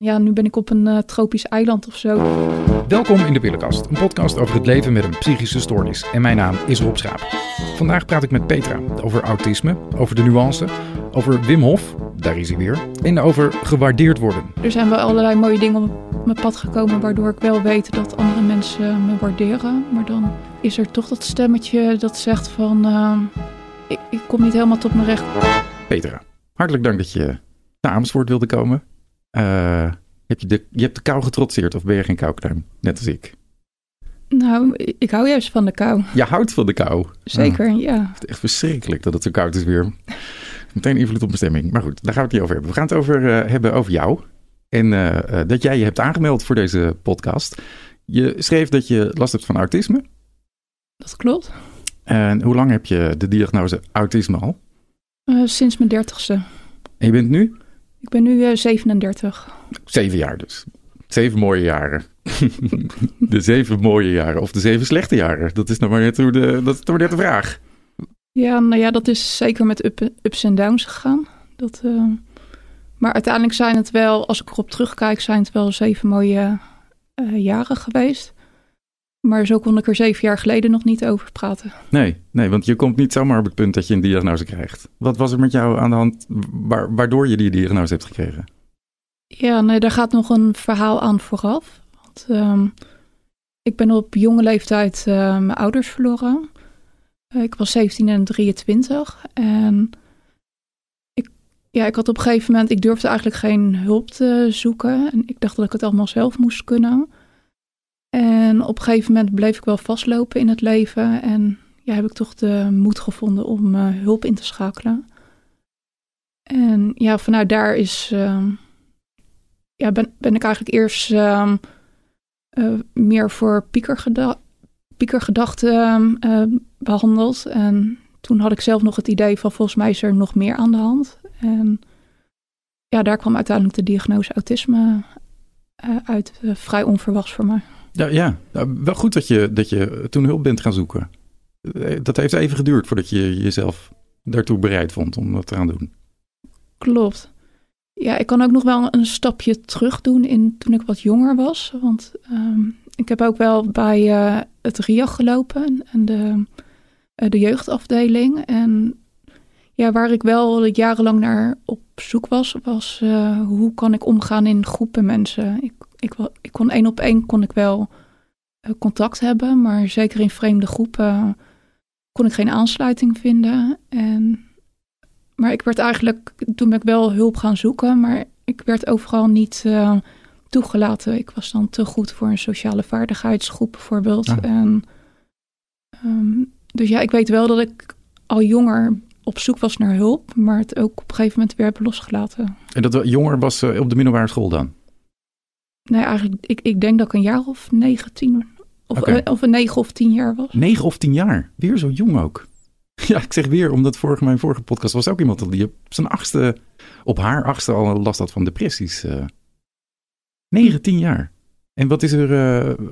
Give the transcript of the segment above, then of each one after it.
Ja, nu ben ik op een uh, tropisch eiland of zo. Welkom in de Pillenkast, een podcast over het leven met een psychische stoornis. En mijn naam is Rob Schaap. Vandaag praat ik met Petra over autisme, over de nuance, over Wim Hof, daar is hij weer, en over gewaardeerd worden. Er zijn wel allerlei mooie dingen op mijn pad gekomen waardoor ik wel weet dat andere mensen me waarderen. Maar dan is er toch dat stemmetje dat zegt van, uh, ik, ik kom niet helemaal tot mijn recht. Petra, hartelijk dank dat je naar Amersfoort wilde komen. Uh, heb je, de, je hebt de kou getrotseerd of ben je geen koukruim? Net als ik. Nou, ik hou juist van de kou. Je houdt van de kou? Zeker, oh, ja. Het is echt verschrikkelijk dat het zo koud is weer. Meteen invloed op mijn stemming. Maar goed, daar gaan we het niet over hebben. We gaan het over, uh, hebben over jou. En uh, dat jij je hebt aangemeld voor deze podcast. Je schreef dat je last hebt van autisme. Dat klopt. En hoe lang heb je de diagnose autisme al? sinds mijn dertigste. En je bent nu? Ik ben nu 37. Eh, zeven jaar dus. Zeven mooie jaren. de zeven mooie jaren of de zeven slechte jaren. Dat is nog maar net, hoe de, dat is nog maar net de vraag. Ja, nou ja, dat is zeker met up, ups en downs gegaan. Dat, uh, maar uiteindelijk zijn het wel, als ik erop terugkijk, zijn het wel zeven mooie uh, jaren geweest. Maar zo kon ik er zeven jaar geleden nog niet over praten. Nee, nee, want je komt niet zomaar op het punt dat je een diagnose krijgt. Wat was er met jou aan de hand waardoor je die diagnose hebt gekregen? Ja, nee, daar gaat nog een verhaal aan vooraf. Want, um, ik ben op jonge leeftijd uh, mijn ouders verloren. Uh, ik was 17 en 23. En ik, ja, ik had op een gegeven moment, ik durfde eigenlijk geen hulp te zoeken. En ik dacht dat ik het allemaal zelf moest kunnen. En op een gegeven moment bleef ik wel vastlopen in het leven. En ja, heb ik toch de moed gevonden om uh, hulp in te schakelen. En ja, vanuit daar is, uh, ja, ben, ben ik eigenlijk eerst uh, meer voor piekergeda piekergedachten ehm, behandeld. En toen had ik zelf nog het idee van volgens mij is er nog meer aan de hand. En ja, daar kwam uiteindelijk de diagnose autisme uit, vrij onverwachts voor mij. Ja, ja. Nou, wel goed dat je, dat je toen hulp bent gaan zoeken. Eh, dat heeft even geduurd voordat je jezelf daartoe bereid vond om dat te gaan doen. Klopt. Ja, ik kan ook nog wel een stapje terug doen in toen ik wat jonger was. Want um, ik heb ook wel bij uh, het RIAG gelopen en de, uh, de jeugdafdeling. En ja, waar ik wel jarenlang naar op zoek was, was hoe kan ik omgaan in groepen mensen. Ik ik, ik kon één op één kon ik wel uh, contact hebben, maar zeker in vreemde groepen kon ik geen aansluiting vinden. En, maar ik werd eigenlijk, toen ben ik wel hulp gaan zoeken, maar ik werd overal niet uh, toegelaten. Ik was dan te goed voor een sociale vaardigheidsgroep bijvoorbeeld. En, um, dus ja, ik weet wel dat ik al jonger op zoek was naar hulp, maar het ook op een gegeven moment weer heb losgelaten. En dat jonger was op de middelbare school dan? Nee, eigenlijk, ik, ik denk dat ik een jaar of negentien of, okay. of een negen of tien jaar was. Negen of tien jaar? Weer zo jong ook. Ja, ik zeg weer, omdat vorige, mijn vorige podcast was ook iemand die op zijn achtste, op haar achtste al last had van depressies. Uh, negen, tien jaar. En wat is er, uh,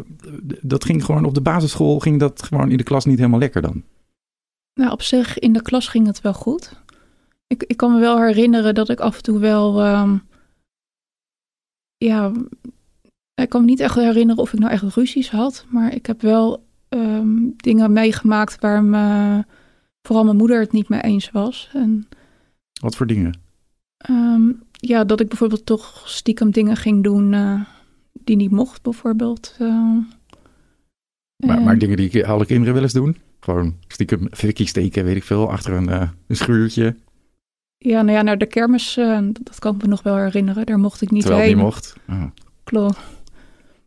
dat ging gewoon op de basisschool, ging dat gewoon in de klas niet helemaal lekker dan? Nou, op zich, in de klas ging het wel goed. Ik, ik kan me wel herinneren dat ik af en toe wel, um, ja, ik kan me niet echt herinneren of ik nou echt ruzies had. Maar ik heb wel um, dingen meegemaakt waar me, vooral mijn moeder het niet mee eens was. En, Wat voor dingen? Um, ja, dat ik bijvoorbeeld toch stiekem dingen ging doen uh, die niet mocht, bijvoorbeeld. Uh, maar, maar, dingen die alle kinderen wel eens doen? Gewoon stiekem fikkie steken, weet ik veel, achter een, uh, een schuurtje. Ja, nou ja, naar de kermis, dat kan ik me nog wel herinneren. Daar mocht ik niet Terwijl heen. die mocht? Oh. Klopt.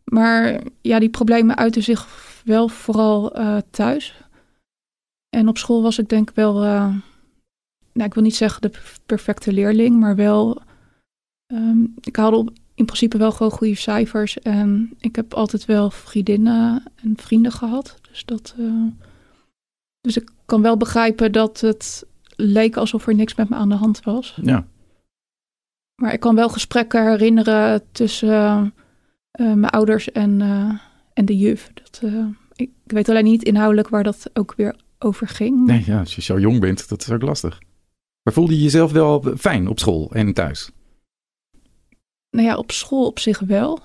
Maar ja, die problemen uiten zich wel vooral uh, thuis. En op school was ik denk wel, uh, nou ik wil niet zeggen de perfecte leerling, maar wel, um, ik haalde in principe wel gewoon goede cijfers. En ik heb altijd wel vriendinnen en vrienden gehad. Dus, dat, uh, dus ik kan wel begrijpen dat het leek alsof er niks met me aan de hand was. Ja. Maar ik kan wel gesprekken herinneren tussen mijn ouders en, uh, en de juf. Dat, uh, ik, ik, weet alleen niet inhoudelijk waar dat ook weer over ging. Nee, ja, als je zo jong bent, dat is ook lastig. Maar voelde je jezelf wel fijn op school en thuis? nou ja, op school op zich wel.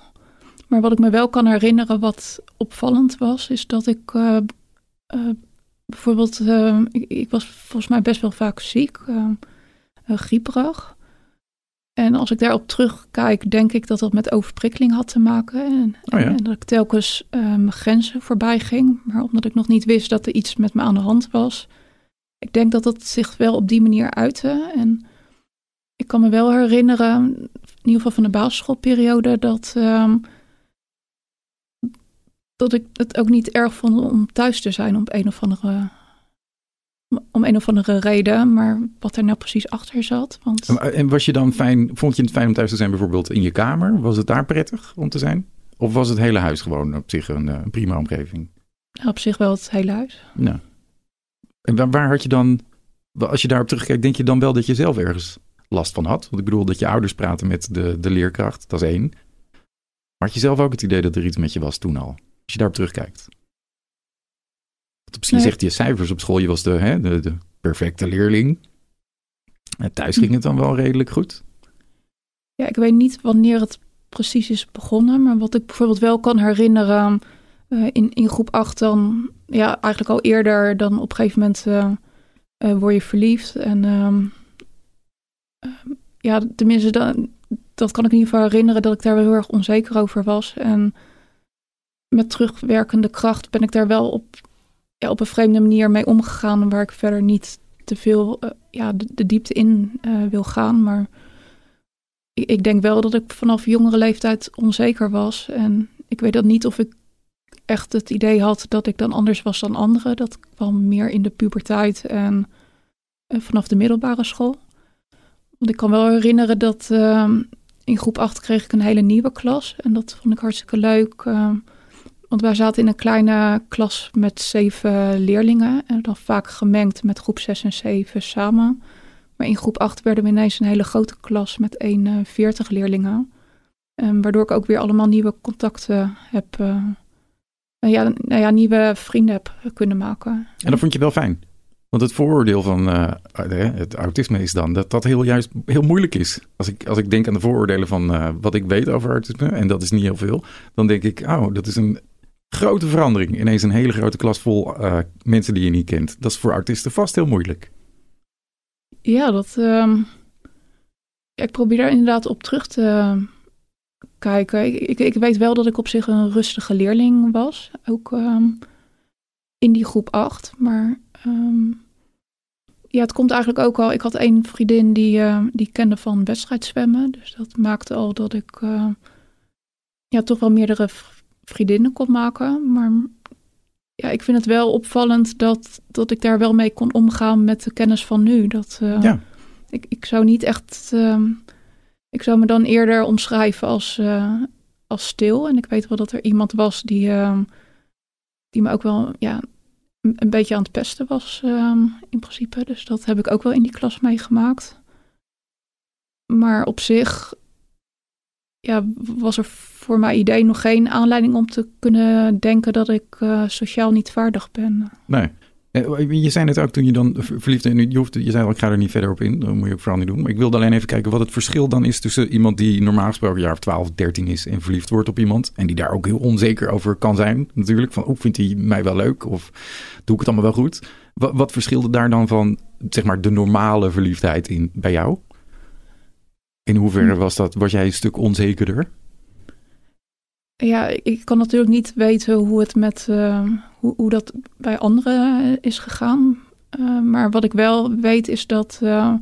Maar wat ik me wel kan herinneren wat opvallend was, is dat ik uh, uh, bijvoorbeeld, uh, ik, ik, was volgens mij best wel vaak ziek, grieperig. En als ik daarop terugkijk, denk ik dat dat met overprikkeling had te maken. En, oh ja. en dat ik telkens mijn grenzen voorbij ging. Maar omdat ik nog niet wist dat er iets met me aan de hand was. Ik denk dat dat zich wel op die manier uitte. En ik kan me wel herinneren, in ieder geval van de basisschoolperiode, dat, um, dat ik het ook niet erg vond om thuis te zijn om een of andere, om een of andere reden. Maar wat er nou precies achter zat. Want... En was je dan fijn, vond je het fijn om thuis te zijn bijvoorbeeld in je kamer? Was het daar prettig om te zijn? Of was het hele huis gewoon op zich een, een prima omgeving? op zich wel het hele huis. Ja. En waar, waar had je dan, als je daarop terugkijkt, denk je dan wel dat je zelf ergens last van had. Want ik bedoel dat je ouders praten met de, de leerkracht, dat is één. Maar had je zelf ook het idee dat er iets met je was toen al? Als je daarop terugkijkt. Want misschien nee. zegt je cijfers op school, je was de, hè, de, de perfecte leerling. En thuis ging het dan wel redelijk goed? Ja, ik weet niet wanneer het precies is begonnen. Maar wat ik bijvoorbeeld wel kan herinneren... Uh, in, in groep 8 dan... Ja, eigenlijk al eerder dan op een gegeven moment... Uh, uh, word je verliefd en... Um, ja, tenminste, dat, dat kan ik in ieder geval herinneren dat ik daar wel heel erg onzeker over was. En met terugwerkende kracht ben ik daar wel op, ja, op een vreemde manier mee omgegaan, waar ik verder niet te veel uh, ja, de, diepte in uh, wil gaan. Maar ik, ik, denk wel dat ik vanaf jongere leeftijd onzeker was. En ik weet dat niet of ik echt het idee had dat ik dan anders was dan anderen. Dat kwam meer in de puberteit en uh, vanaf de middelbare school. Want ik kan wel herinneren dat uh, in groep 8 kreeg ik een hele nieuwe klas. En dat vond ik hartstikke leuk. Want wij zaten in een kleine klas met zeven leerlingen. En dan vaak gemengd met groep 6 en 7 samen. Maar in groep 8 werden we ineens een hele grote klas met 41 leerlingen. Um, waardoor ik ook weer allemaal nieuwe contacten heb. Uh, ja, nou ja, nieuwe vrienden heb kunnen maken. En dat vond je wel fijn? Want het vooroordeel van uh, het autisme is dan dat dat heel juist heel moeilijk is. Als ik, als ik denk aan de vooroordelen van wat ik weet over autisme, en dat is niet heel veel, dan denk ik, oh, dat is een grote verandering. Ineens een hele grote klas vol uh, mensen die je niet kent. Dat is voor autisten vast heel moeilijk. Ja, dat. Um, ik probeer daar inderdaad op terug te kijken. Ik, ik, ik, weet wel dat ik op zich een rustige leerling was. Ook um, in die groep 8. Maar um, ja, het komt eigenlijk ook al. Ik had één vriendin die, die kende van wedstrijdzwemmen. Dus dat maakte al dat ik uh, ja, toch wel meerdere vriendinnen kon maken. Maar ja, ik vind het wel opvallend dat, dat ik daar wel mee kon omgaan met de kennis van nu. Dat, uh, ja. ik, ik zou niet echt. ik zou me dan eerder omschrijven als, als stil. En ik weet wel dat er iemand was die, die me ook wel ja, een beetje aan het pesten was um, in principe. Dus dat heb ik ook wel in die klas meegemaakt. Maar op zich ja, was er voor mijn idee nog geen aanleiding om te kunnen denken dat ik uh, sociaal niet vaardig ben. Nee. Je zei het ook toen je dan verliefd en je, hoeft, je zei al, ik ga er niet verder op in, dat moet je ook vooral niet doen. Maar ik wilde alleen even kijken wat het verschil dan is tussen iemand die normaal gesproken jaar of 12, 13 is en verliefd wordt op iemand. En die daar ook heel onzeker over kan zijn natuurlijk. Van, oh, vindt hij mij wel leuk of doe ik het allemaal wel goed? Wat, wat verschilde daar dan van, zeg maar, de normale verliefdheid in bij jou? In hoeverre hm. was dat, was jij een stuk onzekerder? Ja, ik kan natuurlijk niet weten hoe het met uh, hoe, hoe, dat bij anderen is gegaan. Uh, maar wat ik wel weet is dat, uh,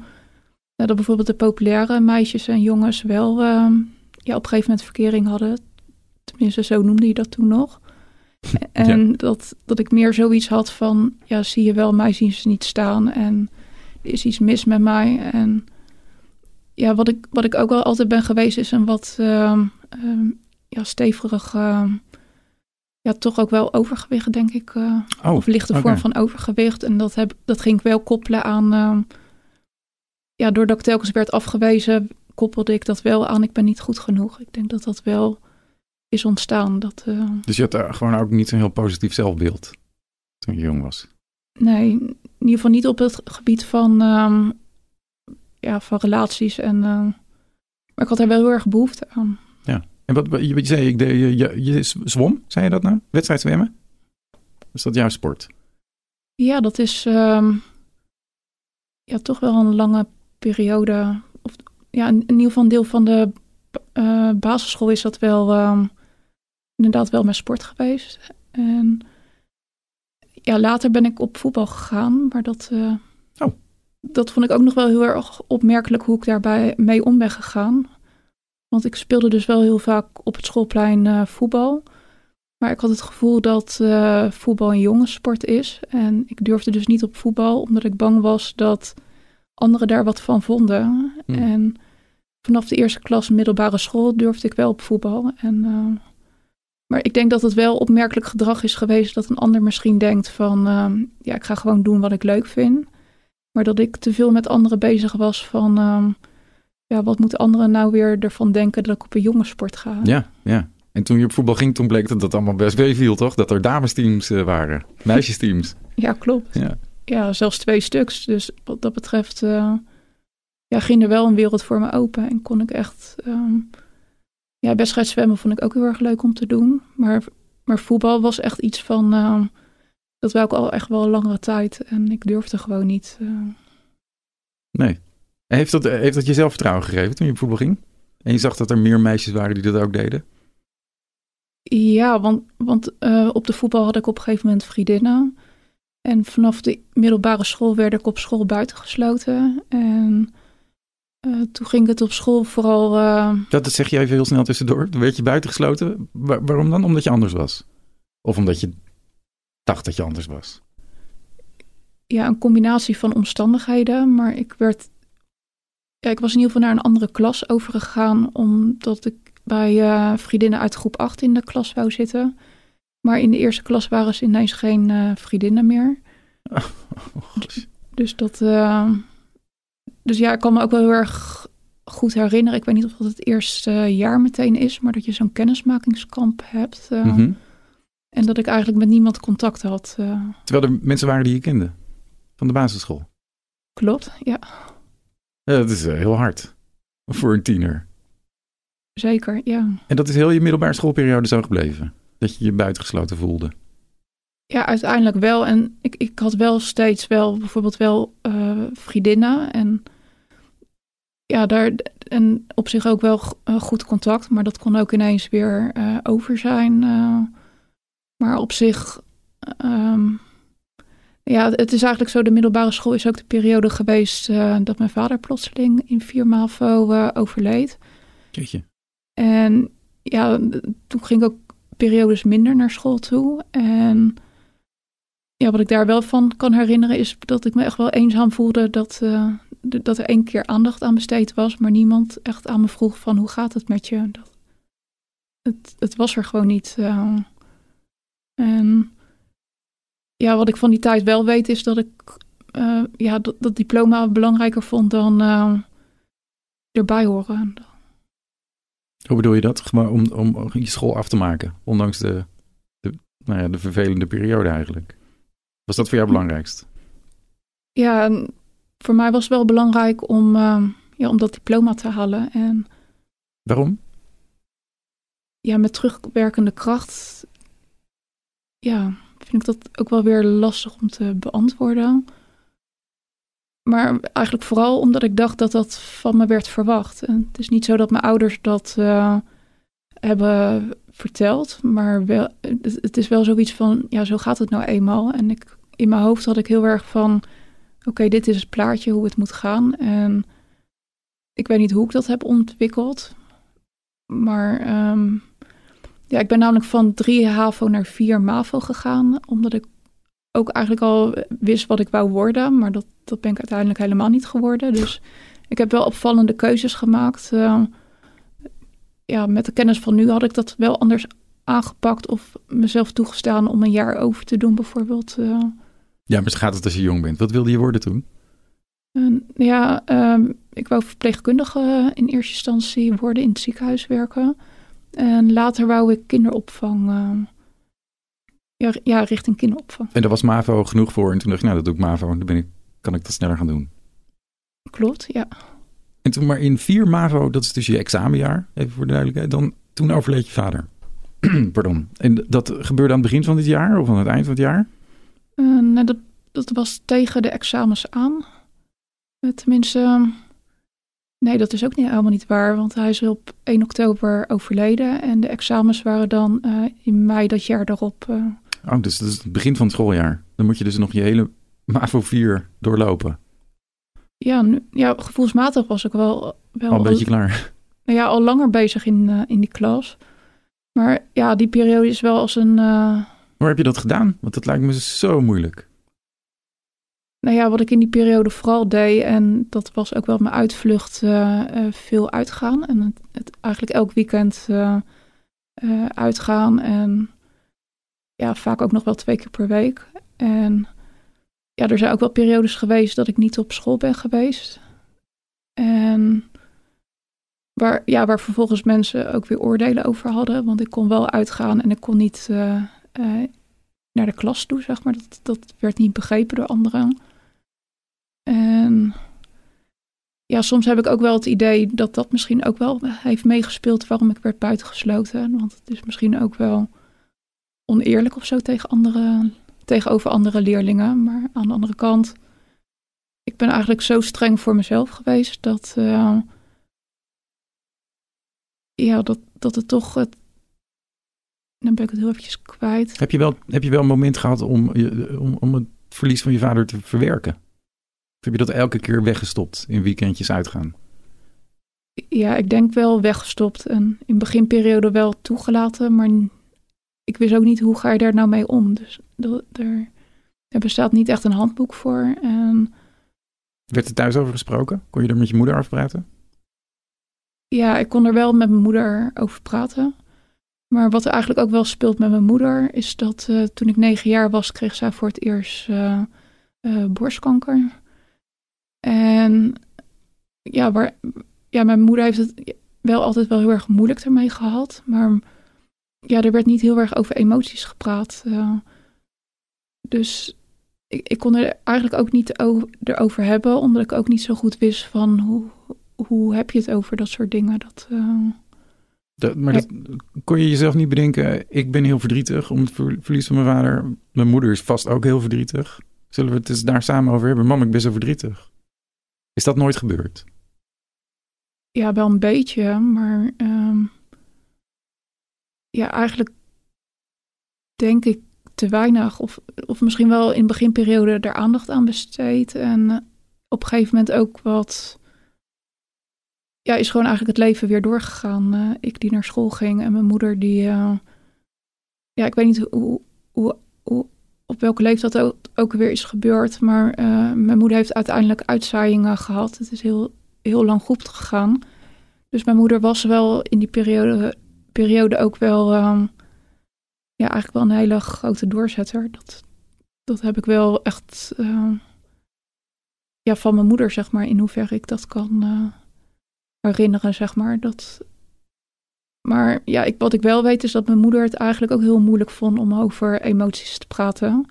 dat bijvoorbeeld de populaire meisjes en jongens wel ja, op een gegeven moment verkering hadden. Tenminste, zo noemde je dat toen nog. En ja. dat, dat ik meer zoiets had van, ja, zie je wel, mij zien ze niet staan en er is iets mis met mij. En ja, wat ik, wat ik ook wel altijd ben geweest is een wat ja, stevig, uh, ja, toch ook wel overgewicht, denk ik. Uh, oh, of lichte vorm van overgewicht. En dat, heb, dat ging ik wel koppelen aan, ja, doordat ik telkens werd afgewezen, koppelde ik dat wel aan, ik ben niet goed genoeg. Ik denk dat dat wel is ontstaan. Dat, dus je had daar gewoon ook niet zo'n heel positief zelfbeeld toen je jong was? Nee, in ieder geval niet op het gebied van, um, ja, van relaties en Maar ik had er wel heel erg behoefte aan. En wat, wat- je, je zei, ik deed, je, je, je zwom, zei je dat nou? Wedstrijd zwemmen? Is dat jouw sport? Ja, dat is ehm, ja, toch wel een lange periode. Of, ja, in, in ieder geval een deel van de eh, basisschool is dat wel ehm, inderdaad wel mijn sport geweest. En ja, later ben ik op voetbal gegaan, maar dat, eh. Dat vond ik ook nog wel heel erg opmerkelijk hoe ik daarbij mee om ben gegaan. Want ik speelde dus wel heel vaak op het schoolplein eh, voetbal. Maar ik had het gevoel dat eh, voetbal een jongenssport is. En ik durfde dus niet op voetbal, omdat ik bang was dat anderen daar wat van vonden. Hmm. En vanaf de eerste klas middelbare school durfde ik wel op voetbal. En, eh, maar ik denk dat het wel opmerkelijk gedrag is geweest dat een ander misschien denkt van... ja, ik ga gewoon doen wat ik leuk vind. Maar dat ik te veel met anderen bezig was van... eh, ja, wat moeten anderen nou weer ervan denken dat ik op een jongenssport ga? Ja, ja. En toen je op voetbal ging, toen bleek dat dat allemaal best meeviel, toch? Dat er damesteams eh, waren, meisjesteams. Ja, klopt. Ja. Ja, zelfs twee stuks. Dus wat dat betreft eh, ja, ging er wel een wereld voor me open. En kon ik echt... ehm ja, wedstrijd zwemmen vond ik ook heel erg leuk om te doen. Maar, maar voetbal was echt iets van... ehm, dat wou ik al echt wel een langere tijd. En ik durfde gewoon niet. eh. Nee. Heeft dat, heeft dat je zelfvertrouwen gegeven toen je op voetbal ging? En je zag dat er meer meisjes waren die dat ook deden? Ja, want, want eh, op de voetbal had ik op een gegeven moment vriendinnen. En vanaf de middelbare school werd ik op school buitengesloten. En eh, toen ging het op school vooral... eh, Dat, dat zeg je even heel snel tussendoor. Toen werd je buitengesloten. Wa- waarom dan? Omdat je anders was? Of omdat je dacht dat je anders was? ja, een combinatie van omstandigheden. Maar ik werd. Ja, ik was in ieder geval naar een andere klas overgegaan. Omdat ik bij eh, vriendinnen uit groep 8 in de klas wou zitten. Maar in de eerste klas waren ze ineens geen eh, vriendinnen meer. Oh. Dus dat. eh, dus ja, ik kan me ook wel heel erg goed herinneren. Ik weet niet of dat het eerste jaar meteen is. Maar dat je zo'n kennismakingskamp hebt. Mhm. En dat ik eigenlijk met niemand contact had. eh. Terwijl er mensen waren die je kende. Van de basisschool. klopt, ja, Ja, dat is eh, heel hard. Voor een tiener. zeker, ja. En dat is heel je middelbare schoolperiode zo gebleven. Dat je je buitengesloten voelde. Ja, uiteindelijk wel. En ik, ik had wel steeds wel bijvoorbeeld wel eh, vriendinnen. En ja, daar en op zich ook wel goed contact. Maar dat kon ook ineens weer over zijn. Maar op zich. ehm, ja, het is eigenlijk zo. De middelbare school is ook de periode geweest eh, dat mijn vader plotseling in 4 MAVO eh, overleed. Jeetje. En ja, toen ging ik ook periodes minder naar school toe. En ja, wat ik daar wel van kan herinneren is dat ik me echt wel eenzaam voelde dat, eh, dat er één keer aandacht aan besteed was, maar niemand echt aan me vroeg van hoe gaat het met je. Dat, het, het was er gewoon niet. En ja, wat ik van die tijd wel weet is dat ik eh, ja, dat, dat diploma belangrijker vond dan eh, erbij horen. Hoe bedoel je dat? Gewoon om, om je school af te maken. Ondanks de, de, nou ja, de vervelende periode eigenlijk. Was dat voor jou belangrijkst? Ja, voor mij was het wel belangrijk om, eh, ja, om dat diploma te halen. En Waarom? ja, met terugwerkende kracht, ja, vind ik dat ook wel weer lastig om te beantwoorden. Maar eigenlijk vooral omdat ik dacht dat dat van me werd verwacht. En het is niet zo dat mijn ouders dat eh, hebben verteld, maar wel, het, is wel zoiets van, ja, zo gaat het nou eenmaal. En ik, in mijn hoofd had ik heel erg van, oké, dit is het plaatje hoe het moet gaan. En ik weet niet hoe ik dat heb ontwikkeld. Maar ehm, ja, ik ben namelijk van 3 HAVO naar 4 MAVO gegaan. Omdat ik ook eigenlijk al wist wat ik wou worden. Maar dat, dat ben ik uiteindelijk helemaal niet geworden. Dus ik heb wel opvallende keuzes gemaakt. Eh, ja, met de kennis van nu had ik dat wel anders aangepakt. Of mezelf toegestaan om een jaar over te doen bijvoorbeeld. eh. Ja, maar gaat het als je jong bent. Wat wilde je worden toen? En, ja, ehm, ik wou verpleegkundige in eerste instantie worden in het ziekenhuis werken. En later wou ik kinderopvang. ehm, ja, ja, richting kinderopvang. En daar was MAVO genoeg voor. En toen dacht ik, nou, dat doe ik MAVO. Dan ben ik, kan ik dat sneller gaan doen. Klopt, ja. En toen maar in vier MAVO, dat is dus je examenjaar, even voor de duidelijkheid, dan, toen overleed je vader. Pardon. En dat gebeurde aan het begin van dit jaar of aan het eind van het jaar? Uh, nou, dat, dat was tegen de examens aan. Uh, tenminste, nee, dat is ook niet, helemaal niet waar, want hij is op 1 oktober overleden en de examens waren dan uh, in mei dat jaar daarop. Oh, dus dat is het begin van het schooljaar. Dan moet je dus nog je hele MAVO 4 doorlopen. Ja, nu, ja, gevoelsmatig was ik wel... wel al een beetje klaar. Nou ja, al langer bezig in, uh, in die klas. Maar ja, die periode is wel als een... Hoe heb je dat gedaan? Want dat lijkt me zo moeilijk. Nou ja, wat ik in die periode vooral deed, en dat was ook wel mijn uitvlucht, uh, veel uitgaan. En het, eigenlijk elk weekend uitgaan. En ja, vaak ook nog wel twee keer per week. En ja, er zijn ook wel periodes geweest dat ik niet op school ben geweest. En waar, ja, waar vervolgens mensen ook weer oordelen over hadden. Want ik kon wel uitgaan en ik kon niet naar de klas toe, zeg maar. Dat, dat werd niet begrepen door anderen. En ja, soms heb ik ook wel het idee dat dat misschien ook wel heeft meegespeeld waarom ik werd buitengesloten. Want het is misschien ook wel oneerlijk of zo tegen andere tegenover andere leerlingen. Maar aan de andere kant, ik ben eigenlijk zo streng voor mezelf geweest dat, uh, ja, dat, dat het toch. Dan ben ik het heel eventjes kwijt. Heb je wel, heb je wel een moment gehad om, om, om het verlies van je vader te verwerken? Of heb je dat elke keer weggestopt in weekendjes uitgaan? Ja, ik denk wel weggestopt en in beginperiode wel toegelaten, maar ik wist ook niet hoe ga je daar nou mee om. Dus er, er bestaat niet echt een handboek voor. En... Werd er thuis over gesproken? Kon je er met je moeder over praten? Ja, ik kon er wel met mijn moeder over praten. Maar wat er eigenlijk ook wel speelt met mijn moeder, is dat uh, toen ik negen jaar was, kreeg zij voor het eerst uh, uh, borstkanker. En ja, waar, ja, mijn moeder heeft het wel altijd wel heel erg moeilijk ermee gehad. Maar ja, er werd niet heel erg over emoties gepraat. Uh, dus ik, ik, kon er eigenlijk ook niet over, erover hebben, omdat ik ook niet zo goed wist van hoe, hoe heb je het over dat soort dingen. Dat, uh, dat, maar dat, kon je jezelf niet bedenken, ik ben heel verdrietig om het verlies van mijn vader. Mijn moeder is vast ook heel verdrietig. Zullen we het eens daar samen over hebben? Mam, ik ben zo verdrietig. Is dat nooit gebeurd? Ja, wel een beetje, maar um, ja, eigenlijk denk ik te weinig. Of, of misschien wel in de beginperiode er aandacht aan besteed. En eh, op een gegeven moment ook wat. Ja, is gewoon eigenlijk het leven weer doorgegaan. Uh, ik die naar school ging en mijn moeder die. Uh, ja, ik weet niet hoe, hoe, hoe, op welke leeftijd ook, ook weer is gebeurd. Maar mijn moeder heeft uiteindelijk uitzaaiingen gehad. Het is heel, heel lang goed gegaan. Dus mijn moeder was wel in die periode periode ook wel, um, ja, eigenlijk wel een hele grote doorzetter. Dat, dat heb ik wel echt, uh, ja, van mijn moeder, zeg maar, in hoeverre ik dat kan uh, herinneren, zeg maar. Dat, maar ja, ik, wat ik wel weet is dat mijn moeder het eigenlijk ook heel moeilijk vond om over emoties te praten.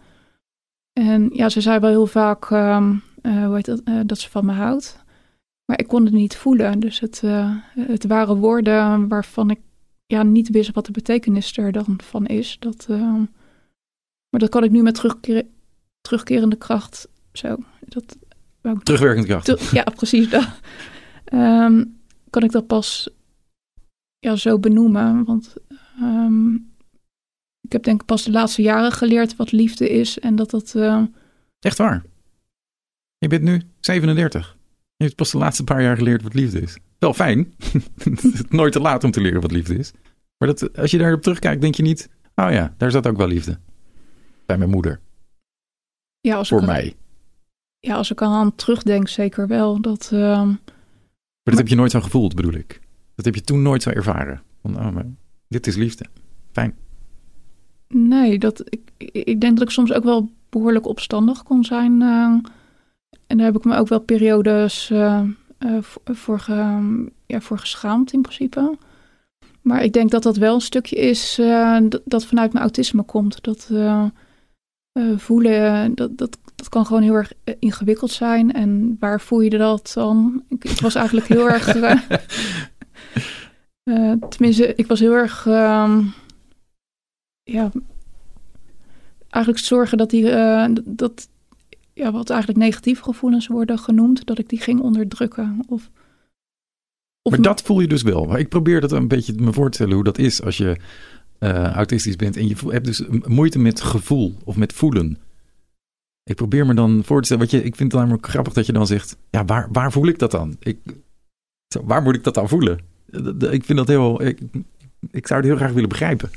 En ja, ze zei wel heel vaak, um, uh, hoe heet dat, dat ze van me houdt. Maar ik kon het niet voelen. Dus het, het waren woorden waarvan ik ja, niet wist wat de betekenis er dan van is. Dat, uh, maar dat kan ik nu met terugkeer, terugkerende kracht zo. Dat, Terugwerkende kracht. Ja, precies dat. Um, kan ik dat pas ja, zo benoemen. Want um, ik heb denk ik pas de laatste jaren geleerd wat liefde is. En dat dat... Uh... Echt waar? Je bent nu 37. Je hebt pas de laatste paar jaar geleerd wat liefde is wel fijn. het is nooit te laat om te leren wat liefde is. Maar dat, als je daarop terugkijkt, denk je niet... Oh ja, daar zat ook wel liefde. Bij mijn moeder. Ja, als Voor ik mij. ja, als ik aan terugdenk, zeker wel. Dat, uh, maar dat heb je nooit zo gevoeld, bedoel ik. Dat heb je toen nooit zo ervaren. Van, oh, maar dit is liefde. Fijn. Nee, dat, ik, ik denk dat ik soms ook wel behoorlijk opstandig kon zijn. Uh, en daar heb ik me ook wel periodes... Uh, uh, voor, ge, ja, voor geschaamd in principe. Maar ik denk dat dat wel een stukje is uh, dat vanuit mijn autisme komt. Dat, eh, voelen, dat, dat, dat kan gewoon heel erg eh, ingewikkeld zijn. En waar voel je dat dan? Ik, ik was eigenlijk heel erg. eh, tenminste, ik was heel erg. ehm, ja. Eigenlijk zorgen dat die. eh, dat. Ja, wat eigenlijk negatieve gevoelens worden genoemd, dat ik die ging onderdrukken. Of, of Maar dat voel je dus wel. Maar ik probeer dat een beetje me voor te stellen hoe dat is als je eh, autistisch bent en je hebt dus moeite met gevoel of met voelen. Ik probeer me dan voor te stellen, want je, ik vind het namelijk grappig dat je dan zegt, ja, waar, waar voel ik dat dan? Ik, waar moet ik dat dan voelen? Ik vind dat heel, ik, ik zou het heel graag willen begrijpen.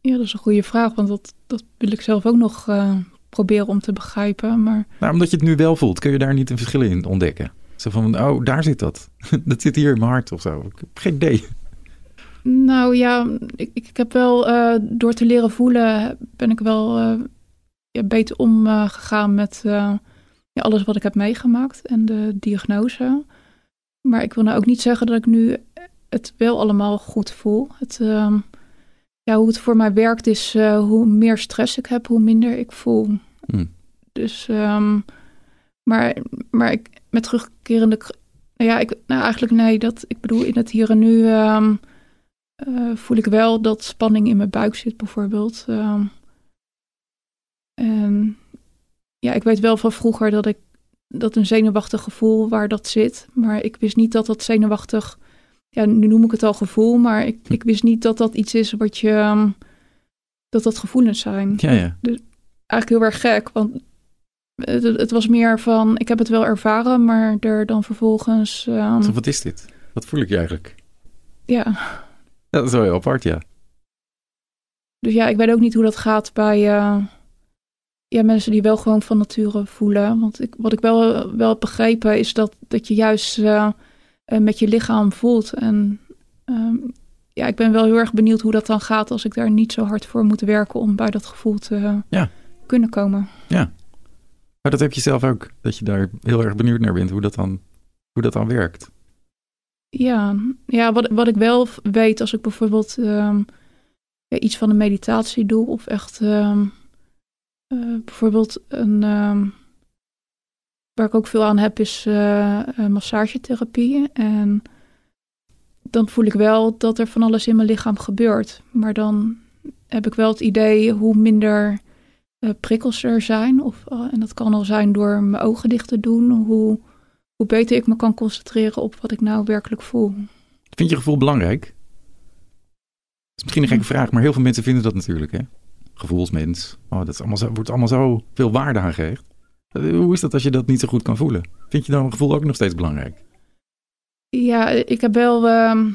Ja, dat is een goede vraag, want dat, dat wil ik zelf ook nog eh, proberen om te begrijpen. Maar Nou, omdat je het nu wel voelt, kun je daar niet een verschil in ontdekken? Zo van, oh, daar zit dat. Dat zit hier in mijn hart of zo. Ik heb geen idee. nou ja, ik, ik heb wel eh, door te leren voelen, ben ik wel eh, ja, beter omgegaan met ja, alles wat ik heb meegemaakt en de diagnose. Maar ik wil nou ook niet zeggen dat ik nu het wel allemaal goed voel. Het, ehm, ja, hoe het voor mij werkt is eh, hoe meer stress ik heb, hoe minder ik voel. Hmm. Dus, ehm, maar, maar ik, met terugkerende, nou ja, ik, nou eigenlijk nee, dat, ik bedoel in het hier en nu ehm, eh, voel ik wel dat spanning in mijn buik zit bijvoorbeeld. En ja, ik weet wel van vroeger dat ik dat een zenuwachtig gevoel waar dat zit, maar ik wist niet dat dat zenuwachtig, ja, nu noem ik het al gevoel, maar ik, ik wist niet dat dat iets is wat je, ehm, dat dat gevoelens zijn Ja, ja. eigenlijk heel erg gek. Want het, het was meer van, ik heb het wel ervaren, maar er dan vervolgens, ehm, Zo, wat is dit? Wat voel ik eigenlijk? ja. Ja, dat is wel heel apart, ja. Dus ja, ik weet ook niet hoe dat gaat bij eh, ja, mensen die wel gewoon van nature voelen. Want ik, wat ik wel, wel heb begrepen is dat, dat je juist eh, eh, met je lichaam voelt. En ehm, ja, ik ben wel heel erg benieuwd hoe dat dan gaat als ik daar niet zo hard voor moet werken om bij dat gevoel te Ja. kunnen komen. Maar dat heb je zelf ook, dat je daar heel erg benieuwd naar bent, hoe dat dan, hoe dat dan werkt. Ja, ja wat, wat ik wel weet als ik bijvoorbeeld ehm, ja, iets van een meditatie doe of echt ehm, eh, bijvoorbeeld een, ehm, waar ik ook veel aan heb is eh, massagetherapie en dan voel ik wel dat er van alles in mijn lichaam gebeurt, maar dan heb ik wel het idee hoe minder eh, prikkels er zijn of, en dat kan al zijn door mijn ogen dicht te doen, hoe hoe beter ik me kan concentreren op wat ik nou werkelijk voel. Vind je gevoel belangrijk? Dat is misschien een gekke vraag, maar heel veel mensen vinden dat natuurlijk, hè? Gevoelsmens. Oh, dat is allemaal zo, wordt allemaal zo veel waarde aan gehecht. Eh, Hoe is dat als je dat niet zo goed kan voelen? Vind je dan een gevoel ook nog steeds belangrijk? Ja, ik heb wel. ehm,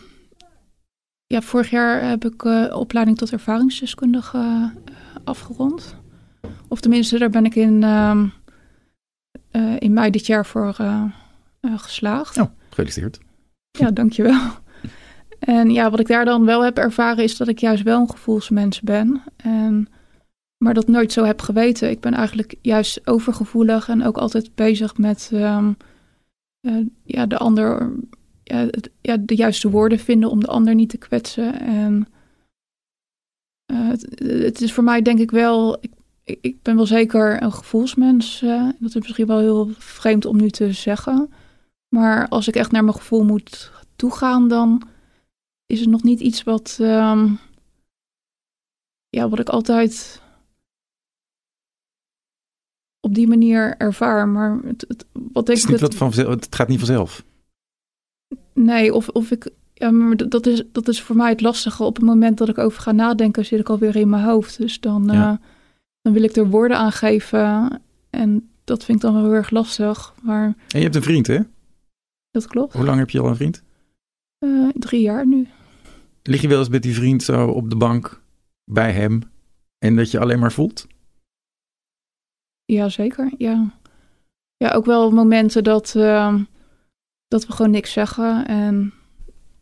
ja, vorig jaar heb ik eh, opleiding tot ervaringsdeskundige eh, afgerond. Of tenminste, daar ben ik in, ehm, eh, in mei dit jaar voor geslaagd. Oh. Gefeliciteerd. Ja, dankjewel. En ja, wat ik daar dan wel heb ervaren is dat ik juist wel een gevoelsmens ben. En, maar dat nooit zo heb geweten. Ik ben eigenlijk juist overgevoelig en ook altijd bezig met ehm, eh, ja, de ander, ja, de juiste woorden vinden om de ander niet te kwetsen. En eh, het, is voor mij denk ik wel, ik, ik- ik ben wel zeker een gevoelsmens. eh. dat is misschien wel heel vreemd om nu te zeggen. Maar als ik echt naar mijn gevoel moet toegaan, dan is het nog niet iets wat, ehm, ja, wat ik altijd op die manier ervaar. Maar het, het- wat denk is ik niet het, wat vanzelf, het gaat niet vanzelf. Nee, of, of ik. Ja, maar dat- is, dat is voor mij het lastige. Op het moment dat ik over ga nadenken, zit ik alweer in mijn hoofd. Dus dan, Ja. eh, dan wil ik er woorden aan geven. En dat vind ik dan wel heel erg lastig. Maar En je hebt een vriend, hè? dat klopt. Hoe lang heb je al een vriend? Eh, drie jaar nu. Lig je wel eens met die vriend zo op de bank bij hem en dat je alleen maar voelt? Ja, zeker. Ja, ja ook wel momenten dat, ehm, dat we gewoon niks zeggen en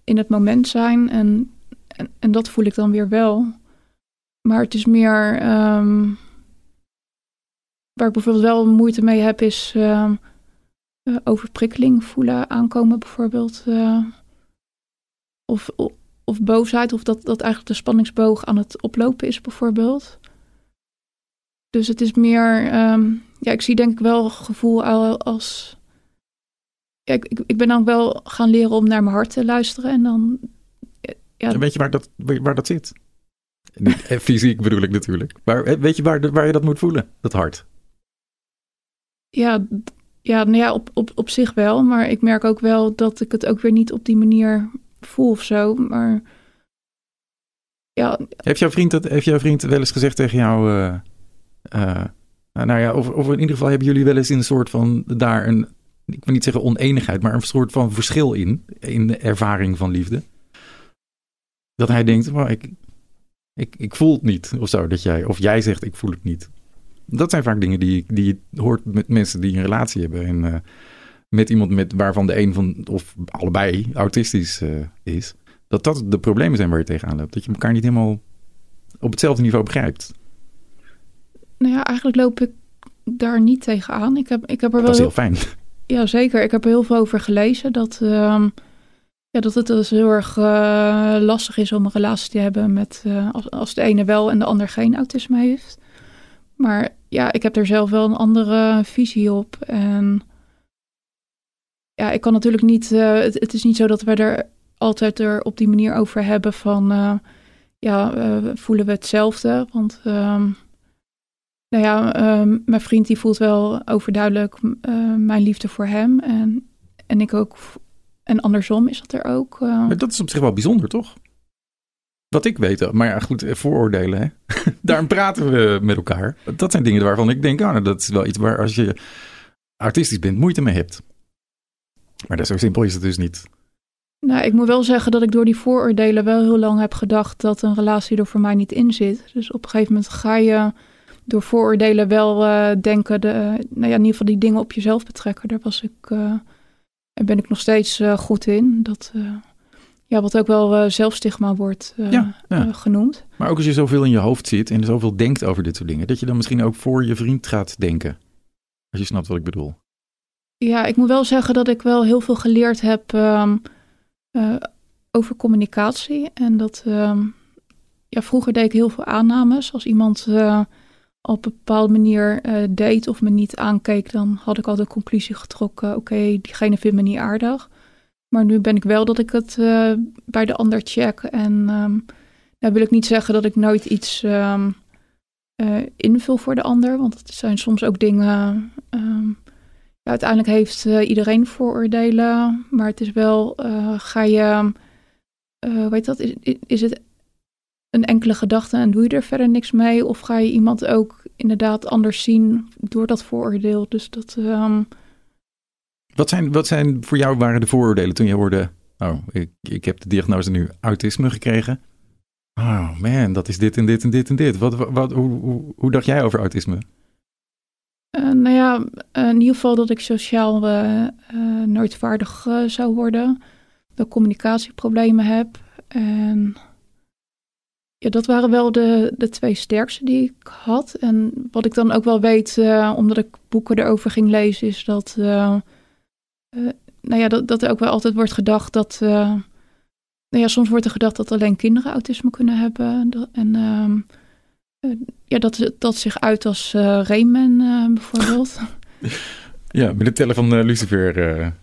in het moment zijn. En, en, dat voel ik dan weer wel. Maar het is meer. ehm, waar ik bijvoorbeeld wel moeite mee heb, is ehm, eh, overprikkeling voelen aankomen, bijvoorbeeld. eh, of, of, boosheid, of dat, dat eigenlijk de spanningsboog aan het oplopen is, bijvoorbeeld. Dus het is meer, ehm, ja, ik zie denk ik wel gevoel als. Ja, ik, ik ben dan wel gaan leren om naar mijn hart te luisteren. En dan. Ja. weet je waar dat, waar dat zit? Niet eh, fysiek bedoel ik natuurlijk. Maar eh, weet je waar, waar je dat moet voelen, dat hart? Ja, ja, nou ja op, op, op zich wel. Maar ik merk ook wel dat ik het ook weer niet op die manier voel of zo. Maar ja. Heeft jouw vriend, dat, heeft jouw vriend wel eens gezegd tegen jou... Uh, nou ja, of, of in ieder geval hebben jullie wel eens in een soort van daar een... Ik wil niet zeggen oneenigheid, maar een soort van verschil in. In de ervaring van liefde. Dat hij denkt, maar ik, ik, ik voel het niet of zo. Dat jij, of jij zegt, ik voel het niet. Dat zijn vaak dingen die, die je hoort met mensen die een relatie hebben. En met iemand met, waarvan de een van, of allebei autistisch uh, is. Dat dat de problemen zijn waar je tegenaan loopt. Dat je elkaar niet helemaal op hetzelfde niveau begrijpt. Nou ja, eigenlijk loop ik daar niet tegenaan. Ik heb, ik heb er wel dat is heel fijn. Ja, zeker. Ik heb er heel veel over gelezen. Dat, uh, ja, dat het dus heel erg uh, lastig is om een relatie te hebben met uh, als, als de ene wel en de ander geen autisme heeft. Maar ja, ik heb er zelf wel een andere visie op. En ja, ik kan natuurlijk niet. Uh, het, is niet zo dat we er altijd er op die manier over hebben van. ja, voelen we hetzelfde? Want. Um, nou ja, ehm, mijn vriend die voelt wel overduidelijk mijn liefde voor hem. En, en ik ook en andersom is dat er ook. Uh... dat is op zich wel bijzonder, toch? Wat ik weet, maar ja, goed, eh, vooroordelen? Daarom praten we met elkaar. Dat zijn dingen waarvan ik denk, ah, nou, dat is wel iets waar als je artistisch bent, moeite mee hebt. Maar dat zo simpel is het dus niet. Nou, ik moet wel zeggen dat ik door die vooroordelen wel heel lang heb gedacht dat een relatie er voor mij niet in zit. Dus op een gegeven moment ga je door vooroordelen wel uh, denken, de, nou ja, in ieder geval die dingen op jezelf betrekken. Daar was ik, uh, en ben ik nog steeds goed in. Dat, ja, wat ook wel zelfstigma wordt ja, ja. genoemd. Maar ook als je zoveel in je hoofd zit en zoveel denkt over dit soort dingen, dat je dan misschien ook voor je vriend gaat denken. Als je snapt wat ik bedoel. Ja, ik moet wel zeggen dat ik wel heel veel geleerd heb um, over communicatie. En dat, um, ja, vroeger deed ik heel veel aannames. Als iemand op een bepaalde manier uh, deed of me niet aankeek, dan had ik al de conclusie getrokken: oké, diegene vindt me niet aardig. Maar nu ben ik wel dat ik het bij de ander check. En um, dan wil ik niet zeggen dat ik nooit iets invul voor de ander, want het zijn soms ook dingen. Uiteindelijk heeft iedereen vooroordelen, maar het is wel, ga je, weet dat, is, is het een enkele gedachte en doe je er verder niks mee? Of ga je iemand ook inderdaad anders zien door dat vooroordeel? Dus dat. Um... Wat, zijn, wat zijn voor jou waren de vooroordelen toen je hoorde: Oh, ik, ik heb de diagnose nu autisme gekregen? Oh man, dat is dit en dit en dit en dit. Wat, wat, hoe, hoe, hoe dacht jij over autisme? Uh, nou ja, uh, in ieder geval dat ik sociaal uh, nooit vaardig zou worden. Dat ik communicatieproblemen heb. En ja, dat waren wel de, de twee sterkste die ik had. En wat ik dan ook wel weet, omdat ik boeken erover ging lezen, is dat, nou ja, dat, dat er ook wel altijd wordt gedacht dat, nou ja, soms wordt er gedacht dat alleen kinderen autisme kunnen hebben. En ehm, ja, dat, dat zich uit als Rayman bijvoorbeeld. ja, met het tellen van Lucifer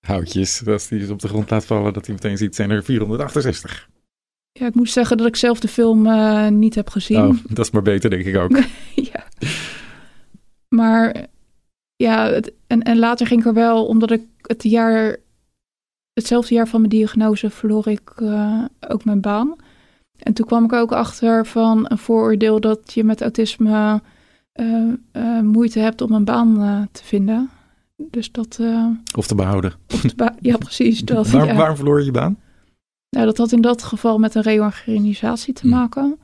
houtjes, als die op de grond laat vallen, dat hij meteen ziet, zijn er 468. Ja, ik moet zeggen dat ik zelf de film uh, niet heb gezien. Oh, dat is maar beter, denk ik ook. ja. Maar ja, het, en, en later ging ik er wel, omdat ik het jaar, hetzelfde jaar van mijn diagnose verloor ik uh, ook mijn baan. En toen kwam ik ook achter van een vooroordeel dat je met autisme uh, moeite hebt om een baan te vinden. Dus dat. of te behouden. Of te be ja, precies. Dat, Waar, ja. Waarom verloor je je baan? Nou, dat had in dat geval met een reorganisatie te hm. maken.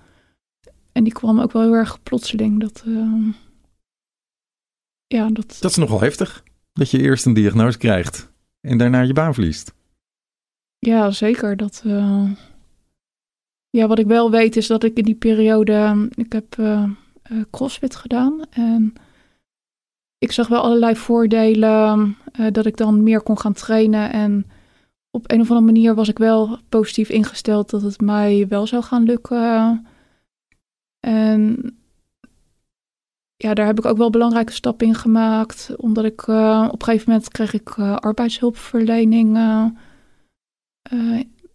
En die kwam ook wel heel erg plotseling. Dat, uh, ja, dat... dat is nogal heftig. Dat je eerst een diagnose krijgt en daarna je baan verliest. Ja, zeker. Dat, uh... Ja, wat ik wel weet is dat ik in die periode... Ik heb uh, crossfit gedaan en ik zag wel allerlei voordelen. dat ik dan meer kon gaan trainen en op een of andere manier was ik wel positief ingesteld dat het mij wel zou gaan lukken. En ja, daar heb ik ook wel belangrijke stappen in gemaakt. Omdat ik op een gegeven moment kreeg ik arbeidshulpverlening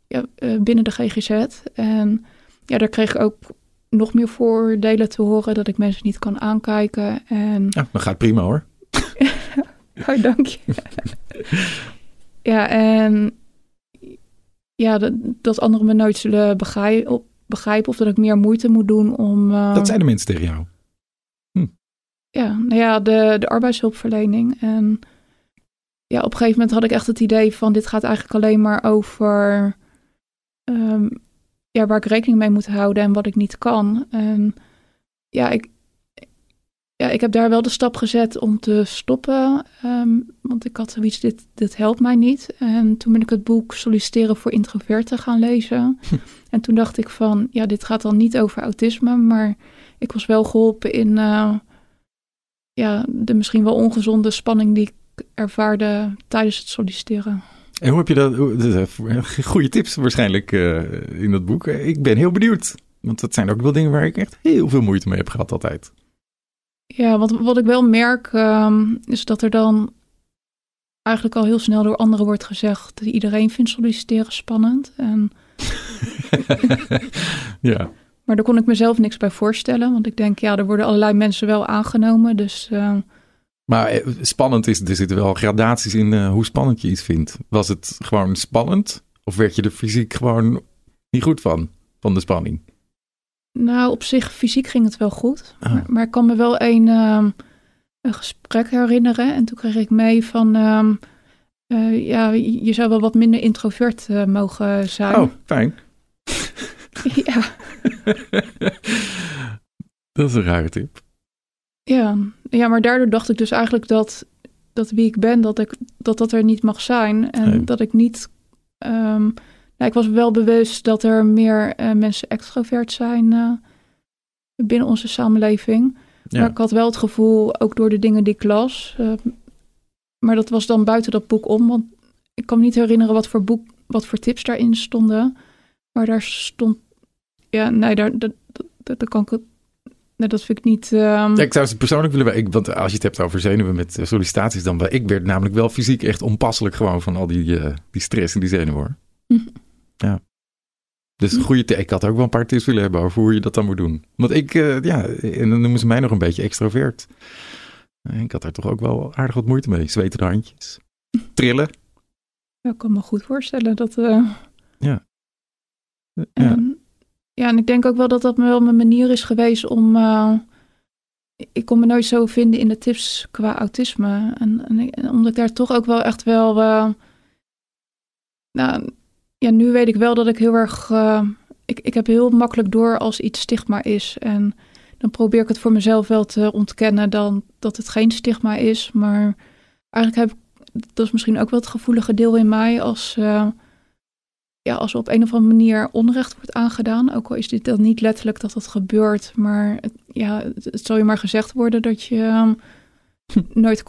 ja, binnen de GGZ. En ja, daar kreeg ik ook nog meer voordelen te horen dat ik mensen niet kan aankijken. En... Ja, dat gaat prima hoor. oh, dank je. ja, en ja, dat, dat anderen me nooit zullen begrijpen, begrijpen of dat ik meer moeite moet doen om... dat zijn de mensen tegen jou? ja, nou ja, de, de arbeidshulpverlening. En ja, op een gegeven moment had ik echt het idee van dit gaat eigenlijk alleen maar over um, ja, waar ik rekening mee moet houden en wat ik niet kan. En ja, ik, ja, ik heb daar wel de stap gezet om te stoppen. Um, want ik had zoiets, dit, dit helpt mij niet. En toen ben ik het boek Solliciteren voor Introverten gaan lezen. en toen dacht ik van, ja, dit gaat dan niet over autisme. Maar ik was wel geholpen in... Uh, ja, de misschien wel ongezonde spanning die ik ervaarde tijdens het solliciteren. En hoe heb je dat? Goede tips waarschijnlijk uh, in dat boek. Ik ben heel benieuwd. Want dat zijn ook wel dingen waar ik echt heel veel moeite mee heb gehad altijd. Ja, want wat ik wel merk um, is dat er dan eigenlijk al heel snel door anderen wordt gezegd dat iedereen vindt solliciteren spannend. En ja. Maar daar kon ik mezelf niks bij voorstellen. Want ik denk, ja, er worden allerlei mensen wel aangenomen. Dus, uh... Maar eh, spannend is, er zitten wel gradaties in uh, hoe spannend je iets vindt. Was het gewoon spannend? Of werd je er fysiek gewoon niet goed van, van de spanning? Nou, op zich, fysiek ging het wel goed. Ah. Maar, maar, ik kan me wel een, um, een gesprek herinneren. En toen kreeg ik mee van... Um, uh, ja, je zou wel wat minder introvert uh, mogen zijn. Oh, fijn. ja. dat is een rare tip. Ja. Ja, maar daardoor dacht ik dus eigenlijk dat, dat wie ik ben, dat, ik, dat dat er niet mag zijn. En dat ik niet. Um, nou, ik was wel bewust dat er meer uh, mensen extrovert zijn uh, binnen onze samenleving. Ja. Maar ik had wel het gevoel, ook door de dingen die ik las. Uh, maar dat was dan buiten dat boek om. Want ik kan me niet herinneren wat voor boek, wat voor tips daarin stonden. Maar daar stond ja, nee, daar, dat, dat, dat kan ik Nee, dat vind ik niet. Um... Ja, ik zou het persoonlijk willen. Ik, want als je het hebt over zenuwen met eh, sollicitaties, dan ik werd namelijk wel fysiek echt onpasselijk gewoon van al die, uh, die stress en die zenuwen. Mm Ja. Dus mm goede. Ik had ook wel een paar tips willen hebben over hoe je dat dan moet doen. Want ik, uh, ja, en dan noemen ze mij nog een beetje extrovert. Ik had daar toch ook wel aardig wat moeite mee. Zweten de handjes. Trillen. Ja, ik kan me goed voorstellen dat. Ja. ja. Um, ja, en ik denk ook wel dat dat wel mijn manier is geweest om. Uh, ik kon me nooit zo vinden in de tips qua autisme. En, en, omdat ik daar toch ook wel echt wel. Uh, nou, ja, nu weet ik wel dat ik heel erg. Uh, ik, ik heb heel makkelijk door als iets stigma is. En dan probeer ik het voor mezelf wel te ontkennen dan dat het geen stigma is. Maar eigenlijk heb ik. Dat is misschien ook wel het gevoelige deel in mij als ja, als er op een of andere manier onrecht wordt aangedaan, ook al is dit dan niet letterlijk dat dat gebeurt, maar het, ja, het, zal je maar gezegd worden dat je um, nooit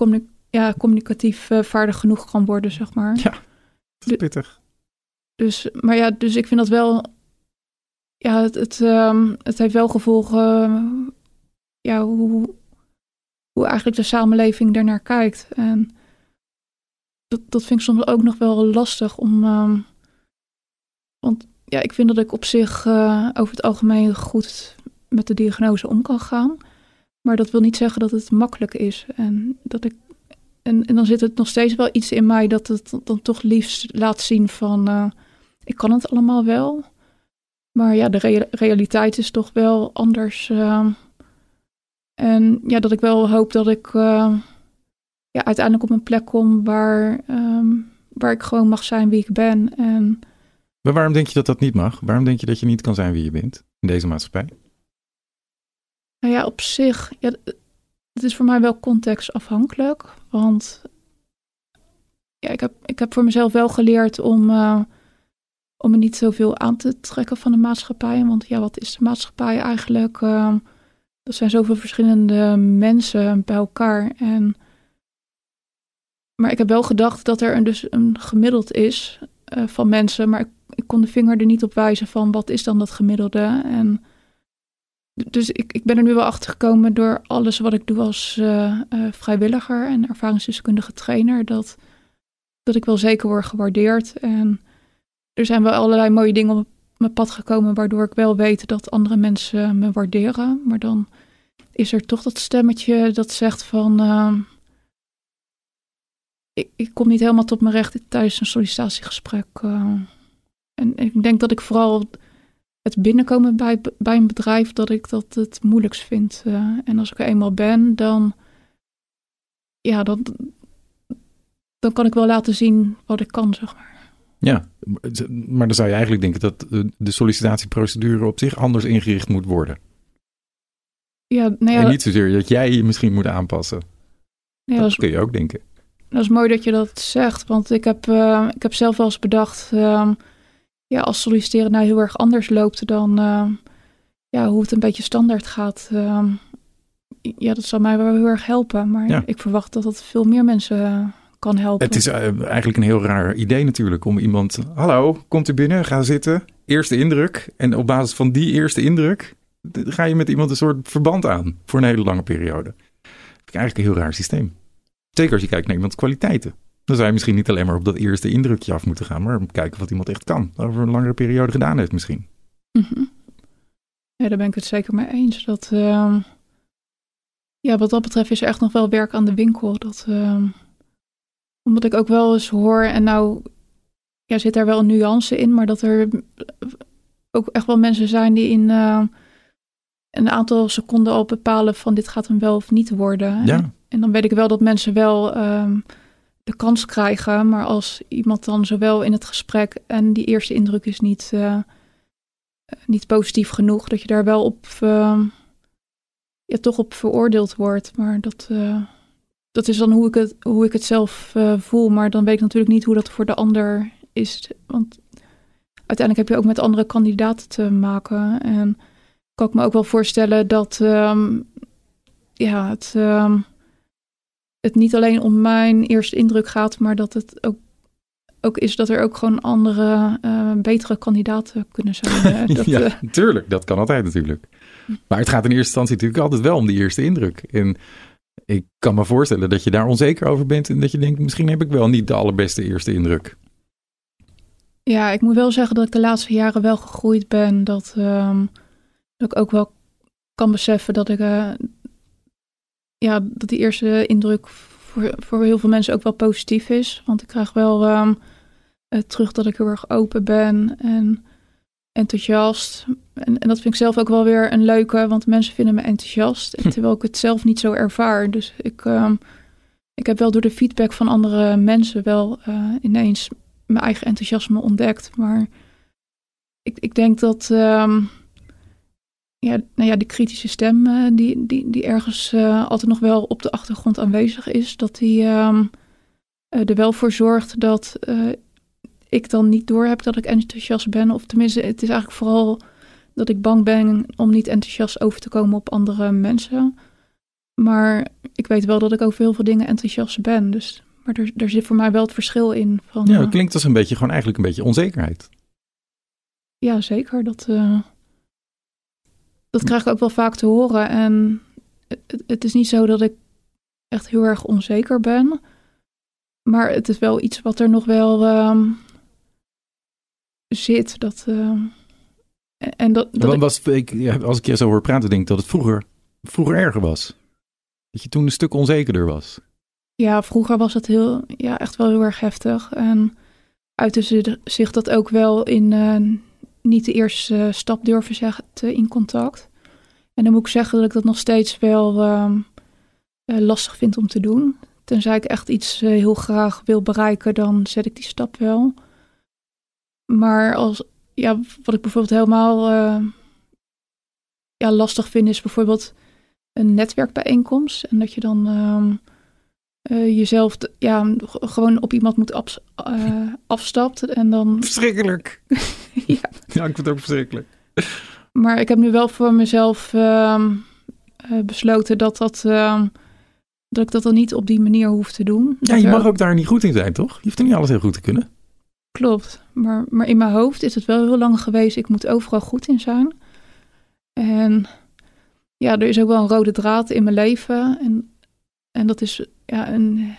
ja, communicatief uh, vaardig genoeg kan worden, zeg maar. Ja, dat is pittig. Dus, maar ja, dus ik vind dat wel, ja, het, het, um, het heeft wel gevolgen, ja, hoe, hoe eigenlijk de samenleving daarnaar kijkt. En dat, dat vind ik soms ook nog wel lastig om... Um, want ja, ik vind dat ik op zich uh, over het algemeen goed met de diagnose om kan gaan. Maar dat wil niet zeggen dat het makkelijk is. En, dat ik, en, en dan zit het nog steeds wel iets in mij dat het dan toch liefst laat zien van... Uh, ik kan het allemaal wel. Maar ja, de re realiteit is toch wel anders. Uh, en ja, dat ik wel hoop dat ik ja, uiteindelijk op een plek kom waar, um, waar ik gewoon mag zijn wie ik ben. En maar waarom denk je dat dat niet mag? Waarom denk je dat je niet kan zijn wie je bent in deze maatschappij? Nou ja, op zich, ja, het is voor mij wel contextafhankelijk. Want ja, ik, heb, ik heb voor mezelf wel geleerd om, uh, om me niet zoveel aan te trekken van de maatschappij. Want ja, wat is de maatschappij eigenlijk? Uh, er zijn zoveel verschillende mensen bij elkaar. En, maar ik heb wel gedacht dat er een, dus een gemiddeld is uh, van mensen. Maar ik kon de vinger er niet op wijzen van wat is dan dat gemiddelde. En dus ik, ik ben er nu wel achter gekomen door alles wat ik doe als uh, vrijwilliger en ervaringsdeskundige trainer. Dat, dat ik wel zeker word gewaardeerd. En er zijn wel allerlei mooie dingen op mijn pad gekomen, waardoor ik wel weet dat andere mensen me waarderen. Maar dan is er toch dat stemmetje dat zegt van. Ik, ik, kom niet helemaal tot mijn recht tijdens een sollicitatiegesprek. Uh, en ik denk dat ik vooral het binnenkomen bij, bij een bedrijf, dat ik dat het moeilijkst vind. Uh, en als ik er eenmaal ben, dan. Ja, dan, dan kan ik wel laten zien wat ik kan, zeg maar. Ja, maar dan zou je eigenlijk denken dat de sollicitatieprocedure op zich anders ingericht moet worden. Ja, nou ja, en niet zozeer dat jij je misschien moet aanpassen. Ja, dat, kun je ook denken. Dat is mooi dat je dat zegt, want ik heb, uh, ik heb zelf wel eens bedacht, uh, ja, als solliciteren nou heel erg anders loopt dan uh, ja, hoe het een beetje standaard gaat. Ehm, ja, dat zal mij wel heel erg helpen, maar ja. ik verwacht dat dat veel meer mensen kan helpen. Het is eh, eigenlijk een heel raar idee natuurlijk om iemand, hallo, komt u binnen, ga zitten, eerste indruk. En op basis van die eerste indruk ga je met iemand een soort verband aan voor een hele lange periode. Dat is eigenlijk een heel raar systeem. Zeker als je kijkt naar iemands kwaliteiten. Dan zou je misschien niet alleen maar op dat eerste indrukje af moeten gaan, maar kijken wat iemand echt kan. Over een langere periode gedaan heeft misschien. Mhm. Ja, daar ben ik het zeker mee eens. Dat, uh, ja, wat dat betreft is er echt nog wel werk aan de winkel. Dat, uh, omdat ik ook wel eens hoor, en nou ja, zit daar wel een nuance in, maar dat er ook echt wel mensen zijn die in uh, een aantal seconden al bepalen van dit gaat hem wel of niet worden. Ja. En, dan weet ik wel dat mensen wel um, de kans krijgen, maar als iemand dan zowel in het gesprek en die eerste indruk is niet, uh, niet positief genoeg, dat je daar wel op, uh, ja, toch op veroordeeld wordt. Maar dat, uh, dat is dan hoe ik het, hoe ik het zelf uh, voel. Maar dan weet ik natuurlijk niet hoe dat voor de ander is. Want uiteindelijk heb je ook met andere kandidaten te maken. En kan ik me ook wel voorstellen dat um, ja, het, het niet alleen om mijn eerste indruk gaat, maar dat het ook, ook is dat er ook gewoon andere, uh, betere kandidaten kunnen zijn. dat, ja, uh, tuurlijk. Dat kan altijd natuurlijk. Maar het gaat in eerste instantie natuurlijk altijd wel om die eerste indruk. En ik kan me voorstellen dat je daar onzeker over bent en dat je denkt, misschien heb ik wel niet de allerbeste eerste indruk. Ja, ik moet wel zeggen dat ik de laatste jaren wel gegroeid ben. Dat, um, dat ik ook wel kan beseffen dat ik, uh, ja, dat die eerste indruk voor, voor heel veel mensen ook wel positief is. Want ik krijg wel um, uh, terug dat ik heel erg open ben en enthousiast. En, en, dat vind ik zelf ook wel weer een leuke, want mensen vinden me enthousiast. Hm. Terwijl ik het zelf niet zo ervaar. Dus ik, um, ik heb wel door de feedback van andere mensen wel uh, ineens mijn eigen enthousiasme ontdekt. Maar ik, ik denk dat um, ja, nou ja, de kritische stem uh, die, die, die ergens uh, altijd nog wel op de achtergrond aanwezig is, dat die um, er wel voor zorgt dat ik dan niet door heb dat ik enthousiast ben. Of tenminste, het is eigenlijk vooral dat ik bang ben om niet enthousiast over te komen op andere mensen. Maar ik weet wel dat ik over heel veel dingen enthousiast ben. Dus, maar er, er zit voor mij wel het verschil in. Van, ja, dat klinkt als een beetje, gewoon eigenlijk een beetje onzekerheid. Ja, zeker. Dat, uh, dat krijg ik ook wel vaak te horen. En het, het is niet zo dat ik echt heel erg onzeker ben. Maar het is wel iets wat er nog wel um, zit. Dat, uh, en dat, dat was, ik, als ik je zo hoor praten, denk ik dat het vroeger, vroeger erger was. Dat je toen een stuk onzekerder was. Ja, vroeger was het heel, ja, echt wel heel erg heftig. En uitte zich dat ook wel in uh, niet de eerste stap durven zetten in contact. En dan moet ik zeggen dat ik dat nog steeds wel uh, lastig vind om te doen. Tenzij ik echt iets uh, heel graag wil bereiken, dan zet ik die stap wel. Maar als, ja, wat ik bijvoorbeeld helemaal uh, ja, lastig vind, is bijvoorbeeld een netwerkbijeenkomst. En dat je dan uh, uh, jezelf ja, gewoon op iemand moet af, afstapt. En dan... Verschrikkelijk. ja. ja, ik vind het ook verschrikkelijk. Maar ik heb nu wel voor mezelf ehm, besloten dat dat ehm, dat ik dat dan niet op die manier hoef te doen. Ja, je mag ook daar niet goed in zijn, toch? Je hoeft er niet alles heel goed te kunnen. Klopt, maar, maar in mijn hoofd is het wel heel lang geweest. Ik moet overal goed in zijn. En ja, er is ook wel een rode draad in mijn leven. En, en dat is ja, een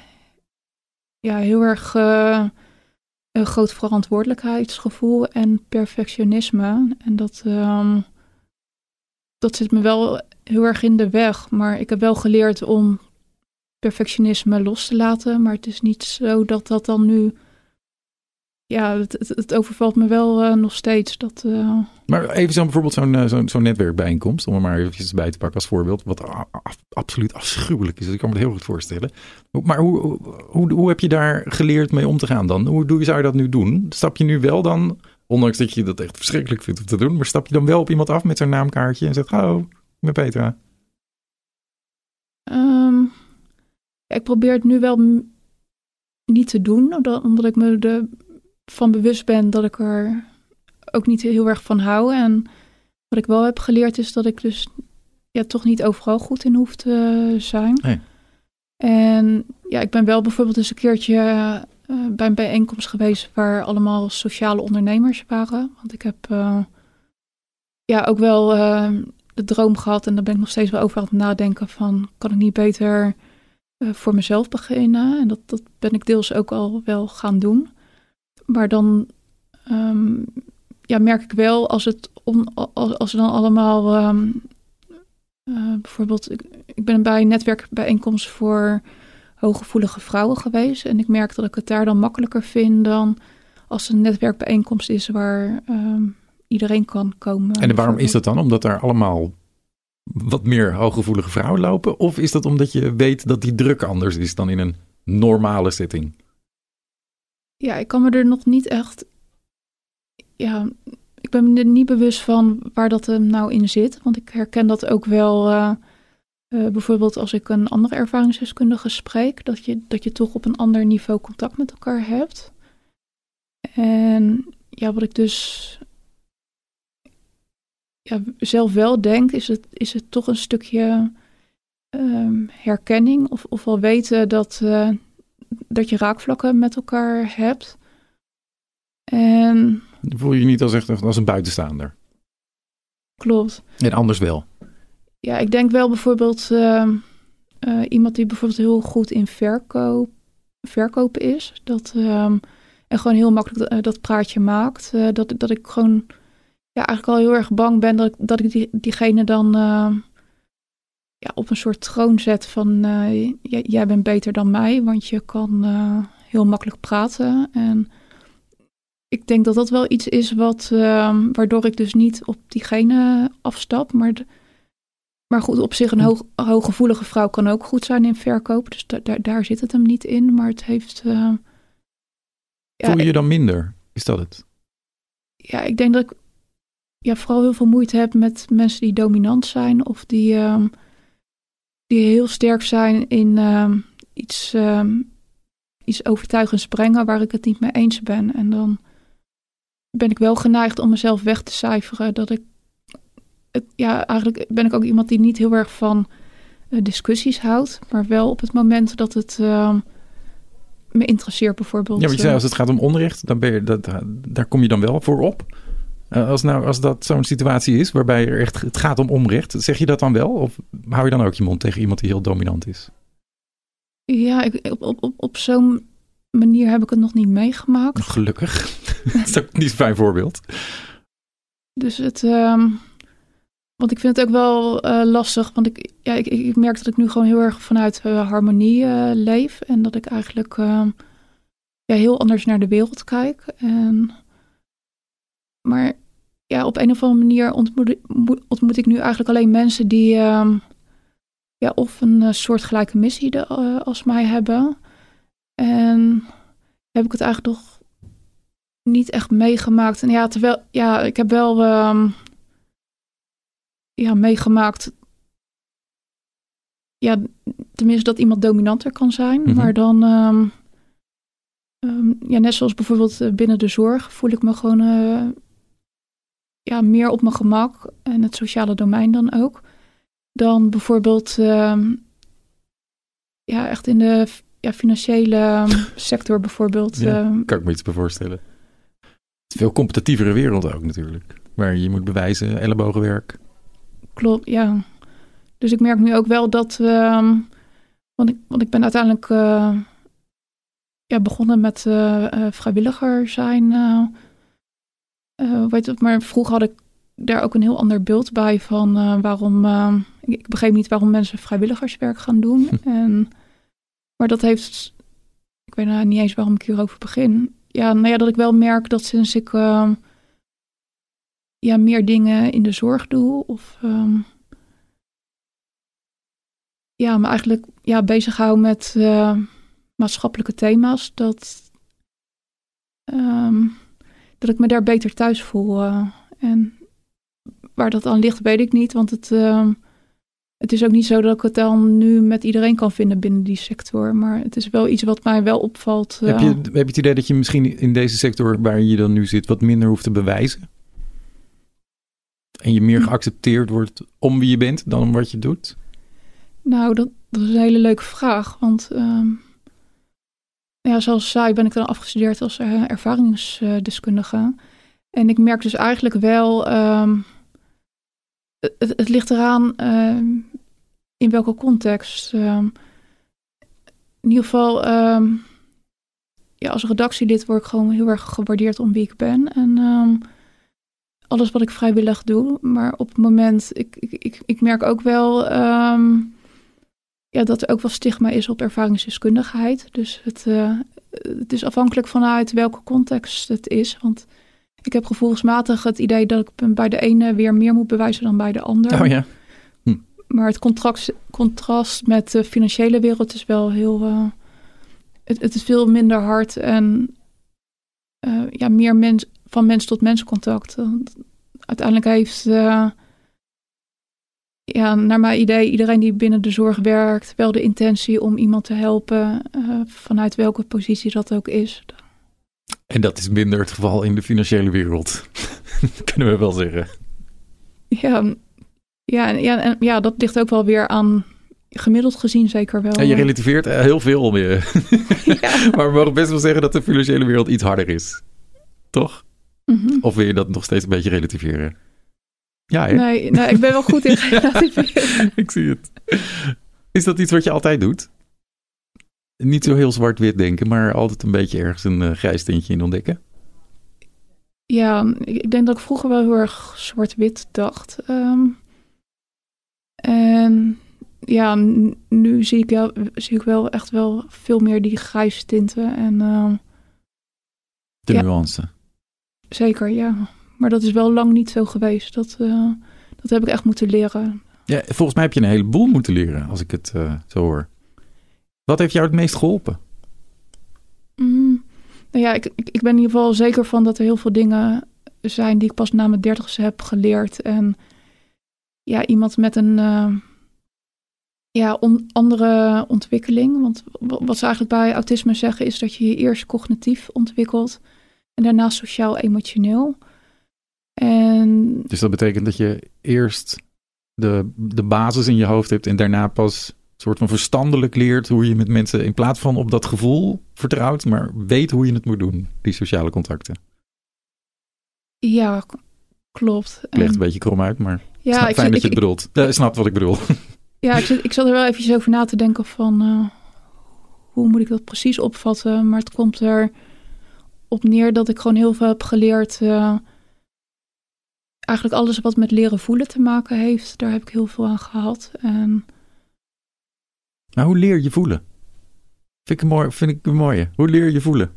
ja, heel erg uh, een groot verantwoordelijkheidsgevoel en perfectionisme. En dat, um, dat zit me wel heel erg in de weg. Maar ik heb wel geleerd om perfectionisme los te laten. Maar het is niet zo dat dat dan nu ja, het, het, overvalt me wel uh, nog steeds. Dat, uh... Maar even zo bijvoorbeeld zo'n zo'n zo'n netwerkbijeenkomst, om er maar eventjes bij te pakken als voorbeeld, wat absoluut afschuwelijk is. Dus ik kan me het heel goed voorstellen. Maar hoe, hoe, hoe heb je daar geleerd mee om te gaan dan? Hoe zou je dat nu doen? Stap je nu wel dan, ondanks dat je dat echt verschrikkelijk vindt om te doen, maar stap je dan wel op iemand af met zijn naamkaartje en zegt, hallo, ik ben Petra? Um, ik probeer het nu wel niet te doen, omdat ik me de van bewust ben dat ik er ook niet heel erg van hou. En wat ik wel heb geleerd is dat ik dus ja, toch niet overal goed in hoef te zijn. Nee. En ja, ik ben wel bijvoorbeeld eens een keertje uh, bij een bijeenkomst geweest waar allemaal sociale ondernemers waren. Want ik heb uh, ja ook wel uh, de droom gehad en daar ben ik nog steeds wel over aan het nadenken van kan ik niet beter voor mezelf beginnen. En dat, dat ben ik deels ook al wel gaan doen. Maar dan um, ja, merk ik wel als het on, als, als we dan allemaal um, uh, bijvoorbeeld, ik, ik, ben bij een netwerkbijeenkomst voor hooggevoelige vrouwen geweest. En ik merk dat ik het daar dan makkelijker vind dan als een netwerkbijeenkomst is waar um, iedereen kan komen. En waarom is dat dan? Omdat daar allemaal wat meer hooggevoelige vrouwen lopen? Of is dat omdat je weet dat die druk anders is dan in een normale setting? ja, ik kan me er nog niet echt. Ja, ik ben er niet bewust van waar dat hem nou in zit. Want ik herken dat ook wel. Uh, uh, bijvoorbeeld als ik een andere ervaringsdeskundige spreek, dat je, dat je toch op een ander niveau contact met elkaar hebt. En ja, wat ik dus ja, zelf wel denk, is het, is het toch een stukje um, herkenning. Of, of wel weten dat, uh, dat je raakvlakken met elkaar hebt. En... Voel je je niet als echt als een buitenstaander? Klopt. En anders wel? Ja, ik denk wel bijvoorbeeld uh, uh, iemand die bijvoorbeeld heel goed in verkoop, verkopen is. Dat, um, en gewoon heel makkelijk dat, dat praatje maakt. Uh, dat, dat ik gewoon ja, eigenlijk al heel erg bang ben dat ik, dat ik die, diegene dan ehm, ja, op een soort troon zet van uh, jij, bent beter dan mij, want je kan uh, heel makkelijk praten. En ik denk dat dat wel iets is wat, uh, waardoor ik dus niet op diegene afstap. Maar, de, maar goed, op zich een hoog, hooggevoelige vrouw kan ook goed zijn in verkoop. Dus da daar, daar zit het hem niet in. Maar het heeft. Ja, Voel je je dan minder? Is dat het? Ja, ik denk dat ik ja, vooral heel veel moeite heb met mensen die dominant zijn of die ehm, die heel sterk zijn in uh, iets, uh, iets overtuigends brengen waar ik het niet mee eens ben. En dan ben ik wel geneigd om mezelf weg te cijferen. Dat ik, het, ja, eigenlijk ben ik ook iemand die niet heel erg van uh, discussies houdt, maar wel op het moment dat het ehm, me interesseert bijvoorbeeld. Ja, maar je zei als het gaat om onrecht, dan ben je, dat, daar kom je dan wel voor op. Eh, als, nou, als dat zo'n situatie is waarbij er echt, het gaat om onrecht, zeg je dat dan wel? Of hou je dan ook je mond tegen iemand die heel dominant is? Ja, ik, op, op, op, op zo'n manier heb ik het nog niet meegemaakt. Gelukkig. dat is ook niet fijn voorbeeld. Dus het. Um, want ik vind het ook wel uh, lastig. Want ik, ja, ik, ik, merk dat ik nu gewoon heel erg vanuit uh, harmonie uh, leef. En dat ik eigenlijk ehm, ja, heel anders naar de wereld kijk. En, maar ja, op een of andere manier ontmoet, ontmoet ik nu eigenlijk alleen mensen die uh, ja, of een soortgelijke missie de, als mij hebben. En heb ik het eigenlijk nog niet echt meegemaakt. En ja, terwijl, ja, ik heb wel uh, ja, meegemaakt. Ja, tenminste dat iemand dominanter kan zijn. Mm -hmm. Maar dan, um, um, ja, net zoals bijvoorbeeld eh, binnen de zorg, voel ik me gewoon uh, ja, meer op mijn gemak en het sociale domein dan ook. Dan bijvoorbeeld ja, echt in de ja, financiële sector bijvoorbeeld. Ja, uh, kan ik me iets bij voorstellen. Het is een veel competitievere wereld ook natuurlijk. Waar je moet bewijzen, ellebogenwerk. Klopt, ja. Dus ik merk nu ook wel dat, ehm, want, ik, want ik ben uiteindelijk uh, ja, begonnen met uh, vrijwilliger zijn. weet het, maar vroeger had ik daar ook een heel ander beeld bij van waarom. ik begreep niet waarom mensen vrijwilligerswerk gaan doen. en, maar dat heeft, ik weet nou niet eens waarom ik hierover begin. Ja, nou ja, dat ik wel merk dat sinds ik ehm, ja, meer dingen in de zorg doe of um, ja, me eigenlijk ja, bezig hou met uh, maatschappelijke thema's, dat, dat ik me daar beter thuis voel. Uh, en waar dat aan ligt, weet ik niet, want het, het is ook niet zo dat ik het dan nu met iedereen kan vinden binnen die sector. Maar het is wel iets wat mij wel opvalt. Heb je, heb je het idee dat je misschien in deze sector waar je dan nu zit wat minder hoeft te bewijzen? En je meer hm. geaccepteerd wordt om wie je bent dan om wat je doet? Nou, dat, dat is een hele leuke vraag. Want um, ja, zoals zei, ben ik dan afgestudeerd als uh, ervaringsdeskundige. En ik merk dus eigenlijk wel, um, het, het, ligt eraan um, in welke context. in ieder geval, ja, als redactielid word ik gewoon heel erg gewaardeerd om wie ik ben. En alles wat ik vrijwillig doe. Maar op het moment, ik, ik, ik, merk ook wel ja, dat er ook wel stigma is op ervaringsdeskundigheid. Dus het, uh, het is afhankelijk vanuit welke context het is. Want ik heb gevoelsmatig het idee dat ik bij de ene weer meer moet bewijzen dan bij de ander. Oh ja. Maar het contrast, contrast met de financiële wereld is wel heel. Uh, het, het, is veel minder hard en uh, ja, meer mens, van mens tot mens contact. Uiteindelijk heeft ja, naar mijn idee, iedereen die binnen de zorg werkt, wel de intentie om iemand te helpen, vanuit welke positie dat ook is. En dat is minder het geval in de financiële wereld, kunnen we wel zeggen. Ja, ja, ja, en, ja, dat ligt ook wel weer aan gemiddeld gezien zeker wel. En je relativeert heel veel meer. ja. maar we mogen best wel zeggen dat de financiële wereld iets harder is. Toch? Mm -hmm. Of wil je dat nog steeds een beetje relativeren? Ja, Nee, nee, ik ben wel goed in relativeren. ik zie het. Is dat iets wat je altijd doet? Niet zo heel zwart-wit denken, maar altijd een beetje ergens een uh, grijs tintje in ontdekken? Ja, ik denk dat ik vroeger wel heel erg zwart-wit dacht. Um, en ja, nu zie ik, wel, zie ik wel echt wel veel meer die grijze tinten. En, uh, De ja, nuance. Zeker, ja. Maar dat is wel lang niet zo geweest. Dat, uh, dat heb ik echt moeten leren. Ja, volgens mij heb je een heleboel moeten leren, als ik het uh, zo hoor. Wat heeft jou het meest geholpen? Mm, nou ja, ik, ik, ik, ben in ieder geval zeker van dat er heel veel dingen zijn die ik pas na mijn dertigste heb geleerd. En ja, iemand met een uh, ja, on, andere ontwikkeling. Want wat ze eigenlijk bij autisme zeggen is dat je je eerst cognitief ontwikkelt en daarna sociaal-emotioneel. En... Dus dat betekent dat je eerst de, de basis in je hoofd hebt en daarna pas een soort van verstandelijk leert hoe je met mensen in plaats van op dat gevoel vertrouwt, maar weet hoe je het moet doen, die sociale contacten. Ja, klopt. Het legt een beetje krom uit, maar ja, snap, ik fijn dat je het bedoelt. Uh, snapt wat ik bedoel. Ja, ik zat, ik zat er wel even over na te denken van uh, hoe moet ik dat precies opvatten. Maar het komt er op neer dat ik gewoon heel veel heb geleerd uh, eigenlijk alles wat met leren voelen te maken heeft, daar heb ik heel veel aan gehad. En... Nou, hoe leer je voelen? Vind ik mooi, vind ik een mooie. Hoe leer je voelen?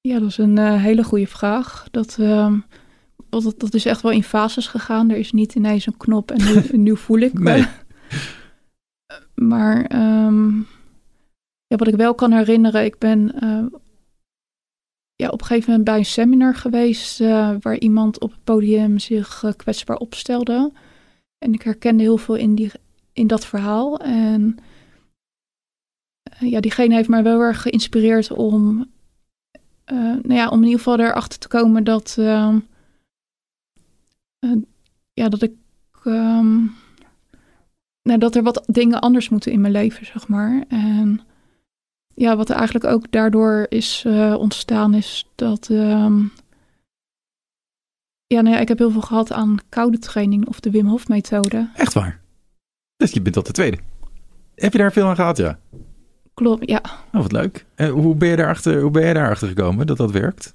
Ja, dat is een uh, hele goede vraag. Dat, uh, dat, dat, is echt wel in fases gegaan. Er is niet ineens een knop en nu, nu voel ik. Nee. maar um, ja, wat ik wel kan herinneren, ik ben uh, ja, op een gegeven moment bij een seminar geweest uh, waar iemand op het podium zich uh, kwetsbaar opstelde. En ik herkende heel veel in, die, in dat verhaal. En ja, diegene heeft mij wel erg geïnspireerd om, nou ja, om in ieder geval erachter te komen dat, ehm, ja, dat ik, um, nou, dat er wat dingen anders moeten in mijn leven, zeg maar. En ja, wat er eigenlijk ook daardoor is uh, ontstaan, is dat. Um, ja, nou ja, ik heb heel veel gehad aan koude training of de Wim Hof methode. Echt waar? Dus je bent al de tweede. Heb je daar veel aan gehad, ja? Klopt, ja. Oh, wat leuk. En hoe ben je daarachter, hoe ben je daarachter gekomen dat dat werkt?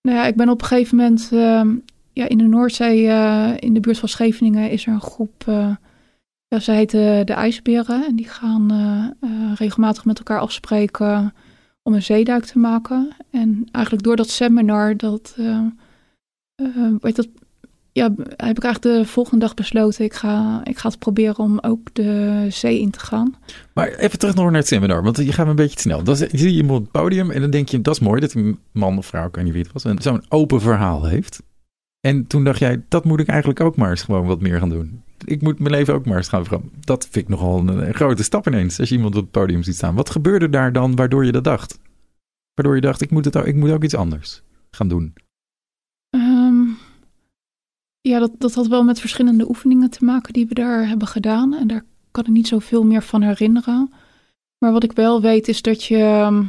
Nou ja, ik ben op een gegeven moment ehm, ja, in de Noordzee, eh, in de buurt van Scheveningen, is er een groep. Uh, ja, ze heten de IJsberen. En die gaan eh, regelmatig met elkaar afspreken om een zeeduik te maken. En eigenlijk door dat seminar, dat, weet dat ja, heb ik eigenlijk de volgende dag besloten, ik ga, ik ga het proberen om ook de zee in te gaan. Maar even terug nog naar het seminar, want je gaat een beetje te snel. Dan zie je iemand op het podium en dan denk je, dat is mooi dat een man of vrouw, ik weet niet wie het was, zo'n open verhaal heeft. En toen dacht jij, dat moet ik eigenlijk ook maar eens gewoon wat meer gaan doen. Ik moet mijn leven ook maar eens gaan veranderen. Dat vind ik nogal een, grote stap ineens, als je iemand op het podium ziet staan. Wat gebeurde daar dan waardoor je dat dacht? Waardoor je dacht, ik moet, het ook, ik moet ook iets anders gaan doen. Um, ja, dat, dat had wel met verschillende oefeningen te maken die we daar hebben gedaan. En daar kan ik niet zoveel meer van herinneren. Maar wat ik wel weet is dat je. Ehm,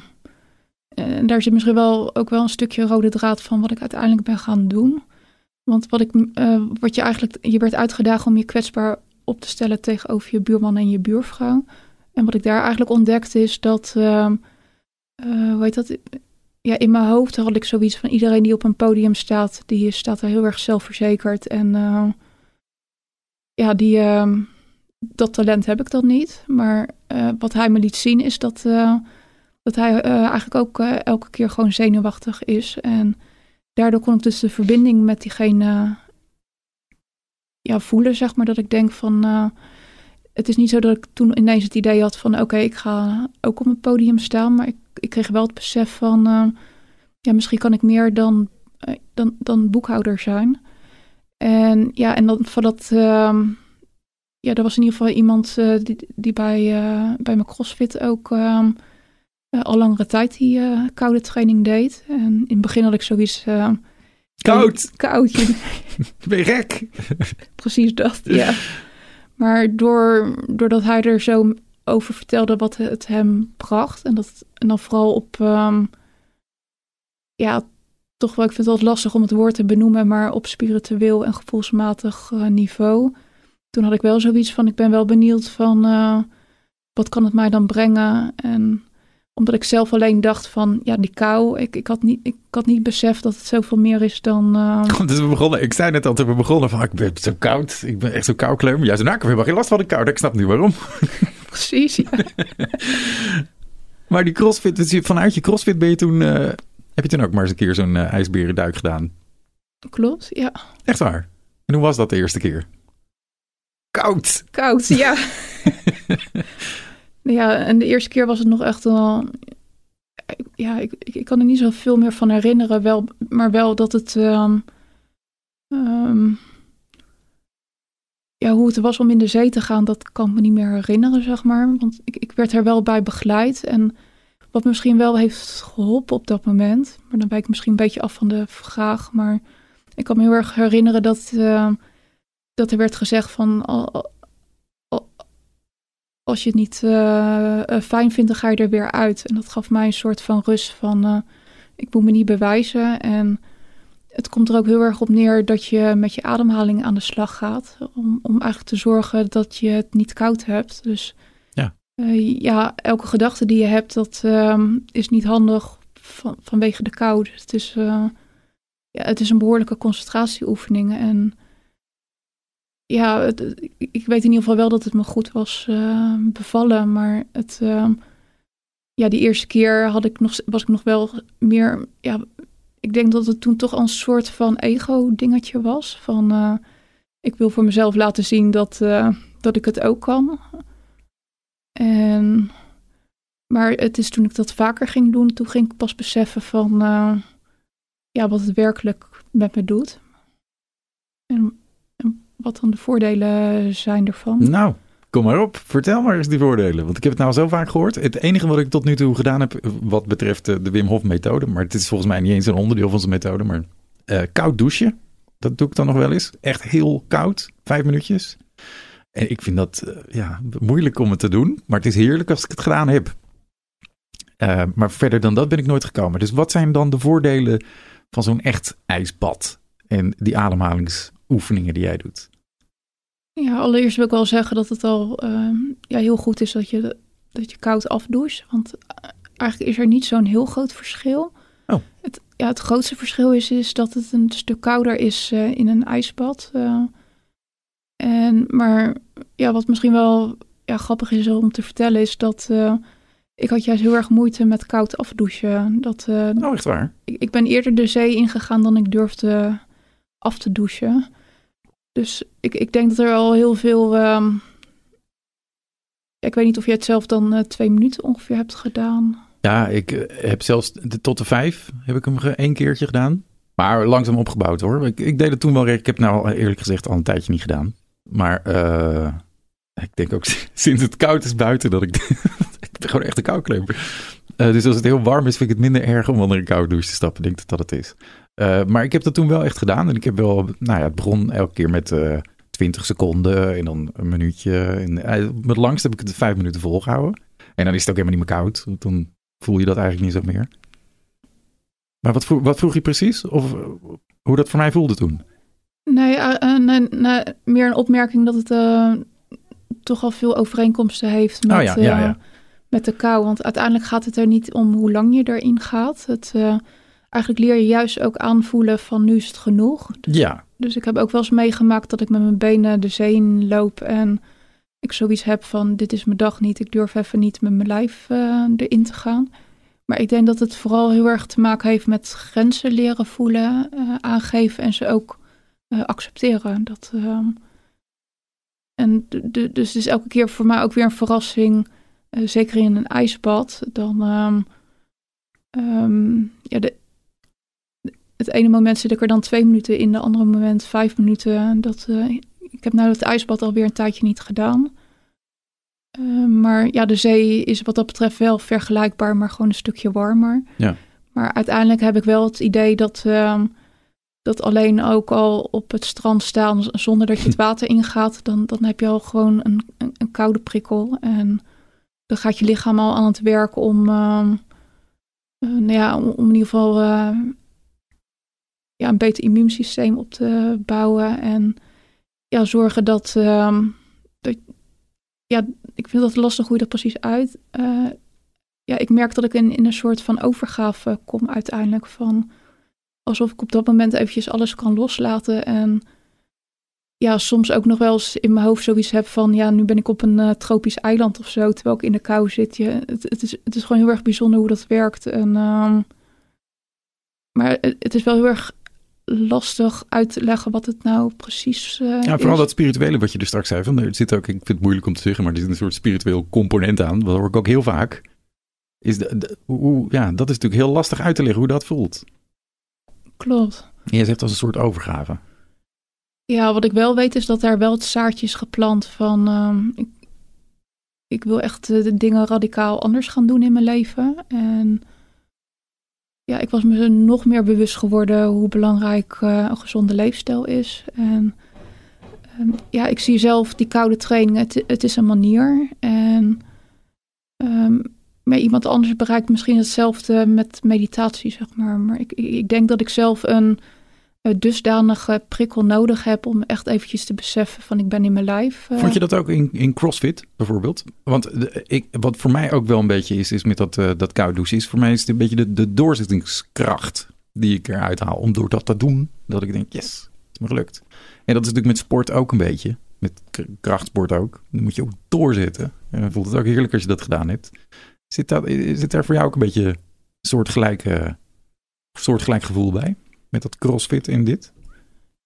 en daar zit misschien wel ook wel een stukje rode draad van wat ik uiteindelijk ben gaan doen. Want wat, ik, uh, wat je eigenlijk. Je werd uitgedaagd om je kwetsbaar op te stellen tegenover je buurman en je buurvrouw. En wat ik daar eigenlijk ontdekte is dat. Uh, hoe heet dat? ja, in mijn hoofd had ik zoiets van iedereen die op een podium staat, die staat er heel erg zelfverzekerd. En uh, ja, die, uh, dat talent heb ik dan niet. Maar wat hij me liet zien is dat, dat hij eigenlijk ook elke keer gewoon zenuwachtig is. En daardoor kon ik dus de verbinding met diegene ja, voelen, zeg maar. Dat ik denk van het is niet zo dat ik toen ineens het idee had van oké, ik ga ook op een podium staan. Maar ik, ik kreeg wel het besef van uh, ja, misschien kan ik meer dan, uh, dan, dan boekhouder zijn. En ja, en dan van dat. Uh, ja, er was in ieder geval iemand die, die bij, bij mijn CrossFit ook ehm, al langere tijd die koude training deed. En in het begin had ik zoiets. Koud! Koud. ben je gek? Precies dat, ja. Maar door, doordat hij er zo over vertelde wat het hem bracht. En, dat, en dan vooral op, um, ja, toch wel, ik vind het altijd lastig om het woord te benoemen, maar op spiritueel en gevoelsmatig uh, niveau. Toen had ik wel zoiets van, ik ben wel benieuwd van, uh, wat kan het mij dan brengen? En omdat ik zelf alleen dacht van, ja, die kou. Ik, ik, had, niet, ik had niet beseft dat het zoveel meer is dan... Uh... Dus we begonnen, ik zei net al toen we begonnen van, ik ben zo koud. Ik ben echt zo. Maar jij zei, nou, ik heb helemaal geen last van de kou. Ik snap niet waarom. Precies, ja. maar die crossfit, dus vanuit je crossfit ben je toen... Uh, heb je toen ook maar eens een keer zo'n uh, ijsberenduik gedaan? Klopt, ja. Echt waar? En hoe was dat de eerste keer? Koud! Koud, ja. Ja, en de eerste keer was het nog echt wel. Ja, ik, ik, kan er niet zoveel meer van herinneren. Wel, maar wel dat het. Um, um, ja, hoe het was om in de zee te gaan, dat kan ik me niet meer herinneren, zeg maar. Want ik, ik werd er wel bij begeleid. En wat misschien wel heeft geholpen op dat moment. Maar dan ben ik misschien een beetje af van de vraag. Maar ik kan me heel erg herinneren dat, uh, dat er werd gezegd van als je het niet uh, fijn vindt, dan ga je er weer uit. En dat gaf mij een soort van rust van, uh, ik moet me niet bewijzen. En het komt er ook heel erg op neer dat je met je ademhaling aan de slag gaat. Om, om eigenlijk te zorgen dat je het niet koud hebt. Dus ja, ja elke gedachte die je hebt, dat uh, is niet handig van, vanwege de kou. Dus het is, ja, het is een behoorlijke concentratieoefening. En ja, ik weet in ieder geval wel dat het me goed was uh, bevallen. Maar het, uh, ja, die eerste keer had ik nog, was ik nog wel meer. Ja, ik denk dat het toen toch een soort van ego-dingetje was. Van uh, ik wil voor mezelf laten zien dat, dat ik het ook kan. En, maar het is toen ik dat vaker ging doen, toen ging ik pas beseffen van ja, wat het werkelijk met me doet. En wat dan de voordelen zijn ervan? Nou, kom maar op. Vertel maar eens die voordelen. Want ik heb het nou zo vaak gehoord. Het enige wat ik tot nu toe gedaan heb wat betreft de Wim Hof methode. Maar het is volgens mij niet eens een onderdeel van zijn methode. Maar uh, koud douchen. Dat doe ik dan nog wel eens. Echt heel koud. Vijf minuutjes. En ik vind dat uh, ja, moeilijk om het te doen. Maar het is heerlijk als ik het gedaan heb. Maar verder dan dat ben ik nooit gekomen. Dus wat zijn dan de voordelen van zo'n echt ijsbad? En die ademhalingsoefeningen die jij doet? Ja, allereerst wil ik wel zeggen dat het al ehm, ja, heel goed is dat je, dat je koud afdoucht. Want eh, eigenlijk is er niet zo'n heel groot verschil. Oh. Het, ja, het grootste verschil is, is dat het een stuk kouder is eh, in een ijsbad. eh. en, maar ja, wat misschien wel ja, grappig is om te vertellen, is dat ik had juist heel erg moeite met koud afdouchen. Dat, Nou, echt waar. ik, ik ben eerder de zee ingegaan dan ik durfde af te douchen. Dus ik, ik denk dat er al heel veel. ehm, ik weet niet of je het zelf dan eh, twee minuten ongeveer hebt gedaan. Ja, ik eh, heb zelfs tot de vijf heb ik hem één keertje gedaan. Maar langzaam opgebouwd hoor. Ik, deed het toen wel. Ik heb nou eerlijk gezegd al een tijdje niet gedaan. Maar eh, ik denk ook sinds het koud is buiten dat ik... ik ben gewoon echt een koukleper. Eh, dus als het heel warm is, vind ik het minder erg om onder een koude douche te stappen. Denk dat dat het is. Maar ik heb dat toen wel echt gedaan. En ik heb wel... Nou ja, het begon elke keer met... eh 20 seconden en dan een minuutje. En, eh, met langst heb ik het vijf minuten volgehouden. En dan is het ook helemaal niet meer koud. want Dan voel je dat eigenlijk niet zo meer. Maar wat, vroeg, wat vroeg je precies? Of eh, hoe dat voor mij voelde toen? Nee, eh, nee, nee, meer een opmerking dat het toch al veel overeenkomsten heeft met, Oh ja, ja, ja. met de kou. Want uiteindelijk gaat het er niet om hoe lang je erin gaat. Het, eigenlijk leer je juist ook aanvoelen van nu is het genoeg. Ja, Dus ik heb ook wel eens meegemaakt dat ik met mijn benen de zee in loop en ik zoiets heb van dit is mijn dag niet, ik durf even niet met mijn lijf eh, erin te gaan. Maar ik denk dat het vooral heel erg te maken heeft met grenzen leren voelen, eh, aangeven en ze ook eh, accepteren. Dat, ehm, en dus het is elke keer voor mij ook weer een verrassing, zeker in een ijsbad. Dan, ehm, ehm, ja, de, het ene moment zit ik er dan twee minuten in, de andere moment vijf minuten. Dat, eh, ik heb nou het ijsbad alweer een tijdje niet gedaan. Eh, maar ja, de zee is wat dat betreft wel vergelijkbaar, maar gewoon een stukje warmer. Ja. Maar uiteindelijk heb ik wel het idee dat, ehm, dat alleen ook al op het strand staan zonder dat je het water ingaat, dan, dan heb je al gewoon een, een, een koude prikkel. En dan gaat je lichaam al aan het werk om, ehm, eh, nou ja, om, om in ieder geval ja, een beter immuunsysteem op te bouwen. En ja, zorgen dat, ehm, dat. Ja, ik vind dat lastig hoe je dat precies uit. eh, ja, ik merk dat ik in, in een soort van overgave kom uiteindelijk. Van alsof ik op dat moment eventjes alles kan loslaten. En ja, soms ook nog wel eens in mijn hoofd zoiets heb van... ja, nu ben ik op een eh, tropisch eiland of zo, terwijl ik in de kou zit. Je, het, het, is, het is gewoon heel erg bijzonder hoe dat werkt. En, ehm, maar het, het is wel heel erg lastig uit te leggen wat het nou precies eh, ja vooral is. dat spirituele wat je er straks zei. Van, er zit ook, ik vind het moeilijk om te zeggen, maar er zit een soort spiritueel component aan. Dat hoor ik ook heel vaak. Is de, de- hoe, ja, dat is natuurlijk heel lastig uit te leggen hoe dat voelt. Klopt. Jij zegt als een soort overgave. Ja, wat ik wel weet is dat daar wel het zaadje is geplant van... ehm, ik, ik wil echt de dingen radicaal anders gaan doen in mijn leven. En ja, ik was me nog meer bewust geworden hoe belangrijk eh, een gezonde leefstijl is. En ehm, ja, ik zie zelf die koude training, het, is een manier. En ehm, maar iemand anders bereikt misschien hetzelfde met meditatie, zeg maar. Maar ik, ik, denk dat ik zelf een dusdanige prikkel nodig heb om echt eventjes te beseffen van ik ben in mijn lijf. eh. Vond je dat ook in, in CrossFit bijvoorbeeld? Want ik, wat voor mij ook wel een beetje is, is met dat, eh dat koud douchen, is voor mij is het een beetje de, de doorzettingskracht die ik eruit haal. Om door dat te doen, dat ik denk, yes, het is me gelukt. En dat is natuurlijk met sport ook een beetje. Met krachtsport ook. Dan moet je ook doorzetten. En dan voelt het ook heerlijk als je dat gedaan hebt. Zit, dat, zit daar voor jou ook een beetje soortgelijk, eh, soortgelijk gevoel bij? Met dat crossfit en dit?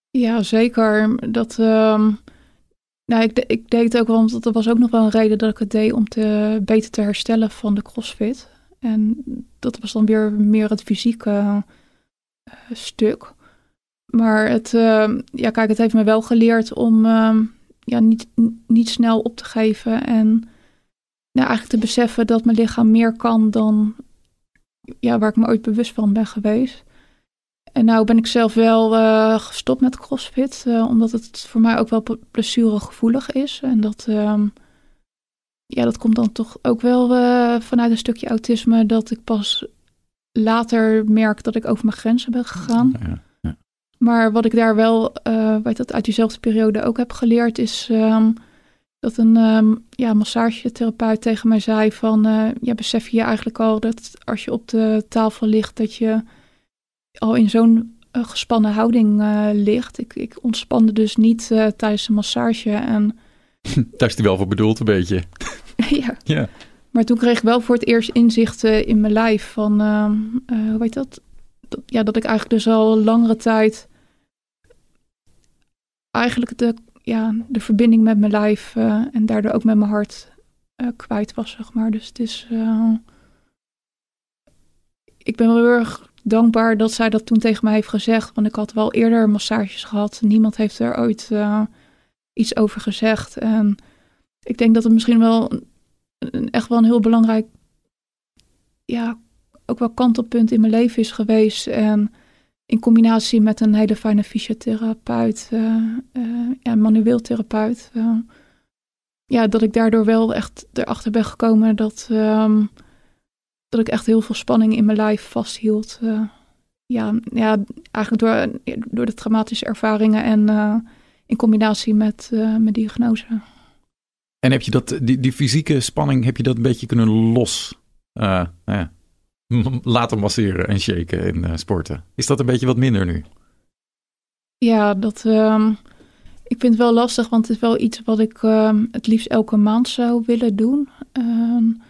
Ja, zeker. Dat, ehm, nou, ik, ik deed het ook want dat was ook nog wel een reden dat ik het deed om te, beter te herstellen van de crossfit. En dat was dan weer meer het fysieke eh, stuk. Maar het, ehm, ja, kijk, het heeft me wel geleerd om ehm, ja, niet, niet snel op te geven. En nou, eigenlijk te beseffen dat mijn lichaam meer kan dan ja, waar ik me ooit bewust van ben geweest. En nou ben ik zelf wel eh, gestopt met CrossFit, eh, omdat het voor mij ook wel ble- blessuregevoelig is. En dat, ehm, ja, dat komt dan toch ook wel eh, vanuit een stukje autisme, dat ik pas later merk dat ik over mijn grenzen ben gegaan. Ja, ja. maar wat ik daar wel, uh, weet dat, uit diezelfde periode ook heb geleerd, is um, dat een um, ja, massagetherapeut tegen mij zei van, uh, ja, besef je eigenlijk al dat als je op de tafel ligt, dat je al in zo'n uh, gespannen houding ligt. Ik, ik ontspande dus niet tijdens de massage en... Daar is hij wel voor bedoeld, een beetje. ja. ja. Maar toen kreeg ik wel voor het eerst inzichten in mijn lijf van, hoe weet dat? dat? Ja, dat ik eigenlijk dus al langere tijd eigenlijk de, ja, de verbinding met mijn lijf en daardoor ook met mijn hart kwijt was, zeg maar. Dus het is. Ik ben wel heel erg dankbaar dat zij dat toen tegen mij heeft gezegd. Want ik had wel eerder massages gehad. Niemand heeft er ooit iets over gezegd. En ik denk dat het misschien wel een, echt wel een heel belangrijk. Ja, ook wel kantelpunt in mijn leven is geweest. En in combinatie met een hele fijne fysiotherapeut, uh, ja, manueel therapeut. Ja, dat ik daardoor wel echt erachter ben gekomen dat, um, dat ik echt heel veel spanning in mijn lijf vasthield. ja, ja, eigenlijk door, door de traumatische ervaringen en in combinatie met mijn diagnose. En heb je dat, die, die fysieke spanning, heb je dat een beetje kunnen los? ja laten masseren en shaken in sporten. Is dat een beetje wat minder nu? Ja, dat, um, ik vind het wel lastig, want het is wel iets wat ik um, het liefst elke maand zou willen doen. Um,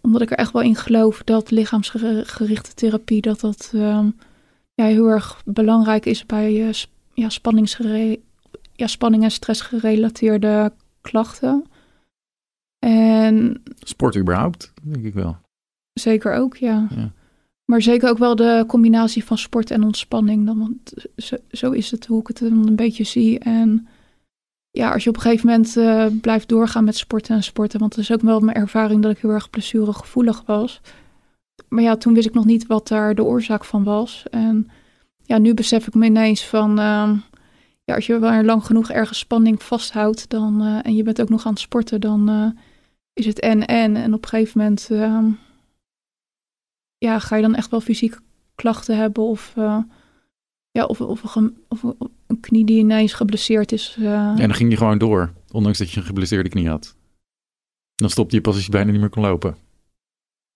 omdat ik er echt wel in geloof dat lichaamsgerichte therapie dat dat ja, heel erg belangrijk is bij uh, ja, ja, spanning en stressgerelateerde klachten. En, Sport überhaupt, denk ik wel. Zeker ook, ja. ja. Maar zeker ook wel de combinatie van sport en ontspanning. Dan, want zo, zo, is het hoe ik het een beetje zie. En ja, als je op een gegeven moment uh, blijft doorgaan met sporten en sporten. Want het is ook wel mijn ervaring dat ik heel erg blessuregevoelig was. Maar ja, toen wist ik nog niet wat daar de oorzaak van was. En ja, nu besef ik me ineens van... Uh, ja, als je wel lang genoeg ergens spanning vasthoudt... Dan, uh, en je bent ook nog aan het sporten, dan eh, is het en-en. En op een gegeven moment ehm, ja, ga je dan echt wel fysieke klachten hebben of, ja, of, of, een, of, een knie die ineens geblesseerd is. Uh... Ja, en dan ging je gewoon door, ondanks dat je een geblesseerde knie had. Dan stopte je pas als je bijna niet meer kon lopen.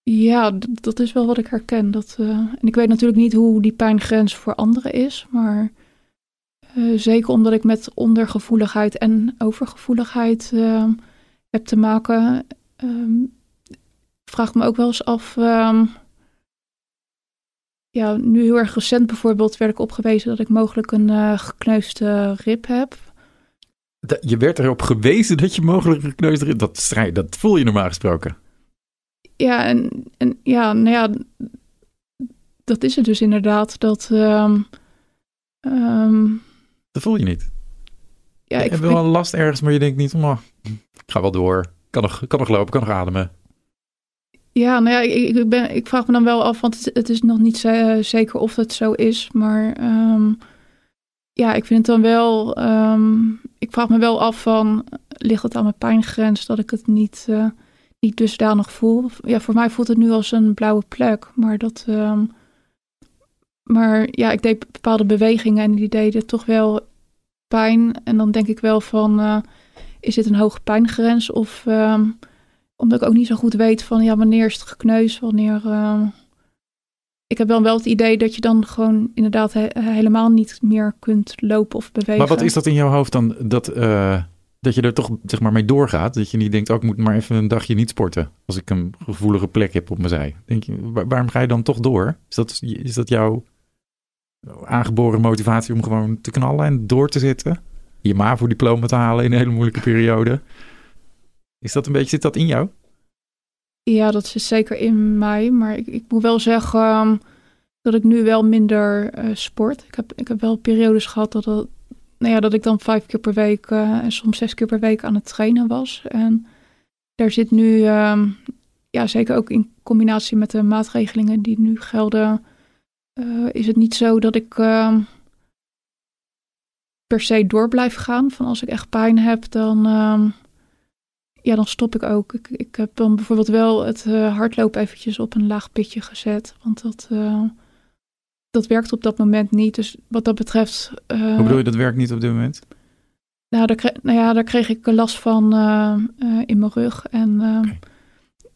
Ja, dat is wel wat ik herken. Dat, uh, en ik weet natuurlijk niet hoe die pijngrens voor anderen is, maar zeker omdat ik met ondergevoeligheid en overgevoeligheid heb te maken, um, vraag ik me ook wel eens af um, ja, nu heel erg recent bijvoorbeeld werd ik opgewezen dat ik mogelijk een uh, gekneusde rib heb. je werd erop gewezen dat je mogelijk een gekneusde rib... Dat, dat voel je normaal gesproken. Ja, en, en ja, nou ja, dat is het dus inderdaad. Dat, um, um, dat voel je niet. Ja, ik heb wel een last ergens, maar je denkt niet, oh, ik ga wel door. Kan nog, kan nog lopen, kan nog ademen. Ja, nou ja, ik, ik, vraag me dan wel af, want het, is nog niet zeker of het zo is. Maar um, ja, ik vind het dan wel. Um, ik vraag me wel af van, ligt het aan mijn pijngrens dat ik het niet, uh, niet dusdanig voel? Ja, voor mij voelt het nu als een blauwe plek. Maar dat. Um, maar ja, ik deed bepaalde bewegingen en die deden toch wel pijn. En dan denk ik wel van, uh, is dit een hoge pijngrens of omdat ik ook niet zo goed weet van ja, wanneer is het gekneusd, wanneer. Uh... Ik heb dan wel het idee dat je dan gewoon inderdaad helemaal niet meer kunt lopen of bewegen. Maar wat is dat in jouw hoofd dan? Dat, uh, dat je er toch zeg maar mee doorgaat? Dat je niet denkt, oh, ik moet maar even een dagje niet sporten. Als ik een gevoelige plek heb op mijn zij. Denk je, waarom ga je dan toch door? Is dat, is dat jouw aangeboren motivatie om gewoon te knallen en door te zitten? Je MAVO-diploma te halen in een hele moeilijke periode? Is dat een beetje, zit dat in jou? Ja, dat zit zeker in mij. Maar ik, ik moet wel zeggen um, dat ik nu wel minder uh, sport. Ik heb, ik heb wel periodes gehad dat, nou ja, dat ik dan vijf keer per week uh, en soms zes keer per week aan het trainen was. En daar zit nu, um, ja, zeker ook in combinatie met de maatregelingen die nu gelden, uh, is het niet zo dat ik um, per se door blijf gaan. Van als ik echt pijn heb, dan ja, dan stop ik ook. Ik, ik heb dan bijvoorbeeld wel het uh, hardlopen eventjes op een laag pitje gezet. Want dat, uh, dat werkt op dat moment niet. Dus wat dat betreft. eh, Hoe bedoel je, dat werkt niet op dit moment? Nou, daar, kreeg, nou ja, daar kreeg ik last van in mijn rug. En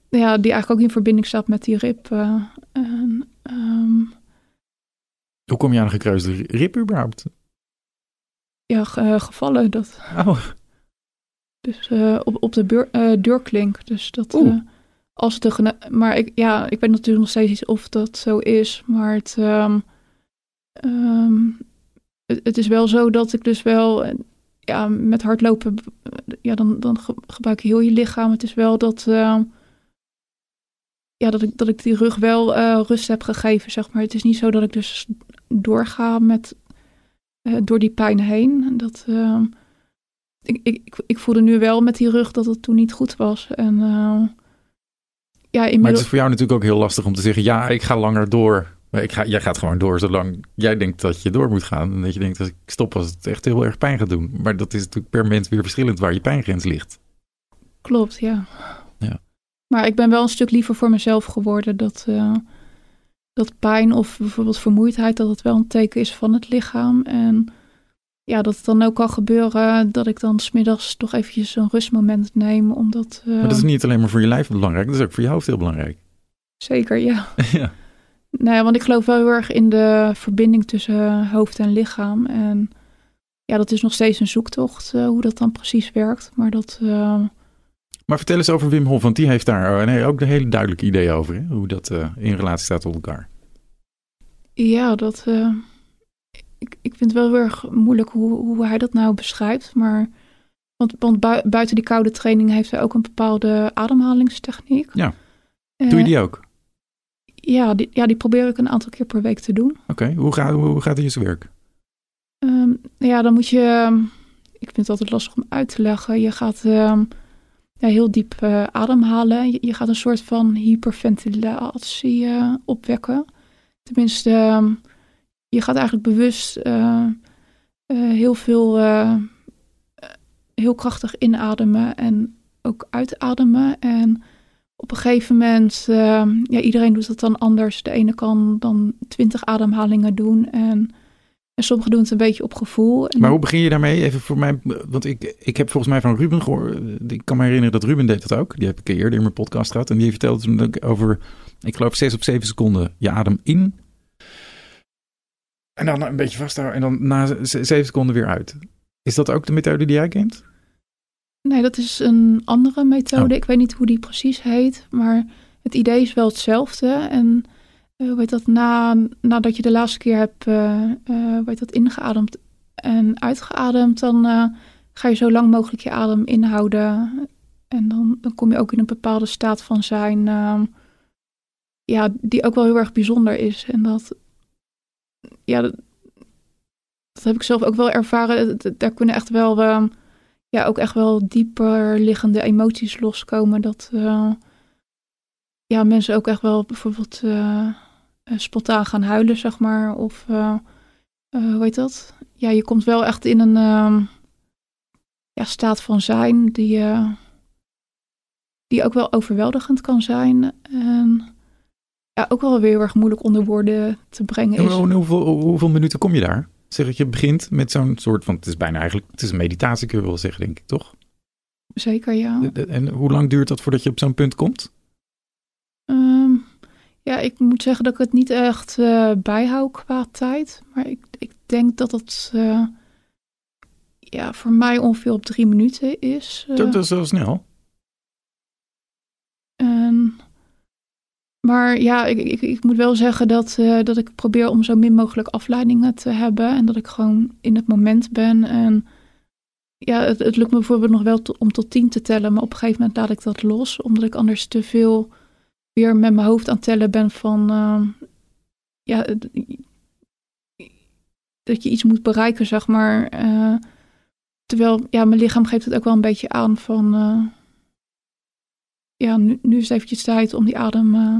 ja, die eigenlijk ook in verbinding staat met die rib. eh, en, ehm, Hoe kom je aan een gekruiste rib überhaupt? ja, ge- gevallen. Dat, Oh, dus eh, op, op de beur- eh, deurklink. Dus dat. Eh, als gene- maar ik, ja, ik weet natuurlijk nog steeds niet of dat zo is. Maar het, ehm, ehm, het, het is wel zo dat ik dus wel. Ja, met hardlopen. Ja, dan, dan ge- gebruik je heel je lichaam. Het is wel dat. ehm, ja, dat ik, dat ik die rug wel rust heb gegeven, zeg maar. Het is niet zo dat ik dus doorga met, door die pijn heen. En Dat, ik, ik, ik, voelde nu wel met die rug dat het toen niet goed was. En eh, ja, maar het inmiddels... is voor jou natuurlijk ook heel lastig om te zeggen, ja, ik ga langer door. Maar Ik ga, jij gaat gewoon door zolang jij denkt dat je door moet gaan. En dat je denkt, als ik stop als het echt heel erg pijn gaat doen. Maar dat is natuurlijk per mens weer verschillend waar je pijngrens ligt. Klopt, ja. Ja. Maar ik ben wel een stuk liever voor mezelf geworden. Dat, eh, dat pijn of bijvoorbeeld vermoeidheid, dat het wel een teken is van het lichaam. En ja, dat het dan ook kan gebeuren dat ik dan smiddags toch eventjes een rustmoment neem. Omdat, eh, Maar dat is niet alleen maar voor je lijf belangrijk, dat is ook voor je hoofd heel belangrijk. Zeker, ja. ja. Nou ja, want ik geloof wel heel erg in de verbinding tussen hoofd en lichaam. En ja, dat is nog steeds een zoektocht, eh, hoe dat dan precies werkt. Maar dat, eh, Maar vertel eens over Wim Hof, want die heeft daar nee, ook een hele duidelijke idee over. Hè? Hoe dat eh, in relatie staat tot elkaar. ja, dat, eh, ik, ik vind het wel heel erg moeilijk hoe, hoe hij dat nou beschrijft. Maar, want, want bui- buiten die koude training heeft hij ook een bepaalde ademhalingstechniek. Ja. Eh, Doe je die ook? Ja die, ja, die probeer ik een aantal keer per week te doen. Oké, hoe, gaat, hoe gaat het in zijn werk? Ehm, ja, dan moet je. Ik vind het altijd lastig om uit te leggen. Je gaat ehm, ja, heel diep eh, ademhalen. Je, je gaat een soort van hyperventilatie eh, opwekken. Tenminste, ehm, je gaat eigenlijk bewust eh, eh, heel veel. eh, heel krachtig inademen en ook uitademen. En op een gegeven moment, ja, iedereen doet het dan anders. De ene kan dan twintig ademhalingen doen en, en sommigen doen het een beetje op gevoel. Maar hoe begin je daarmee? Even voor mij, want ik, ik heb volgens mij van Ruben gehoord. Ik kan me herinneren dat Ruben deed dat ook. Die heb ik eerder in mijn podcast gehad. En die vertelde toen over, ik geloof, zes of zeven seconden je adem in. En dan een beetje vasthouden. En dan na zeven seconden weer uit. Is dat ook de methode die jij kent? Nee, dat is een andere methode. Oh. Ik weet niet hoe die precies heet, maar het idee is wel hetzelfde. En eh, hoe heet dat, na, nadat je de laatste keer hebt eh, eh, heet dat, ingeademd en uitgeademd, dan eh, ga je zo lang mogelijk je adem inhouden. En dan, dan kom je ook in een bepaalde staat van zijn, ehm, ja, die ook wel heel erg bijzonder is. En dat, ja, dat, heb ik zelf ook wel ervaren. Daar kunnen echt wel... ehm, ja, ook echt wel dieper liggende emoties loskomen. Dat eh, ja, mensen ook echt wel bijvoorbeeld eh, eh, spontaan gaan huilen, zeg maar. Of hoe heet dat? Ja, je komt wel echt in een ehm, ja, staat van zijn die, die ook wel overweldigend kan zijn. En ja, ook wel weer heel erg moeilijk onder woorden te brengen En is. hoe- hoeveel, hoeveel minuten kom je daar? Zeg dat je begint met zo'n soort van, het is bijna eigenlijk, het is een meditatie kun je wel zeggen, denk ik, toch? Zeker, ja. En hoe lang duurt dat voordat je op zo'n punt komt? Ehm, ja, ik moet zeggen dat ik het niet echt eh, bijhoud qua tijd. Maar ik, ik denk dat het eh, ja, voor mij ongeveer op drie minuten is. eh. Dat is wel snel. En- maar ja, ik, ik, ik moet wel zeggen dat, eh, dat ik probeer om zo min mogelijk afleidingen te hebben. En dat ik gewoon in het moment ben. En ja, het, lukt me bijvoorbeeld nog wel om tot tien te tellen. Maar op een gegeven moment laat ik dat los. Omdat ik anders te veel weer met mijn hoofd aan het tellen ben van... eh, ja, dat je iets moet bereiken, zeg maar. Eh, terwijl, ja, mijn lichaam geeft het ook wel een beetje aan van... ja, nu, nu is het eventjes tijd om die adem... eh,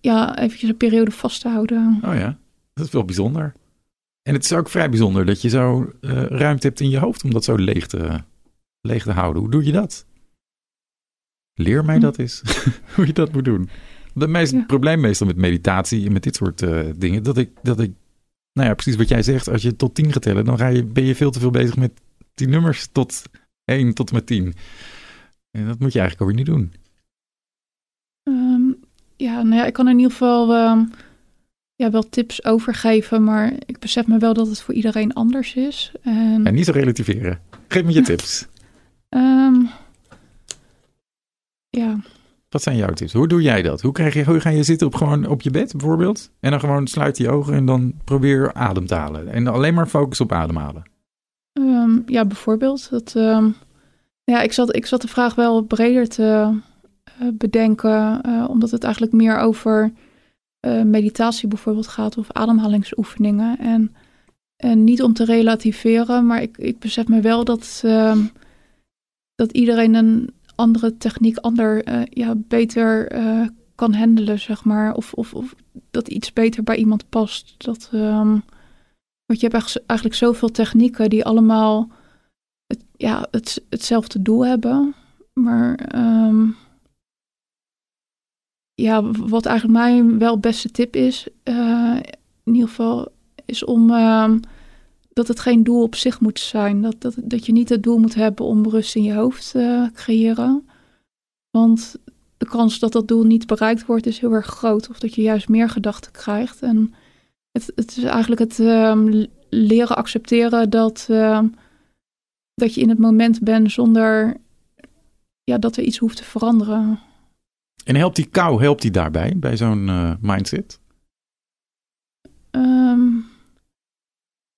ja, eventjes een periode vast te houden. Oh ja, dat is wel bijzonder. En het is ook vrij bijzonder dat je zo eh, ruimte hebt in je hoofd om dat zo leeg te, leeg te houden. Hoe doe je dat? Leer mij Hm. dat eens, hoe je dat moet doen. Het meest Ja. probleem meestal met meditatie en met dit soort eh, dingen, dat ik, dat ik, nou ja, precies wat jij zegt, als je tot tien gaat tellen, dan ga je, ben je veel te veel bezig met die nummers tot één tot en met tien. En dat moet je eigenlijk ook weer niet doen. Ehm, ja, nou ja, ik kan in ieder geval ehm, ja, wel tips overgeven, maar ik besef me wel dat het voor iedereen anders is. En, En niet zo relativeren. Geef me je tips. ehm, ja, Wat zijn jouw tips? Hoe doe jij dat? Hoe, krijg je, hoe ga je zitten op, gewoon op je bed bijvoorbeeld? En dan gewoon sluit je ogen en dan probeer adem te halen. En alleen maar focus op ademhalen. ja bijvoorbeeld. Dat, ja, ik zat, ik zat de vraag wel breder te eh, bedenken, eh, omdat het eigenlijk meer over eh, meditatie bijvoorbeeld gaat of ademhalingsoefeningen. En, en niet om te relativeren, maar ik, ik besef me wel dat, ehm, dat iedereen een andere techniek ander, ja, beter kan handelen, zeg maar. Of, of, of dat iets beter bij iemand past. Dat, ehm, want je hebt eigenlijk zoveel technieken die allemaal ja, het, hetzelfde doel hebben. Maar ehm, ja, wat eigenlijk mijn wel beste tip is, eh, in ieder geval, is om ehm, dat het geen doel op zich moet zijn. Dat, dat, dat je niet het doel moet hebben om rust in je hoofd te creëren. Want de kans dat dat doel niet bereikt wordt is heel erg groot. Of dat je juist meer gedachten krijgt. En het, het is eigenlijk het ehm, leren accepteren dat, dat je in het moment bent zonder ja, dat er iets hoeft te veranderen. En helpt die kou, helpt die daarbij, bij zo'n eh, mindset? Ehm,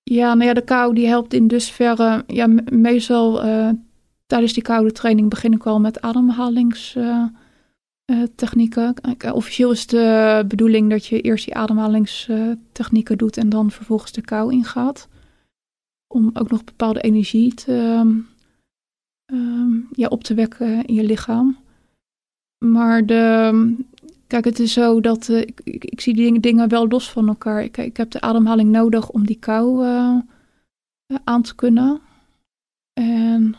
ja, nou ja, de kou die helpt in dusverre. Ja, me- meestal eh, tijdens die koude training begin ik al met ademhalingstechnieken. eh, officieel is de bedoeling dat je eerst die ademhalingstechnieken doet en dan vervolgens de kou ingaat. Om ook nog bepaalde energie te, ehm, ehm, ja, op te wekken in je lichaam. Maar de, Kijk, het is zo dat eh, ik, ik, zie die dingen, dingen wel los van elkaar. Ik, ik heb de ademhaling nodig om die kou eh, aan te kunnen. En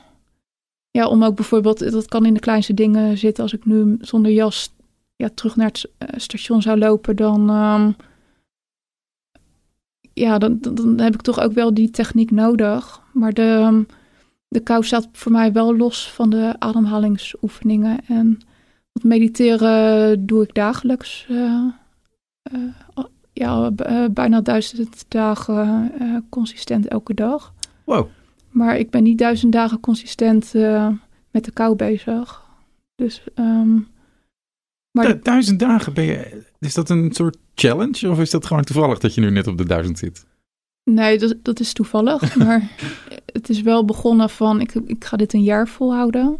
ja, om ook bijvoorbeeld, dat kan in de kleinste dingen zitten. Als ik nu zonder jas ja, terug naar het eh, station zou lopen, dan, ehm, ja, dan, dan, heb ik toch ook wel die techniek nodig. Maar de, de kou staat voor mij wel los van de ademhalingsoefeningen. En dat mediteren doe ik dagelijks. eh, eh, al- ja, eh, bijna duizend dagen eh, consistent elke dag. Wow. Maar ik ben niet duizend dagen consistent eh, met de kou bezig. Dus, ehm, maar Du- duizend dagen ben je... Is dat een soort challenge? Of is dat gewoon toevallig dat je nu net op de duizend zit? nee, dat, dat is toevallig. maar het is wel begonnen van, ik, ik ga dit een jaar volhouden.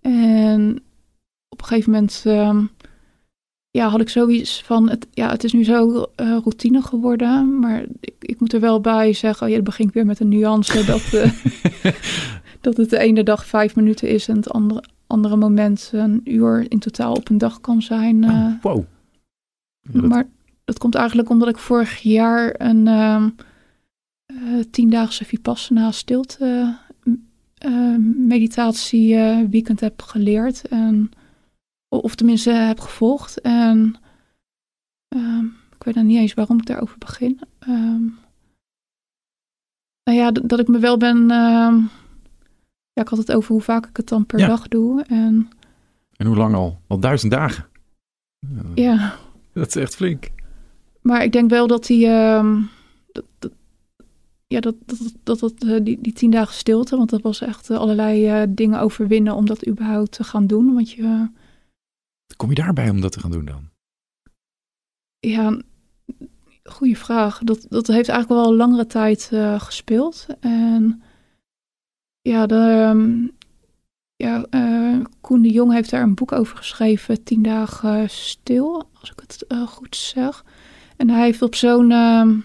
En op een gegeven moment ehm, ja, had ik zoiets van, het, ja, het is nu zo eh, routine geworden. Maar ik, ik moet er wel bij zeggen, oh ja, dan begin ik weer met een nuance. dat, eh, dat het de ene dag vijf minuten is en het andere, andere moment een uur in totaal op een dag kan zijn. eh. Oh, wow. Ja, dat- Maar dat komt eigenlijk omdat ik vorig jaar een ehm eh, tiendaagse Vipassana stilte eh, meditatie weekend heb geleerd. En, of tenminste heb gevolgd. En ehm, ik weet dan niet eens waarom ik daarover begin. Ehm, nou ja, dat, ik me wel ben... ja, ik had het over hoe vaak ik het dan per Ja. dag doe. En En hoe lang al? Al duizend dagen. ja... Dat is echt flink. Maar ik denk wel dat die. ehm, dat, dat- ja, dat, dat, dat, dat, eh, die, die tien dagen stilte, want dat was echt eh, allerlei eh, dingen overwinnen om dat überhaupt te gaan doen. Want je, Kom je daarbij om dat te gaan doen dan? ja, goede vraag. Dat, dat heeft eigenlijk wel een langere tijd gespeeld. En ja, de, ehm, ja eh, Koen de Jong heeft daar een boek over geschreven, Tien dagen stil, als ik het eh, goed zeg. En hij heeft op zo'n ehm,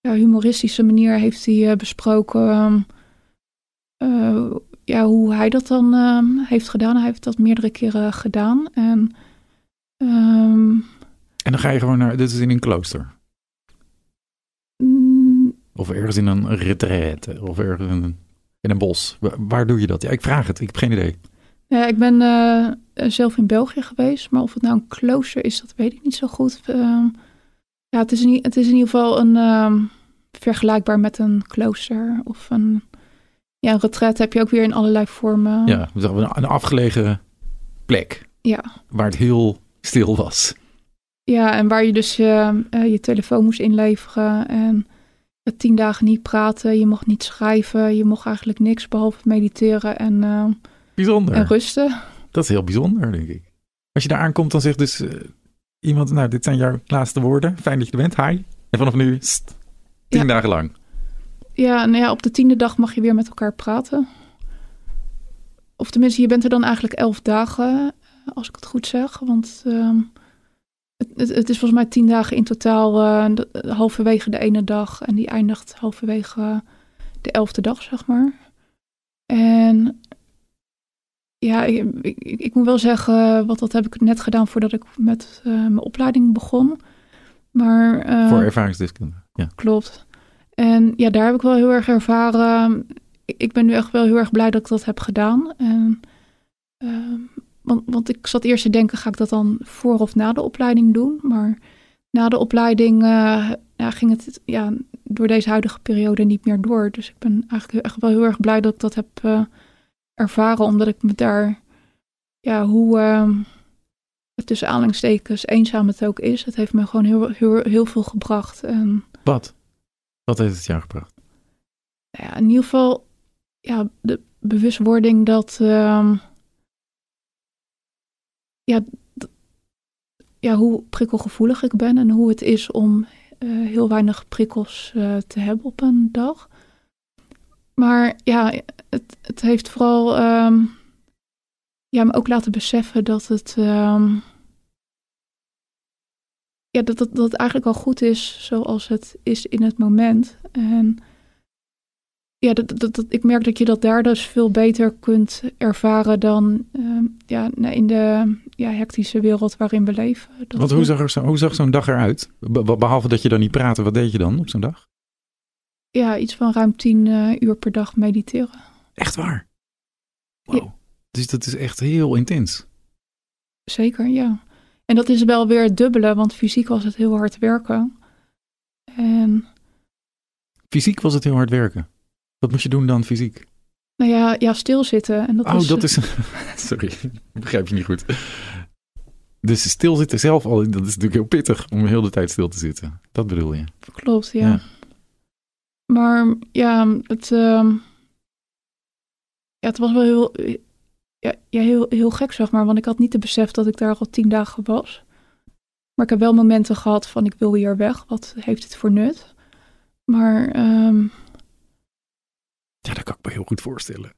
ja, humoristische manier heeft hij eh, besproken ehm, eh, ja, hoe hij dat dan ehm, heeft gedaan. Hij heeft dat meerdere keren gedaan. En En dan ga je gewoon naar... Dit is in een klooster. mm, Of ergens in een retraite. Of ergens in een, in een bos. Waar, doe je dat? Ja, ik vraag het. Ik heb geen idee. Ja, ik ben eh, zelf in België geweest, maar of het nou een klooster is, dat weet ik niet zo goed. Ehm, ja, het is, in, het is in ieder geval een ehm, vergelijkbaar met een klooster of een, ja, een retret heb je ook weer in allerlei vormen. Ja, een afgelegen plek. Ja. Waar het heel stil was. Ja, en waar je dus je, eh, je telefoon moest inleveren en tien dagen niet praten, je mocht niet schrijven, je mocht eigenlijk niks behalve mediteren en, uh, bijzonder. en rusten. Dat is heel bijzonder, denk ik. Als je daar aankomt, dan zegt dus uh, iemand, nou, dit zijn jouw laatste woorden. Fijn dat je er bent, hi. En vanaf nu, st, tien dagen lang. Ja, nou ja, op de tiende dag mag je weer met elkaar praten. Of tenminste, je bent er dan eigenlijk elf dagen, als ik het goed zeg. Want... Uh, het, het, is volgens mij tien dagen in totaal, uh, halverwege de ene dag. En die eindigt halverwege de elfde dag, zeg maar. En ja, ik, ik, ik, moet wel zeggen, wat dat heb ik net gedaan voordat ik met uh, mijn opleiding begon. Maar, uh, Voor ervaringsdeskundige, ja. Klopt. En ja, daar heb ik wel heel erg ervaren. Ik ben nu echt wel heel erg blij dat ik dat heb gedaan. En ehm, want, want ik zat eerst te denken, ga ik dat dan voor of na de opleiding doen? Maar na de opleiding uh, ja, ging het ja, door deze huidige periode niet meer door. Dus ik ben eigenlijk echt wel heel erg blij dat ik dat heb uh, ervaren. Omdat ik me daar, ja, hoe uh, tussen aanhalingstekens eenzaam het ook is. Het heeft me gewoon heel, heel, heel veel gebracht. En, Wat? Wat heeft het jou gebracht? Ja, in ieder geval ja, de bewustwording dat ja, ja, hoe prikkelgevoelig ik ben en hoe het is om uh, heel weinig prikkels uh, te hebben op een dag. Maar ja, het, het heeft vooral um, ja, me ook laten beseffen dat het, um, ja, dat, dat, dat het eigenlijk al goed is zoals het is in het moment. En ja, dat, dat, dat, ik merk dat je dat daar dus veel beter kunt ervaren dan uh, ja, in de ja, hectische wereld waarin we leven. Dat Want hoe zag, er zo, hoe zag zo'n dag eruit? Behalve dat je dan niet praatte, wat deed je dan op zo'n dag? Ja, iets van ruim tien uh, uur per dag mediteren. Echt waar? Wow. Ja. Dus dat is echt heel intens. Zeker, ja. En dat is wel weer het dubbele, want fysiek was het heel hard werken. En... Fysiek was het heel hard werken? Wat moest je doen dan fysiek? Nou ja, ja stilzitten. En dat oh, is, dat is... Sorry, begrijp je niet goed. Dus stilzitten zelf al, dat is natuurlijk heel pittig om heel de tijd stil te zitten. Dat bedoel je? Klopt, ja. ja. Maar ja, het, uh, ja, het was wel heel, ja, ja, heel, heel gek, zeg maar. Want ik had niet de besef dat ik daar al tien dagen was. Maar ik heb wel momenten gehad van ik wil hier weg. Wat heeft het voor nut? Maar... Um, ja, dat kan ik me heel goed voorstellen.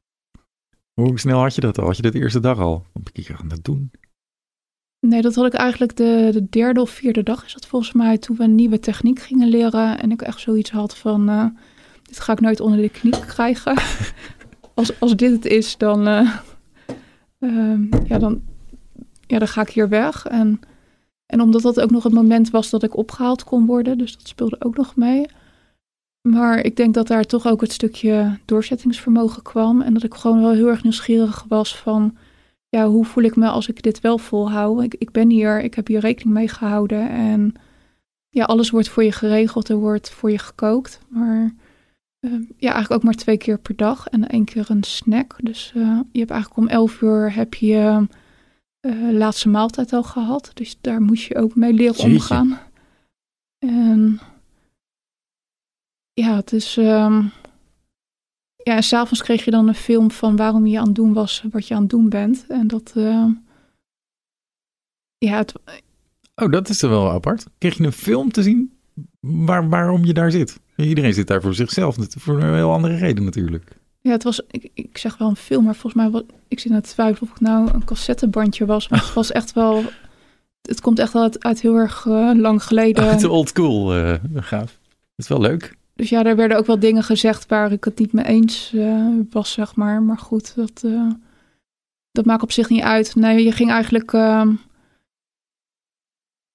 Hoe snel had je dat al? Had je dat de eerste dag al? Wat ben ik aan het doen? Nee, dat had ik eigenlijk de, de, derde of vierde dag is dat volgens mij. Toen we een nieuwe techniek gingen leren. En ik echt zoiets had van, uh, dit ga ik nooit onder de knie krijgen. als, als dit het is, dan, uh, uh, ja, dan, ja, dan ga ik hier weg. En, en omdat dat ook nog het moment was dat ik opgehaald kon worden. Dus dat speelde ook nog mee. Maar ik denk dat daar toch ook het stukje doorzettingsvermogen kwam. En dat ik gewoon wel heel erg nieuwsgierig was van... Ja, hoe voel ik me als ik dit wel volhoud? Ik, ik ben hier, ik heb hier rekening mee gehouden. En ja, alles wordt voor je geregeld, er wordt voor je gekookt. Maar uh, ja, eigenlijk ook maar twee keer per dag en één keer een snack. Dus uh, je hebt eigenlijk om elf uur heb je uh, laatste maaltijd al gehad. Dus daar moest je ook mee leren Jeetje. omgaan. En ja, het is. Um, ja, en s'avonds kreeg je dan een film van waarom je aan het doen was wat je aan het doen bent. En dat. Uh, ja, het, Oh, dat is er wel apart. Kreeg je een film te zien waar, waarom je daar zit? Iedereen zit daar voor zichzelf, voor een heel andere reden natuurlijk. Ja, het was, ik, ik zeg wel een film, maar volgens mij was, ik zit aan het twijfelen of het nou een cassettebandje was. Maar het was echt wel, het komt echt wel uit, uit heel erg uh, lang geleden. Uit de old school, uh, gaaf. Dat is wel leuk. Dus ja, er werden ook wel dingen gezegd waar ik het niet mee eens uh, was, zeg maar. Maar goed, dat, uh, dat maakt op zich niet uit. Nee, je ging eigenlijk... Uh,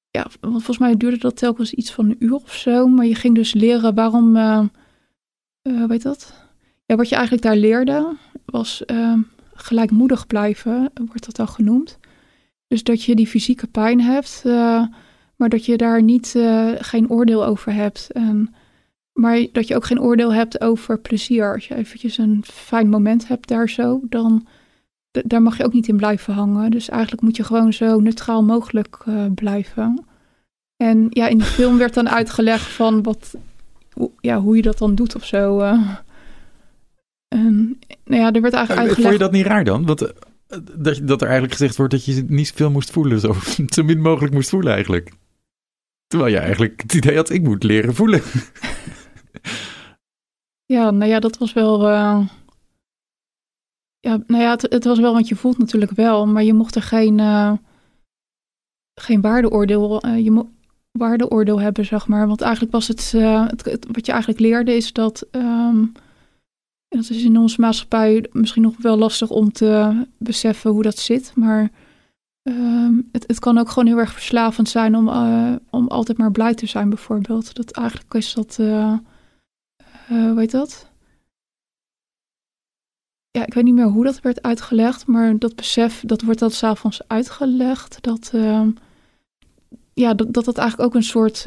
ja, volgens mij duurde dat telkens iets van een uur of zo. Maar je ging dus leren waarom... weet dat? Ja, wat je eigenlijk daar leerde was gelijkmoedig blijven, wordt dat dan genoemd. Dus dat je die fysieke pijn hebt, maar dat je daar niet, geen oordeel over hebt. En, maar dat je ook geen oordeel hebt over plezier. Als je eventjes een fijn moment hebt daar zo, dan daar mag je ook niet in blijven hangen. Dus eigenlijk moet je gewoon zo neutraal mogelijk uh, blijven. En ja, in de film werd dan uitgelegd van wat, ja, hoe je dat dan doet of zo. En, nou ja, er werd eigenlijk uitgelegd... Vond je dat niet raar dan? Want dat, dat er eigenlijk gezegd wordt dat je niet veel moest voelen. Zo, zo min mogelijk moest voelen eigenlijk. Terwijl je eigenlijk het idee had, ik moet leren voelen. Ja, nou ja, dat was wel... Uh... Ja, nou ja, het, het, was wel, want je voelt natuurlijk wel, maar je mocht er geen, uh, geen waardeoordeel, uh, je mo waardeoordeel hebben, zeg maar. Want eigenlijk was het, wat je eigenlijk leerde is dat um, dat is in onze maatschappij misschien nog wel lastig om te beseffen hoe dat zit. Maar uh, het, het, kan ook gewoon heel erg verslavend zijn om, om altijd maar blij te zijn, bijvoorbeeld. Dat eigenlijk is dat. Hoe heet dat? Ja, ik weet niet meer hoe dat werd uitgelegd, maar dat besef, dat wordt dat s'avonds uitgelegd. Dat, ehm, ja, dat, dat dat eigenlijk ook een soort.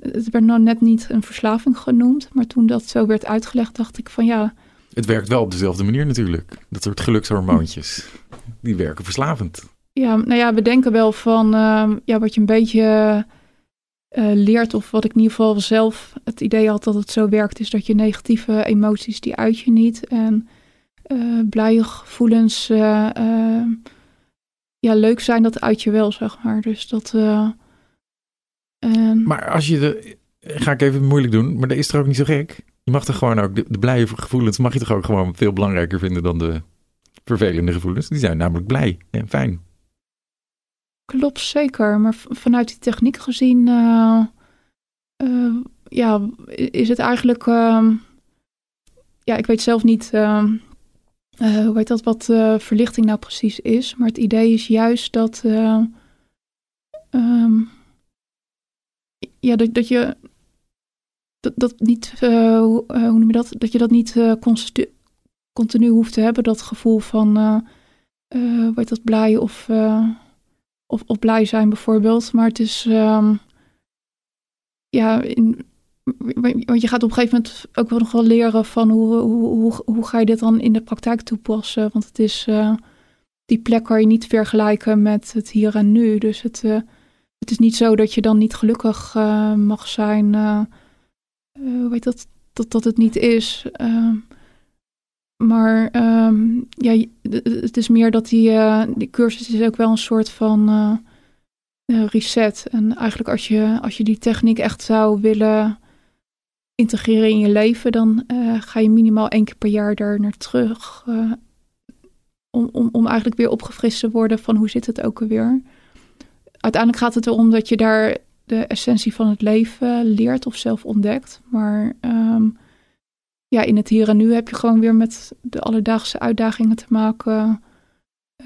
het werd nou net niet een verslaving genoemd, maar toen dat zo werd uitgelegd, dacht ik van ja het werkt wel op dezelfde manier natuurlijk. Dat soort gelukshormoontjes, die werken verslavend. Ja, nou ja, we denken wel van uh, ja, wat je een beetje uh, leert, of wat ik in ieder geval zelf het idee had dat het zo werkt, is dat je negatieve emoties, die uit je niet. En uh, blije gevoelens, ja, leuk zijn, dat uit je wel, zeg maar. Dus dat. En... Maar als je de. Ga ik even moeilijk doen, maar dat is er ook niet zo gek. Je mag toch gewoon ook de, de blije gevoelens, mag je toch ook gewoon veel belangrijker vinden dan de vervelende gevoelens? Die zijn namelijk blij en fijn. Klopt, zeker. Maar vanuit die techniek gezien, uh, uh, ja, is het eigenlijk, uh, ja, ik weet zelf niet, ehm, eh, hoe weet dat, wat verlichting nou precies is. Maar het idee is juist dat, um, ja, dat, dat je dat, dat niet, hoe, noem je dat? Dat je dat niet uh, continu hoeft te hebben, dat gevoel van, uh, weet dat, blij of, of, blij zijn bijvoorbeeld. Maar het is, um, ja, in, want je gaat op een gegeven moment ook wel nog wel leren van hoe, hoe, hoe, hoe ga je dit dan in de praktijk toepassen. Want het is, die plek kan je niet vergelijken met het hier en nu. Dus het, het is niet zo dat je dan niet gelukkig mag zijn uh, weet dat, dat dat het niet is. Maar um, ja, het is meer dat die, uh, die cursus is ook wel een soort van uh, reset. En eigenlijk als je, als je die techniek echt zou willen integreren in je leven, dan ga je minimaal één keer per jaar daar naar terug. om, om, om eigenlijk weer opgefrist te worden van hoe zit het ook alweer. Uiteindelijk gaat het erom dat je daar de essentie van het leven leert of zelf ontdekt. Maar um, ja, in het hier en nu heb je gewoon weer met de alledaagse uitdagingen te maken.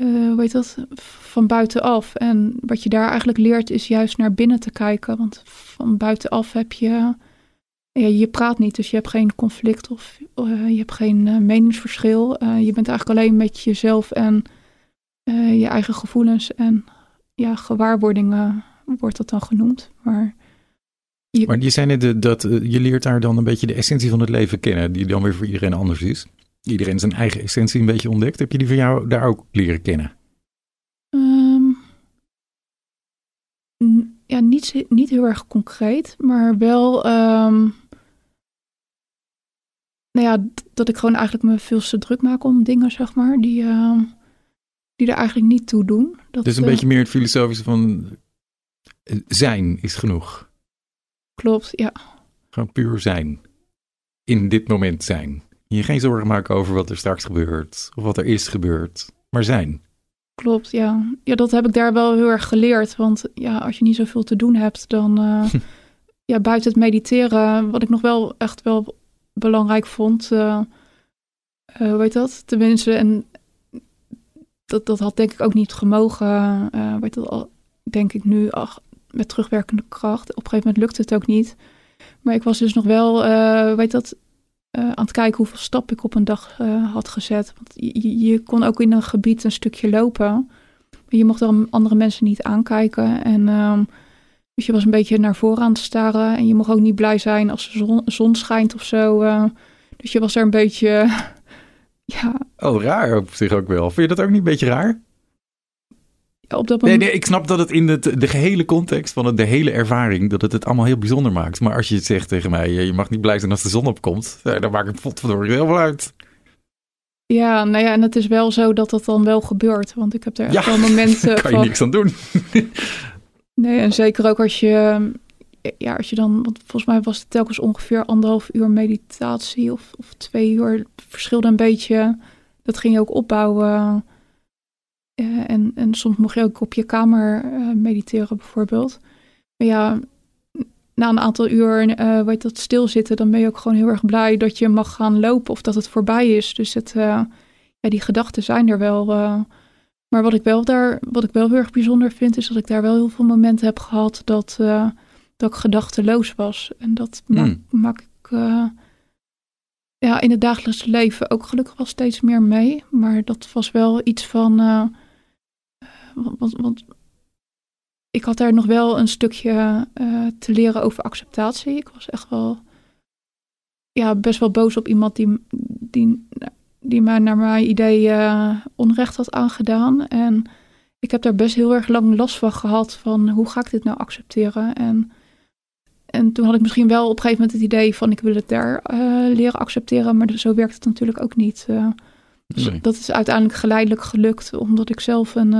Uh, hoe heet dat? Van buitenaf. En wat je daar eigenlijk leert is juist naar binnen te kijken. Want van buitenaf heb je. Ja, je praat niet, dus je hebt geen conflict of uh, je hebt geen uh, meningsverschil. je bent eigenlijk alleen met jezelf en je eigen gevoelens en ja, gewaarwordingen wordt dat dan genoemd. Maar je, maar je zei net dat uh, je leert daar dan een beetje de essentie van het leven kennen, die dan weer voor iedereen anders is. Iedereen zijn eigen essentie een beetje ontdekt. Heb je die van jou daar ook leren kennen? Um, ja, niet, niet heel erg concreet, maar wel. Um, nou ja, dat ik gewoon eigenlijk me veel te druk maak om dingen, zeg maar, die, uh, die er eigenlijk niet toe doen. Dat, dus een uh, beetje meer het filosofische van zijn is genoeg. Klopt, ja. Gewoon puur zijn. In dit moment zijn. Je geen zorgen maken over wat er straks gebeurt. Of wat er is gebeurd. Maar zijn. Klopt, ja. Ja, dat heb ik daar wel heel erg geleerd. Want ja, als je niet zoveel te doen hebt, dan... Uh, ja, buiten het mediteren, wat ik nog wel echt wel belangrijk vond... Uh, uh, hoe heet dat? Tenminste, en dat, dat had denk ik ook niet gemogen. Weet dat, denk ik nu, ach, met terugwerkende kracht. Op een gegeven moment lukte het ook niet. Maar ik was dus nog wel, uh, weet dat, aan het kijken hoeveel stappen ik op een dag had gezet. Want je, je, kon ook in een gebied een stukje lopen. Maar je mocht dan andere mensen niet aankijken. En ehm, dus je was een beetje naar voren aan het staren. En je mocht ook niet blij zijn als de zon, zon schijnt of zo. dus je was er een beetje... ja. Oh, raar op zich ook wel. Vind je dat ook niet een beetje raar? Op dat moment... Nee, nee, ik snap dat het in de, de gehele context van het, de hele ervaring, dat het het allemaal heel bijzonder maakt. Maar als je het zegt tegen mij, je mag niet blij zijn als de zon opkomt, dan maakt het potverdorie heel veel uit. Ja, nou ja, en het is wel zo dat dat dan wel gebeurt. Want ik heb er echt wel momenten kan je niks aan doen. nee, en zeker ook als je... Ja, als je dan... Want volgens mij was het telkens ongeveer anderhalf uur meditatie of, of twee uur. Het verschilde een beetje. Dat ging je ook opbouwen. Uh, en, en soms mocht je ook op je kamer uh, mediteren bijvoorbeeld. Maar ja, na een aantal uur uh, weet dat stilzitten, dan ben je ook gewoon heel erg blij dat je mag gaan lopen of dat het voorbij is. Dus het, ja, die gedachten zijn er wel. maar wat ik wel daar, wat ik wel heel erg bijzonder vind, is dat ik daar wel heel veel momenten heb gehad dat, dat ik gedachteloos was. En dat mm. maak, maak ik ja, in het dagelijks leven ook gelukkig wel steeds meer mee. Maar dat was wel iets van want, want, ik had daar nog wel een stukje uh, te leren over acceptatie. Ik was echt wel ja, best wel boos op iemand die, die, die mij naar mijn idee uh, onrecht had aangedaan. En ik heb daar best heel erg lang last van gehad van hoe ga ik dit nou accepteren? En, en toen had ik misschien wel op een gegeven moment het idee van ik wil het daar uh, leren accepteren, maar zo werkt het natuurlijk ook niet. Dus dat is uiteindelijk geleidelijk gelukt, omdat ik zelf een,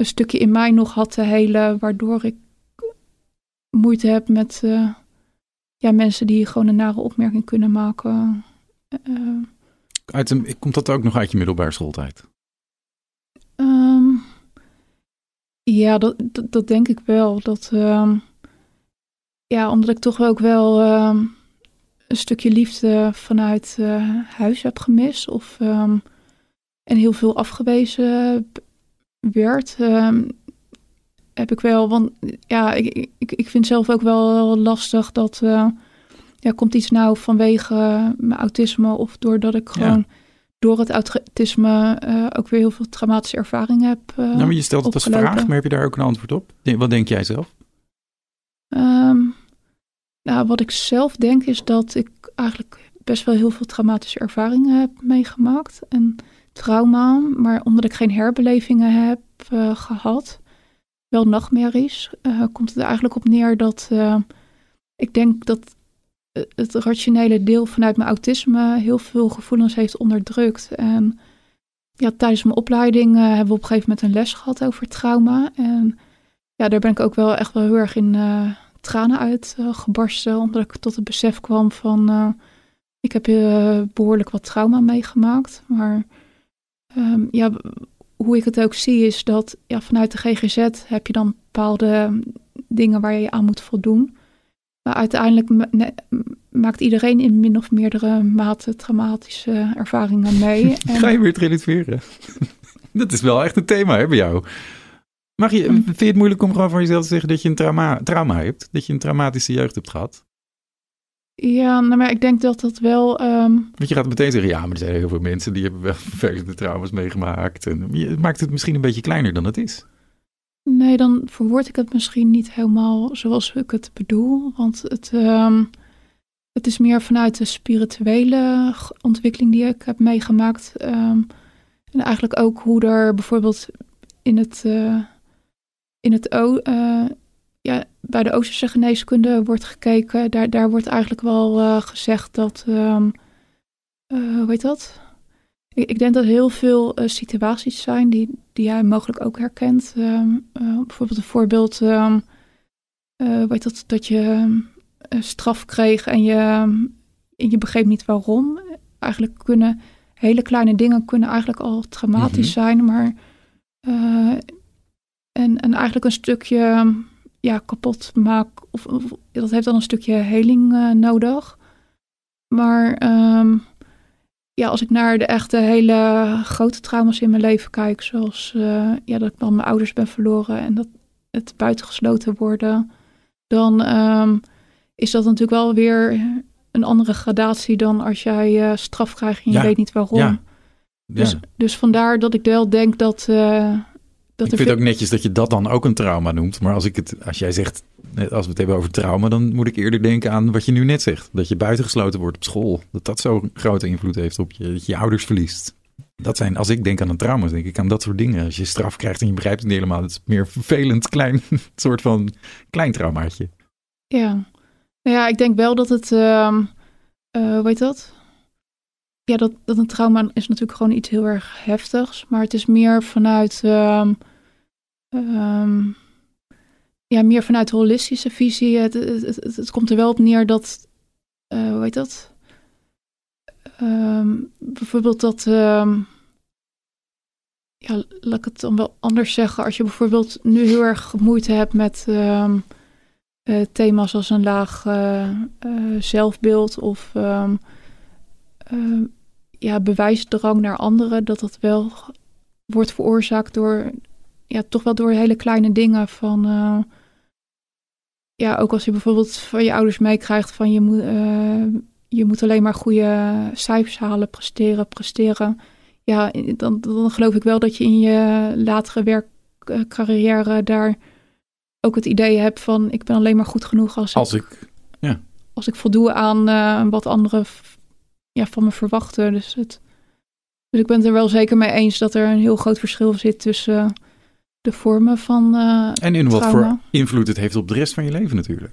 een stukje in mij nog had te helen, waardoor ik moeite heb met uh, ja, mensen die gewoon een nare opmerking kunnen maken. Uh, uit een, komt dat ook nog uit je middelbare schooltijd? Um, ja, dat, dat, dat, denk ik wel. Dat, um, ja, omdat ik toch ook wel um, een stukje liefde vanuit uh, huis heb gemist. Of, en heel veel afgewezen werd, um, heb ik wel, want ja, ik, ik, ik vind zelf ook wel lastig dat, uh, ja, komt iets nou vanwege mijn autisme of doordat ik gewoon door het autisme uh, ook weer heel veel traumatische ervaringen heb. Uh, nou, maar je stelt het als vraag, maar heb je daar ook een antwoord op? Wat denk jij zelf? Um, nou, wat ik zelf denk is dat ik eigenlijk best wel heel veel traumatische ervaringen heb meegemaakt. En trauma, maar omdat ik geen herbelevingen heb uh, gehad, wel nachtmerries, uh, komt het er eigenlijk op neer dat uh, ik denk dat het rationele deel vanuit mijn autisme heel veel gevoelens heeft onderdrukt. En ja, tijdens mijn opleiding hebben we op een gegeven moment een les gehad over trauma. En ja, daar ben ik ook wel echt wel heel erg in tranen uitgebarsten, omdat ik tot het besef kwam van ik heb behoorlijk wat trauma meegemaakt, maar Um, ja, hoe ik het ook zie is dat ja, vanuit de GGZ heb je dan bepaalde dingen waar je aan moet voldoen. Maar uiteindelijk maakt iedereen in min of meerdere mate traumatische ervaringen mee. En... Ga je weer relativeren? dat is wel echt een thema hè, bij jou. Mag je, vind je het moeilijk om gewoon van jezelf te zeggen dat je een trauma, trauma hebt? Dat je een traumatische jeugd hebt gehad? Ja, nou, maar ik denk dat dat wel. Um... Want je gaat meteen zeggen: ja, maar er zijn heel veel mensen die hebben wel vervelende trauma's meegemaakt. En je maakt het misschien een beetje kleiner dan het is. Nee, dan verwoord ik het misschien niet helemaal zoals ik het bedoel. Want het, um, het is meer vanuit de spirituele ontwikkeling die ik heb meegemaakt. Um, en eigenlijk ook hoe er bijvoorbeeld in het, uh, in het uh, ja, bij de Oosterse geneeskunde wordt gekeken, daar, daar wordt eigenlijk wel uh, gezegd dat, um, uh, hoe heet dat? Ik, ik, denk dat heel veel uh, situaties zijn die, die jij mogelijk ook herkent. Um, bijvoorbeeld een voorbeeld, um, weet dat, dat je straf kreeg en je, en je begreep niet waarom. Eigenlijk kunnen hele kleine dingen kunnen eigenlijk al traumatisch mm -hmm. zijn, maar en, en eigenlijk een stukje ja, kapot maak. Of, of, dat heeft dan een stukje heling uh, nodig. Maar um, ja, als ik naar de echte hele grote trauma's in mijn leven kijk, zoals uh, ja, dat ik dan mijn ouders ben verloren en dat het buitengesloten worden, dan um, is dat natuurlijk wel weer een andere gradatie dan als jij uh, straf krijgt en je Ja, weet niet waarom. ja. Dus, Ja. dus vandaar dat ik wel denk dat. eh dat ik vind veel- ook netjes dat je dat dan ook een trauma noemt. Maar als, ik het, als jij zegt, als we het hebben over trauma, dan moet ik eerder denken aan wat je nu net zegt. Dat je buitengesloten wordt op school. Dat dat zo'n grote invloed heeft op je, dat je je ouders verliest. Dat zijn, als ik denk aan een trauma, denk ik aan dat soort dingen. Als je straf krijgt en je begrijpt het niet helemaal, het is meer vervelend, klein, soort van klein traumaatje. Ja. Nou ja, ik denk wel dat het. eh, hoe heet dat? Ja, dat, dat een trauma is natuurlijk gewoon iets heel erg heftigs. Maar het is meer vanuit. ehm, ehm, ja, meer vanuit holistische visie. Het, het, komt er wel op neer dat. eh, hoe heet dat? Ehm, bijvoorbeeld dat. ehm, ja, laat ik het dan wel anders zeggen. Als je bijvoorbeeld nu heel erg moeite hebt met. eh, thema's als een laag eh, zelfbeeld of ja, bewijsdrang naar anderen, dat dat wel wordt veroorzaakt door, ja, toch wel door hele kleine dingen van, eh, ja, ook als je bijvoorbeeld van je ouders meekrijgt van je moet, eh, je moet alleen maar goede cijfers halen, presteren, presteren. Ja, dan, dan geloof ik wel dat je in je latere werkcarrière daar ook het idee heb van ik ben alleen maar goed genoeg als, Als ik, ik, als ik voldoe aan eh, wat anderen ja, van me verwachten. Dus, het, dus ik ben het er wel zeker mee eens dat er een heel groot verschil zit tussen de vormen van eh, en in wat voor invloed het heeft op de rest van je leven natuurlijk.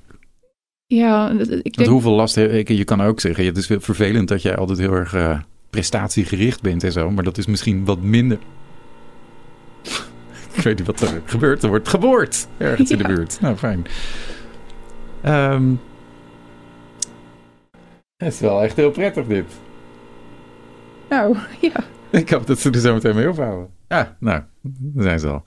Ja, ik Want denk, hoeveel last heb? Je kan ook zeggen, het is vervelend dat jij altijd heel erg eh, prestatiegericht bent en zo, maar dat is misschien wat minder. ik weet niet wat er gebeurt. Er wordt geboord ergens in de buurt. Nou, fijn. Ehm, het is wel echt heel prettig dit. nou ja. Ik hoop dat ze er zo meteen mee ophouden. Ja, nou, daar zijn ze al.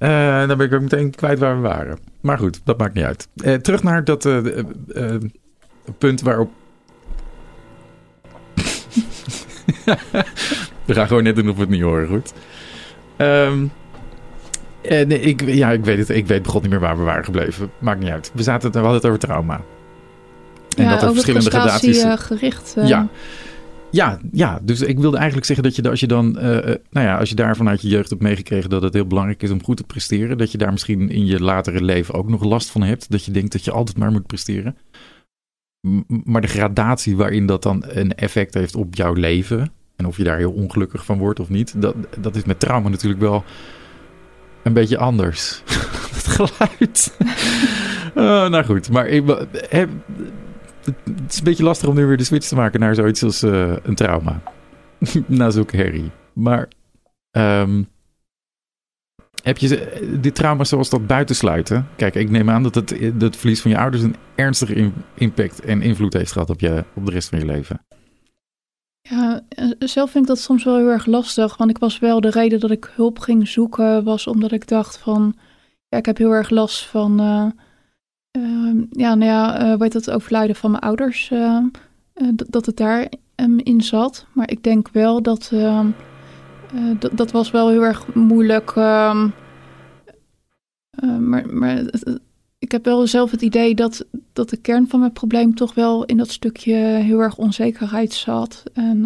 Eh, dan ben ik ook meteen kwijt waar we waren. Maar goed, dat maakt niet uit. Eh, terug naar dat eh, punt waarop... we gaan gewoon net doen of we het niet horen, goed? Nee, ik, ja, ik weet het. Ik weet begon niet meer waar we waren gebleven. Maakt niet uit. We, zaten, we hadden het over trauma. En ja, dat er over verschillende gradaties... gericht. Ja. Ja, ja, dus ik wilde eigenlijk zeggen dat je, als je dan, eh, eh, nou ja, als je daar vanuit je jeugd hebt meegekregen dat het heel belangrijk is om goed te presteren, dat je daar misschien in je latere leven ook nog last van hebt, dat je denkt dat je altijd maar moet presteren. Maar de gradatie waarin dat dan een effect heeft op jouw leven en of je daar heel ongelukkig van wordt of niet, dat, dat is met trauma natuurlijk wel een beetje anders. het geluid. Oh, nou goed, maar ik, heb, het is een beetje lastig om nu weer de switch te maken naar zoiets als eh, een trauma. Na zulke herrie. Maar ehm, heb je ze- dit trauma zoals dat buitensluiten? Kijk, ik neem aan dat het, dat het verlies van je ouders een ernstige im- impact en invloed heeft gehad op, je, op de rest van je leven. Ja, eh, zelf vind ik dat soms wel heel erg lastig. Want ik was wel de reden dat ik hulp ging zoeken, was omdat ik dacht van, ja, ik heb heel erg last van, eh, ehm, ja, nou ja, eh weet het overlijden van mijn ouders, eh, eh, dat- dat het daar ehm, in zat. Maar ik denk wel dat, ehm, eh, dat, dat was wel heel erg moeilijk. maar maar ik heb wel zelf het idee dat, dat de kern van mijn probleem toch wel in dat stukje heel erg onzekerheid zat. En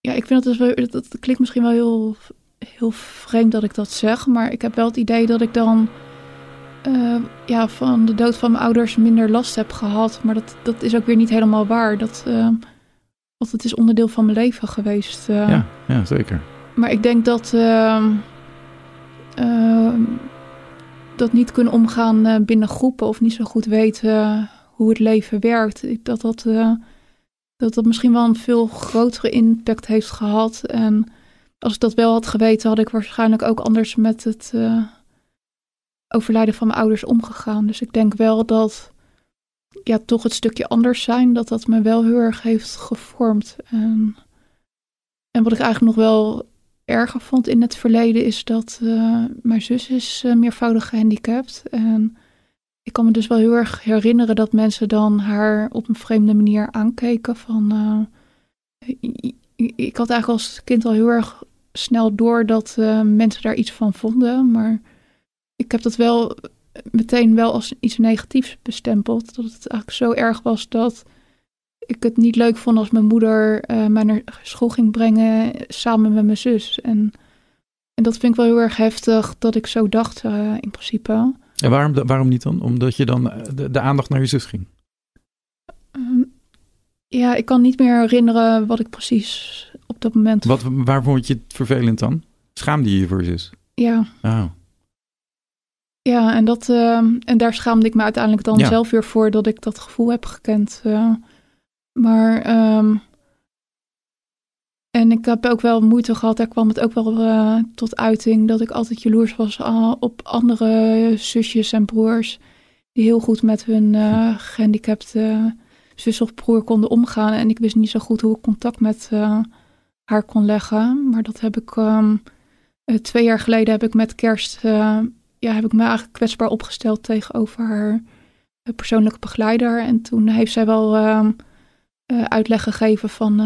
ja, ik vind dat, dus wel, dat, dat klinkt misschien wel heel, heel vreemd dat ik dat zeg, maar ik heb wel het idee dat ik dan eh, ja, van de dood van mijn ouders minder last heb gehad. Maar dat, dat is ook weer niet helemaal waar. Dat, ehm, want het is onderdeel van mijn leven geweest. eh. Ja, ja, zeker. Maar ik denk dat ehm, ehm, dat niet kunnen omgaan binnen groepen of niet zo goed weten hoe het leven werkt. Dat dat, dat dat misschien wel een veel grotere impact heeft gehad. En als ik dat wel had geweten, had ik waarschijnlijk ook anders met het eh, overlijden van mijn ouders omgegaan. Dus ik denk wel dat ja, toch het stukje anders zijn, dat dat me wel heel erg heeft gevormd. En, en wat ik eigenlijk nog wel erger vond in het verleden is dat eh, mijn zus is eh, meervoudig gehandicapt. En ik kan me dus wel heel erg herinneren dat mensen dan haar op een vreemde manier aankeken. Van, ik had eigenlijk als kind al heel erg snel door dat eh, mensen daar iets van vonden. Maar ik heb dat wel meteen wel als iets negatiefs bestempeld. Dat het eigenlijk zo erg was dat ik het niet leuk vond als mijn moeder uh, mij naar school ging brengen samen met mijn zus. En, en dat vind ik wel heel erg heftig dat ik zo dacht uh, in principe. En waarom, waarom niet dan? Omdat je dan de aandacht naar je zus ging? Ja, ik kan niet meer herinneren wat ik precies op dat moment... Wat, waar vond je het vervelend dan? Schaamde je je voor zus? Ja. Oh. Ja, en, dat, uh, en daar schaamde ik me uiteindelijk dan Ja. zelf weer voor dat ik dat gevoel heb gekend. eh. maar, ehm, en ik heb ook wel moeite gehad, daar kwam het ook wel eh, tot uiting, dat ik altijd jaloers was op andere zusjes en broers die heel goed met hun eh, gehandicapte zus of broer konden omgaan. En ik wist niet zo goed hoe ik contact met eh, haar kon leggen. Maar dat heb ik ehm, eh, twee jaar geleden heb ik met kerst eh, ja, heb ik me eigenlijk kwetsbaar opgesteld tegenover haar persoonlijke begeleider. En toen heeft zij wel eh, uitleg gegeven van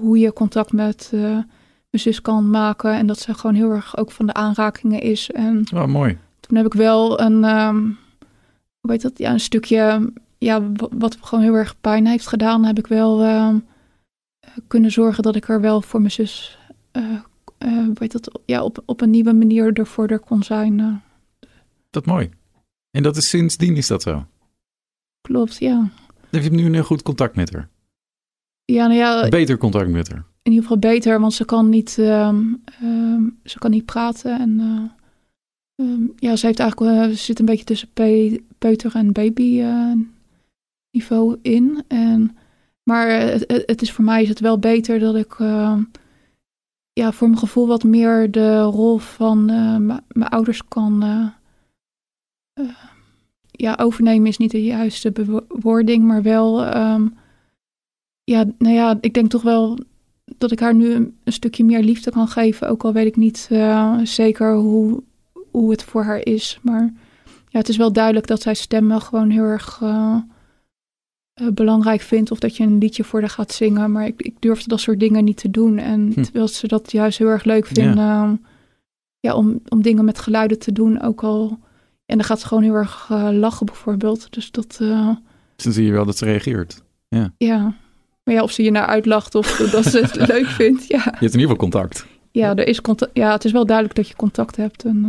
hoe je contact met mijn zus kan maken. En dat ze gewoon heel erg ook van de aanrakingen is. En Oh, mooi. toen heb ik wel een, ehm, hoe heet dat? Ja, een stukje, ja, wa- wat gewoon heel erg pijn heeft gedaan, heb ik wel ehm, eh, kunnen zorgen dat ik er wel voor mijn zus, eh eh, heet dat? Ja, op, op een nieuwe manier ervoor er kon zijn. eh. Dat mooi. En dat is sindsdien is dat zo. klopt, ja. Heb je nu een heel goed contact met haar? Ja, nou ja, Beter contact met haar. in ieder geval beter, want ze kan niet, ehm, ehm, ze kan niet praten. En eh, ja, ze heeft eigenlijk, eh, ze zit een beetje tussen pe- peuter en baby eh, niveau in. En, maar eh, het, is voor mij is het wel beter dat ik ehm, ja, voor mijn gevoel wat meer de rol van eh, mijn ouders kan eh, ja, overnemen is niet de juiste bewoording, maar wel ehm, ja, nou ja, ik denk toch wel dat ik haar nu een, een stukje meer liefde kan geven. Ook al weet ik niet zeker hoe, hoe het voor haar is. Maar ja, het is wel duidelijk dat zij stemmen gewoon heel erg eh, belangrijk vindt. Of dat je een liedje voor haar gaat zingen. Maar ik, ik durfde dat soort dingen niet te doen. En Hm. terwijl ze dat juist heel erg leuk vinden. Ja. ja, om, om dingen met geluiden te doen. Ook al. En dan gaat ze gewoon heel erg eh, lachen bijvoorbeeld. Dus dat, Dus dan zie je wel dat ze reageert. ja. Maar ja, of ze je naar uitlacht of dat ze het leuk vindt. Ja. Je hebt in ieder geval contact. Ja, er is contact, ja, het is wel duidelijk dat je contact hebt. En,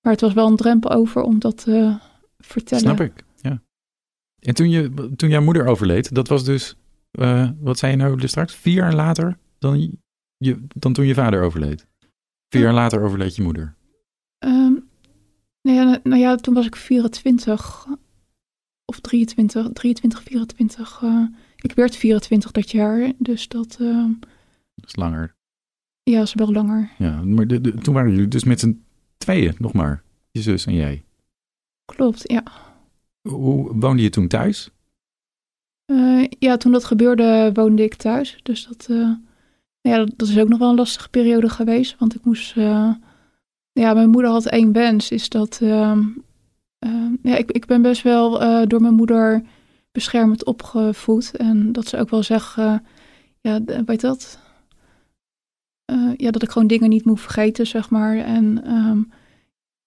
maar het was wel een drempel over om dat te vertellen. Snap ik, ja. En toen, je, toen jouw moeder overleed, dat was dus, eh, wat zei je nou dus straks, vier jaar later dan, je, dan toen je vader overleed? Vier Ja. jaar later overleed je moeder. Ehm, nou, ja, nou ja, toen was ik 24 of 23, 23, 24. eh, ik werd 24 dat jaar, dus dat eh, Dat is langer. ja, is wel langer. Ja, maar de, de- toen waren jullie dus met z'n tweeën nog maar, je zus en jij. Klopt, ja. Hoe woonde je toen thuis? Eh, ja, toen dat gebeurde woonde ik thuis. Dus dat, eh, ja, dat, is ook nog wel een lastige periode geweest. Want ik moest... eh, ja, mijn moeder had één wens. Is dat... ehm, ja, ik, ik ben best wel door mijn moeder beschermend opgevoed. En dat ze ook wel zegt... eh, ja, weet dat? Ja, dat ik gewoon dingen niet moet vergeten, zeg maar. En ehm,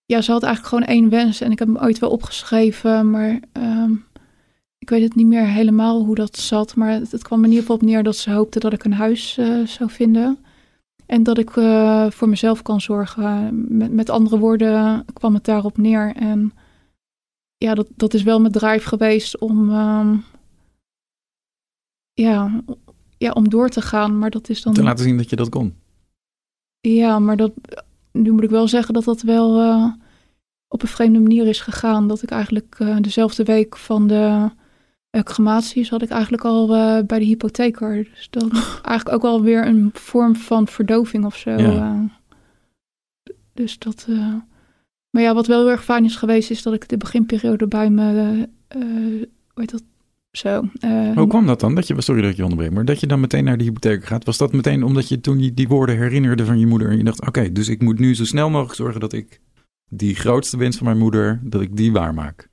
ja, ze had eigenlijk gewoon één wens. En ik heb hem ooit wel opgeschreven, maar... ehm, ik weet het niet meer helemaal hoe dat zat, maar het, het kwam in ieder geval op neer dat ze hoopte dat ik een huis eh, zou vinden. En dat ik eh, voor mezelf kan zorgen. Met, met andere woorden kwam het daarop neer. En ja, dat, dat is wel mijn drive geweest om, ehm, ja, ja, om door te gaan. Maar dat is dan. Te laten zien dat je dat kon. Ja, maar dat, nu moet ik wel zeggen dat dat wel eh, op een vreemde manier is gegaan. Dat ik eigenlijk eh, dezelfde week van de eh, crematie zat ik eigenlijk al bij de hypotheker. Dus dan eigenlijk ook alweer een vorm van verdoving of zo. Ja. dus dat... maar ja, wat wel heel erg fijn is geweest, is dat ik de beginperiode bij me... hoe heet dat? Zo. Hoe kwam dat dan? Dat je, sorry dat ik je onderbreek, maar dat je dan meteen naar de hypotheek gaat. Was dat meteen omdat je toen die, die woorden herinnerde van je moeder en je dacht, oké, dus ik moet nu zo snel mogelijk zorgen dat ik die grootste wens van mijn moeder, dat ik die waarmaak.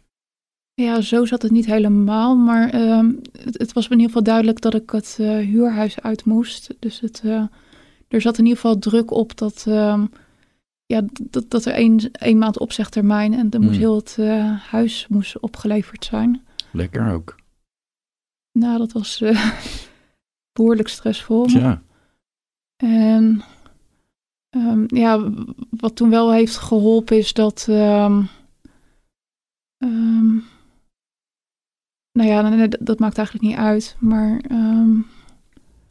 Ja, zo zat het niet helemaal. Maar ehm, het, het was in ieder geval duidelijk dat ik het eh, huurhuis uit moest. Dus het, eh, er zat in ieder geval druk op dat, ehm, ja, dat, dat er één, één maand opzegtermijn en dan moest Hmm. heel het eh, huis moest opgeleverd zijn. Lekker ook. Nou, dat was eh, behoorlijk stressvol. Ja. En ehm, ja, wat toen wel heeft geholpen is dat. ehm, ehm, nou ja, dat, maakt eigenlijk niet uit. Maar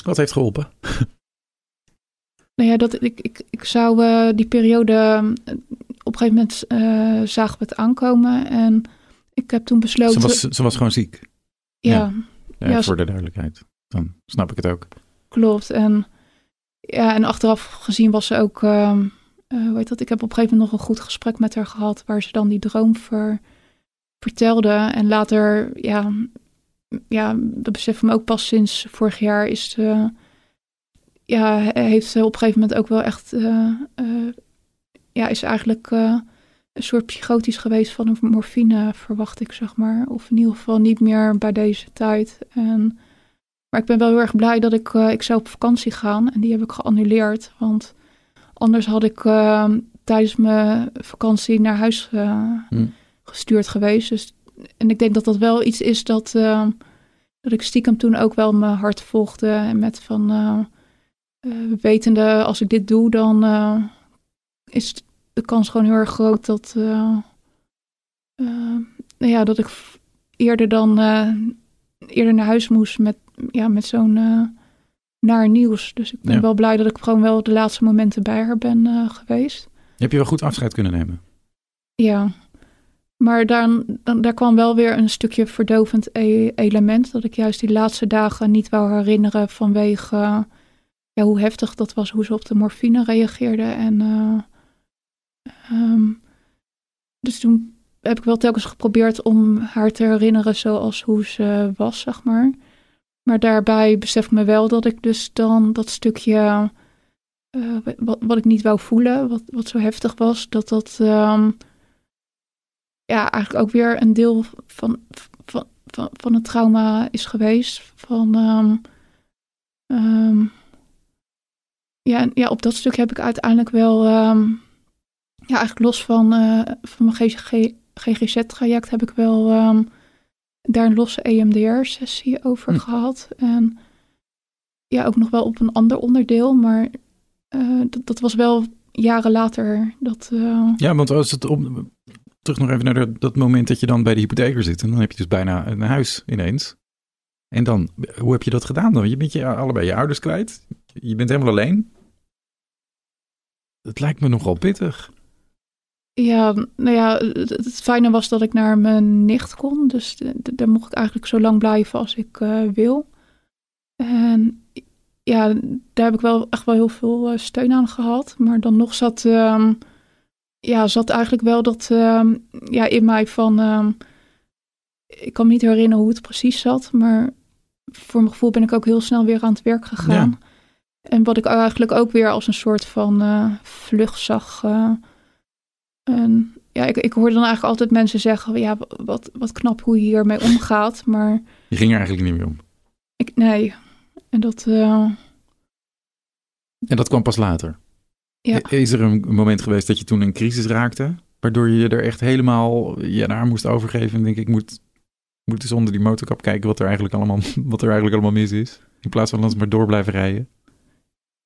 Wat heeft geholpen? nou ja, dat, ik, ik, ik zou eh, die periode. op een gegeven moment eh, zagen we het aankomen. En ik heb toen Ze besloten. was, ze was gewoon ziek. ja, Ja, Ja, voor de duidelijkheid. Dan snap ik het ook. Klopt. En, ja, en achteraf gezien was ze ook, ehm eh, hoe heet dat? Ik heb op een gegeven moment nog een goed gesprek met haar gehad, waar ze dan die droom ver, vertelde. En later, ja, ja, dat besef ik me ook pas sinds vorig jaar, is ze, ja, he- heeft ze op een gegeven moment ook wel echt, eh, ja, is eigenlijk een soort psychotisch geweest van een morfine, verwacht ik, zeg maar. Of in ieder geval niet meer bij deze tijd. En maar ik ben wel heel erg blij dat ik, eh, ik zou op vakantie gaan. En die heb ik geannuleerd. Want anders had ik eh, tijdens mijn vakantie naar huis eh, Hm. gestuurd geweest. Dus, en ik denk dat dat wel iets is dat, eh, dat ik stiekem toen ook wel mijn hart volgde. En met van, eh, wetende als ik dit doe, dan is de kans gewoon heel erg groot dat, nou ja, dat ik eerder dan eh, eerder naar huis moest met, ja, met zo'n naar nieuws. Dus ik ben Ja. wel blij dat ik gewoon wel de laatste momenten bij haar ben geweest. Heb je wel goed afscheid kunnen nemen? Ja, maar dan, dan, daar kwam wel weer een stukje verdovend e- element. Dat ik juist die laatste dagen niet wou herinneren vanwege ja, hoe heftig dat was, hoe ze op de morfine reageerde. En, eh, ehm, dus toen heb ik wel telkens geprobeerd om haar te herinneren zoals hoe ze was, zeg maar. Maar daarbij besef ik me wel dat ik dus dan dat stukje eh, wat, wat ik niet wou voelen, wat, wat zo heftig was, dat dat ehm, ja, eigenlijk ook weer een deel van, van, van, van het trauma is geweest. Van, ehm, ja, ja, op dat stuk heb ik uiteindelijk wel, ja, eigenlijk los van, eh, van mijn GG, GGZ-traject heb ik wel ehm, daar een losse EMDR-sessie over Hm. gehad. En ja, ook nog wel op een ander onderdeel, maar eh, dat, dat was wel jaren later. Dat, eh, Ja, want als het om, terug nog even naar dat- dat moment dat je dan bij de hypotheker zit. En dan heb je dus bijna een huis ineens. En dan, hoe heb je dat gedaan dan? Je bent je allebei je ouders kwijt. Je bent helemaal alleen. Het lijkt me nogal pittig. Ja, nou ja, het, fijne was dat ik naar mijn nicht kon. Dus daar mocht ik eigenlijk zo lang blijven als ik eh, wil. En ja, daar heb ik wel echt wel heel veel eh, steun aan gehad. Maar dan nog zat, ehm, ja, zat eigenlijk wel dat ehm, ja, in mij van... ehm, ik kan me niet herinneren hoe het precies zat. Maar voor mijn gevoel ben ik ook heel snel weer aan het werk gegaan. En wat ik eigenlijk ook weer als een soort van eh, vlucht zag... en ja, ik, ik hoorde dan eigenlijk altijd mensen zeggen: ja, wat, wat knap hoe je hiermee omgaat. Maar Je ging er eigenlijk niet meer om. ik, nee. En dat, eh, En dat kwam pas later. Ja. Is er een moment geweest dat je toen in crisis raakte? Waardoor je er echt helemaal je naar moest overgeven. En denk ik, moet, moet eens onder die motorkap kijken wat er, eigenlijk allemaal, wat er eigenlijk allemaal mis is. In plaats van anders maar door blijven rijden.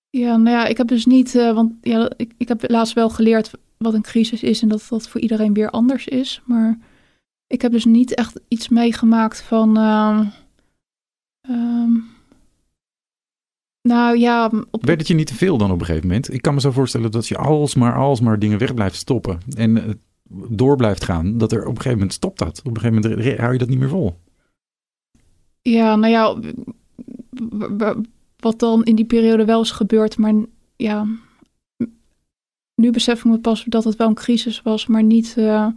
ja, nou ja, ik heb dus niet, eh, want ja, ik, ik heb laatst wel geleerd wat een crisis is en dat dat voor iedereen weer anders is. Maar ik heb dus niet echt iets meegemaakt van. ehm, ehm, nou ja, op, Werd het je niet te veel dan op een gegeven moment? Ik kan me zo voorstellen dat je alsmaar, alsmaar dingen weg blijft stoppen. En eh, door blijft gaan. Dat er op een gegeven moment stopt dat. Op een gegeven moment hou je dat niet meer vol. Ja, nou ja, wat dan in die periode wel is gebeurd, maar ja, nu besef ik me pas dat het wel een crisis was, maar niet eh,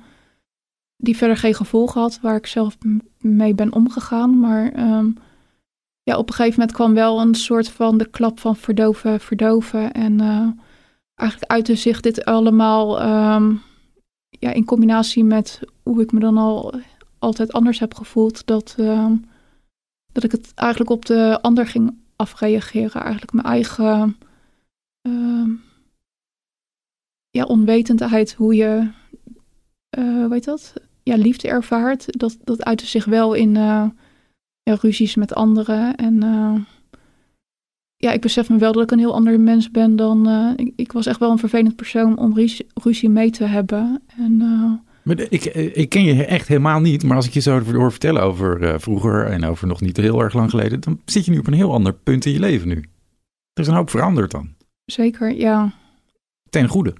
die verder geen gevolgen had waar ik zelf mee ben omgegaan. Maar ehm, ja, op een gegeven moment kwam wel een soort van de klap van verdoven, verdoven. En eh, eigenlijk uitte zich dit allemaal ehm, ja, in combinatie met hoe ik me dan al altijd anders heb gevoeld, dat, ehm, dat ik het eigenlijk op de ander ging afreageren. Eigenlijk mijn eigen. Ja, onwetendheid hoe je, uh, weet dat, ja, liefde ervaart. Dat, dat uitte zich wel in uh, ja, ruzies met anderen. En uh, ja, ik besef me wel dat ik een heel ander mens ben dan. Ik, ik, was echt wel een vervelend persoon om ruzie, ruzie mee te hebben. En, maar ik, ik ken je echt helemaal niet, maar als ik je zo hoor vertellen over vroeger en over nog niet heel erg lang geleden, dan zit je nu op een heel ander punt in je leven nu. Er is een hoop veranderd dan. Zeker, ja. Ten goede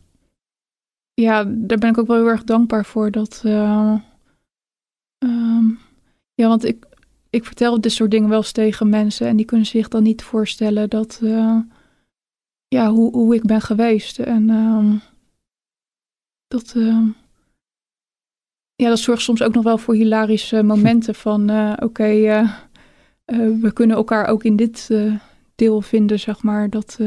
ja, daar ben ik ook wel heel erg dankbaar voor. Dat, uh, um, ja, want ik, ik vertel dit soort dingen wel eens tegen mensen en die kunnen zich dan niet voorstellen dat, uh, ja, hoe, hoe ik ben geweest. En um, dat, uh, ja, dat zorgt soms ook nog wel voor hilarische momenten van, oké, okay, we kunnen elkaar ook in dit deel vinden, zeg maar. Dat,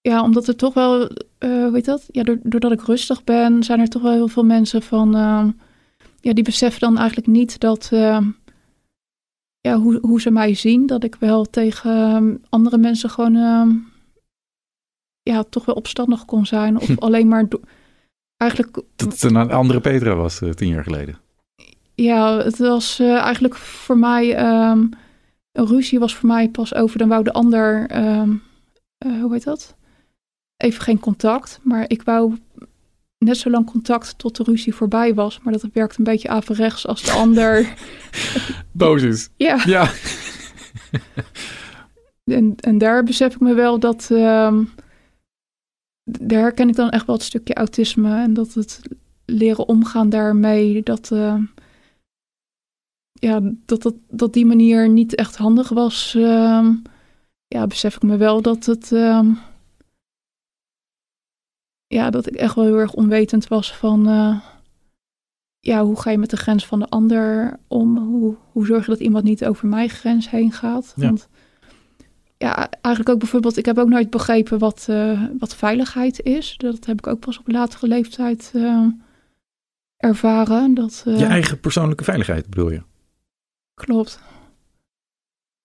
ja, omdat er toch wel, uh, weet dat? Ja, doordat ik rustig ben, zijn er toch wel heel veel mensen van, uh, ja, die beseffen dan eigenlijk niet dat, uh, ja, hoe, hoe ze mij zien, dat ik wel tegen ehm, andere mensen gewoon, ehm, ja, toch wel opstandig kon zijn. Of alleen maar, eigenlijk... Dat het een andere Petra was eh, tien jaar geleden. Ja, het was eigenlijk voor mij, een ruzie was voor mij pas over, dan wou de ander, hoe heet dat? Even geen contact. Maar ik wou net zo lang contact tot de ruzie voorbij was. Maar dat werkt een beetje averechts als de ander... Boos is. Ja. ja. en, en daar besef ik me wel dat... Uh, daar herken ik dan echt wel het stukje autisme. En dat het leren omgaan daarmee... dat... Uh, ja, dat, dat, dat die manier niet echt handig was, uh, ja, besef ik me wel dat het, ja, dat ik echt wel heel erg onwetend was van, uh, ja, hoe ga je met de grens van de ander om? Hoe, hoe zorg je dat iemand niet over mijn grens heen gaat? Ja. Want ja, eigenlijk ook bijvoorbeeld, ik heb ook nooit begrepen wat, uh, wat veiligheid is. Dat heb ik ook pas op latere leeftijd uh, ervaren. Dat, je eigen persoonlijke veiligheid bedoel je? Klopt.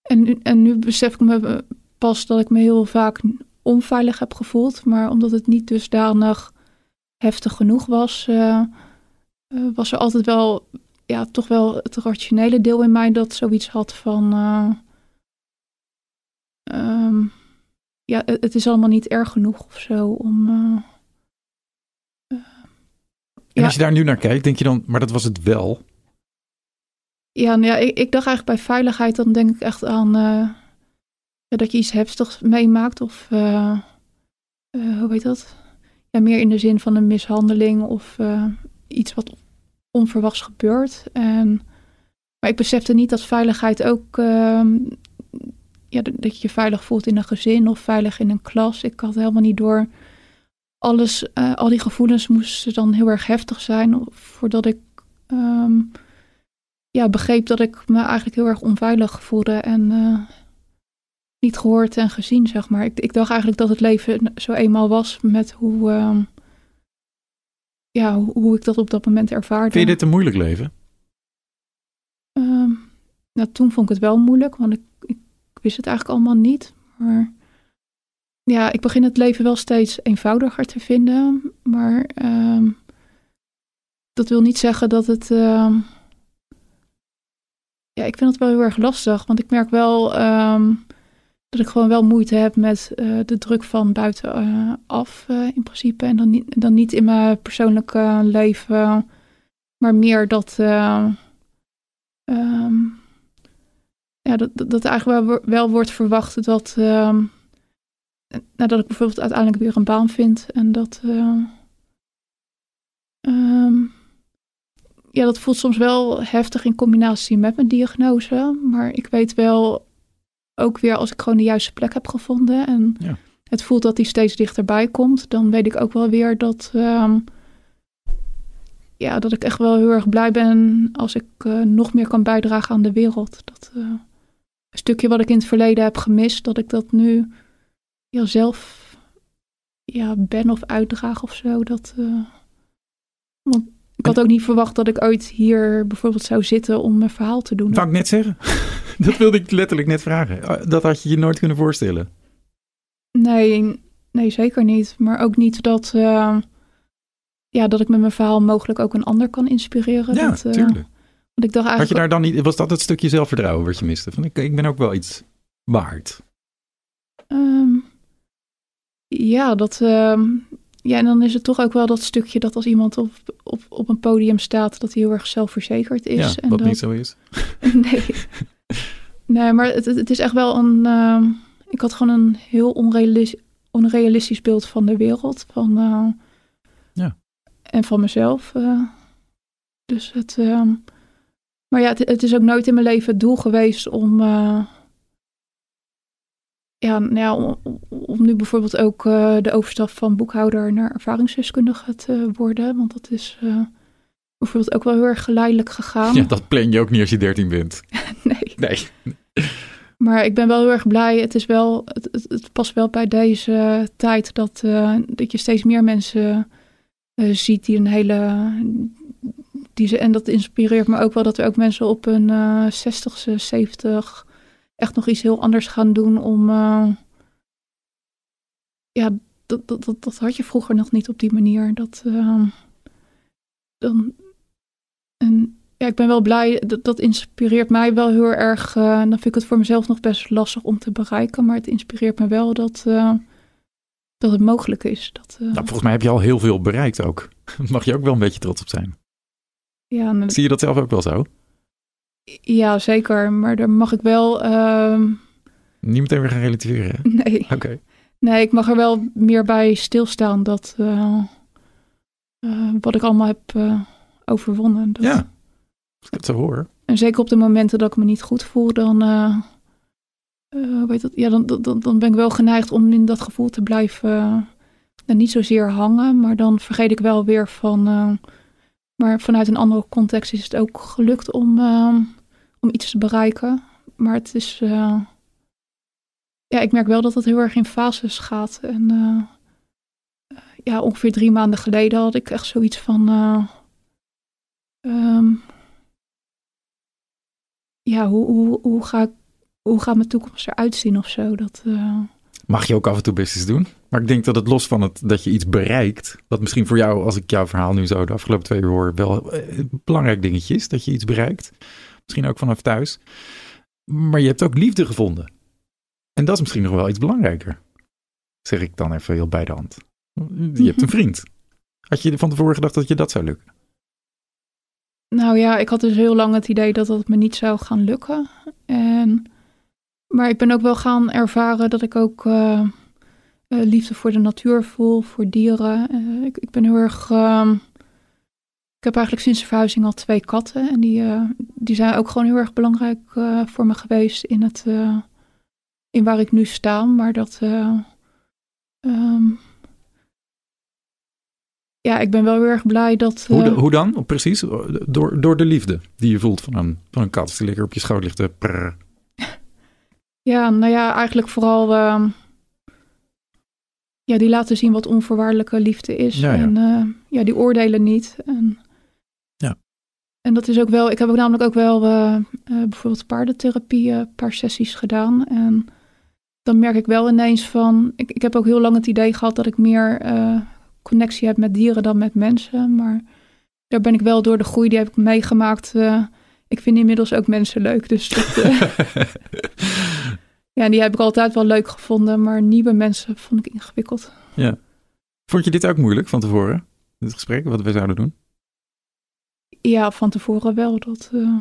En, en nu besef ik me pas dat ik me heel vaak onveilig heb gevoeld. Maar omdat het niet dusdanig heftig genoeg was, uh, uh, was er altijd wel, ja, toch wel het rationele deel in mij dat zoiets had van. Uh, um, ja, het, het, is allemaal niet erg genoeg of zo om. en als je daar nu naar kijkt, denk je dan, maar dat was het wel? Ja, nou ja ik, ik dacht eigenlijk bij veiligheid, dan denk ik echt aan dat je iets heftigs meemaakt of uh, uh, hoe heet dat? Ja, meer in de zin van een mishandeling of uh, iets wat onverwachts gebeurt. En, maar ik besefte niet dat veiligheid ook, ehm, ja, dat je je veilig voelt in een gezin of veilig in een klas. Ik had helemaal niet door alles, al die gevoelens moesten dan heel erg heftig zijn voordat ik um, ja, begreep dat ik me eigenlijk heel erg onveilig voelde en niet gehoord en gezien, zeg maar. Ik, ik dacht eigenlijk dat het leven zo eenmaal was met hoe, uh, ja, hoe, hoe, ik dat op dat moment ervaarde. Vind je dit een moeilijk leven? Uh, nou, toen vond ik het wel moeilijk, want ik, ik, wist het eigenlijk allemaal niet. Maar ja, ik begin het leven wel steeds eenvoudiger te vinden. Maar uh, dat wil niet zeggen dat het. Ja, ik vind het wel heel erg lastig, want ik merk wel um, dat ik gewoon wel moeite heb met uh, de druk van buitenaf uh, in principe. En dan niet, dan niet in mijn persoonlijke leven, maar meer dat, um, ja, dat, dat eigenlijk wel, wel wordt verwacht dat, um, nadat ik bijvoorbeeld uiteindelijk weer een baan vind. En dat, um, ja, dat voelt soms wel heftig in combinatie met mijn diagnose. Maar ik weet wel ook weer als ik gewoon de juiste plek heb gevonden en ja. het voelt dat die steeds dichterbij komt, dan weet ik ook wel weer dat, um, ja, dat ik echt wel heel erg blij ben als ik uh, nog meer kan bijdragen aan de wereld. Dat uh, een stukje wat ik in het verleden heb gemist, dat ik dat nu ja, zelf ja, ben of uitdraag of zo. Dat, uh, want ik had ook niet verwacht dat ik ooit hier bijvoorbeeld zou zitten om mijn verhaal te doen. Zou ik net zeggen? dat wilde ik letterlijk net vragen. Ah, dat had je je nooit kunnen voorstellen. Nee, nee, zeker niet. Maar ook niet dat, uh, ja, dat ik met mijn verhaal mogelijk ook een ander kan inspireren. Ja, dat, uh, tuurlijk. Want ik dacht eigenlijk... Had je daar dan niet, was dat het stukje zelfvertrouwen wat je miste? Van ik, ik ben ook wel iets waard. Um, ja, dat, uh, ja, en dan is het toch ook wel dat stukje dat als iemand op, op, op een podium staat, dat hij heel erg zelfverzekerd is. Ja, en wat dat... niet zo is. nee. nee, maar het, het is echt wel een. Uh, ik had gewoon een heel onrealistisch, onrealistisch beeld van de wereld. Van, uh, ja. En van mezelf. Uh, dus het. Um, maar ja, het, het, is ook nooit in mijn leven het doel geweest om. Ja, nou ja om, om, nu bijvoorbeeld ook uh, de overstap van boekhouder naar ervaringsdeskundige te worden. Want dat is uh, bijvoorbeeld ook wel heel erg geleidelijk gegaan. Ja, dat plan je ook niet als je 13 bent. nee. Nee. Maar ik ben wel heel erg blij. Het, is wel, het, het, het past wel bij deze tijd dat, uh, dat je steeds meer mensen ziet die een hele. Die ze, en dat inspireert me ook wel dat er ook mensen op hun uh, 60ste, 70 echt nog iets heel anders gaan doen om. Uh, ja, dat, dat, dat, dat, had je vroeger nog niet op die manier. Dat. Uh, dan, en ja, ik ben wel blij. Dat, dat inspireert mij wel heel erg. Uh, dan vind ik het voor mezelf nog best lastig om te bereiken. Maar het inspireert me wel dat, uh, dat het mogelijk is. Dat, uh, nou, volgens mij heb je al heel veel bereikt ook. Mag je ook wel een beetje trots op zijn. Ja, Zie je dat zelf ook wel zo? Ja, zeker. Maar daar mag ik wel. Uh, Niet meteen weer gaan relativeren. Hè? Nee. Oké. Okay. Nee, ik mag er wel meer bij stilstaan dat. Uh, wat ik allemaal heb overwonnen. Dat, ja. Als ik het zo hoor. En zeker op de momenten dat ik me niet goed voel, dan, weet het, ja, dan, dan, dan ben ik wel geneigd om in dat gevoel te blijven. Uh, niet zozeer hangen, maar dan vergeet ik wel weer van. Maar vanuit een andere context is het ook gelukt om, om iets te bereiken. Maar het is. ja, ik merk wel dat het heel erg in fases gaat. En ja, ongeveer drie maanden geleden had ik echt zoiets van. Um, ja, hoe, hoe, hoe, ga hoe gaat mijn toekomst eruit zien of zo? Dat. Mag je ook af en toe best eens doen. Maar ik denk dat het los van het dat je iets bereikt, wat misschien voor jou, als ik jouw verhaal nu zo de afgelopen twee uur hoor, wel een belangrijk dingetje is, dat je iets bereikt. Misschien ook vanaf thuis. Maar je hebt ook liefde gevonden. En dat is misschien nog wel iets belangrijker. Zeg ik dan even heel bij de hand. Je hebt een vriend. Had je van tevoren gedacht dat je dat zou lukken? Nou ja, ik had dus heel lang het idee dat het me niet zou gaan lukken. En, maar ik ben ook wel gaan ervaren dat ik ook uh, uh, liefde voor de natuur voel, voor dieren. Uh, ik, ik, ben heel erg. ik heb eigenlijk sinds de verhuizing al twee katten. En die, die zijn ook gewoon heel erg belangrijk voor me geweest in, het, in waar ik nu sta. Maar dat. Um, ja, ik ben wel heel erg blij dat. Hoe, hoe, dan? Precies? Door, door de liefde die je voelt van een, van een kat. Als die lekker op je schoot ligt. Ja, nou ja, eigenlijk vooral. Uh, ja, die laten zien wat onvoorwaardelijke liefde is. Ja, ja. En uh, ja, die oordelen niet. En, ja. En dat is ook wel. Ik heb ook namelijk ook wel uh, bijvoorbeeld paardentherapie, een paar sessies gedaan. En dan merk ik wel ineens van. Ik, ik heb ook heel lang het idee gehad dat ik meer connectie heb met dieren dan met mensen. Maar daar ben ik wel door de groei die heb ik meegemaakt. Ik vind inmiddels ook mensen leuk. Dus dat, ja, die heb ik altijd wel leuk gevonden. Maar nieuwe mensen vond ik ingewikkeld. Ja. Vond je dit ook moeilijk van tevoren? Dit gesprek, wat we zouden doen? Ja, van tevoren wel. Dat, uh,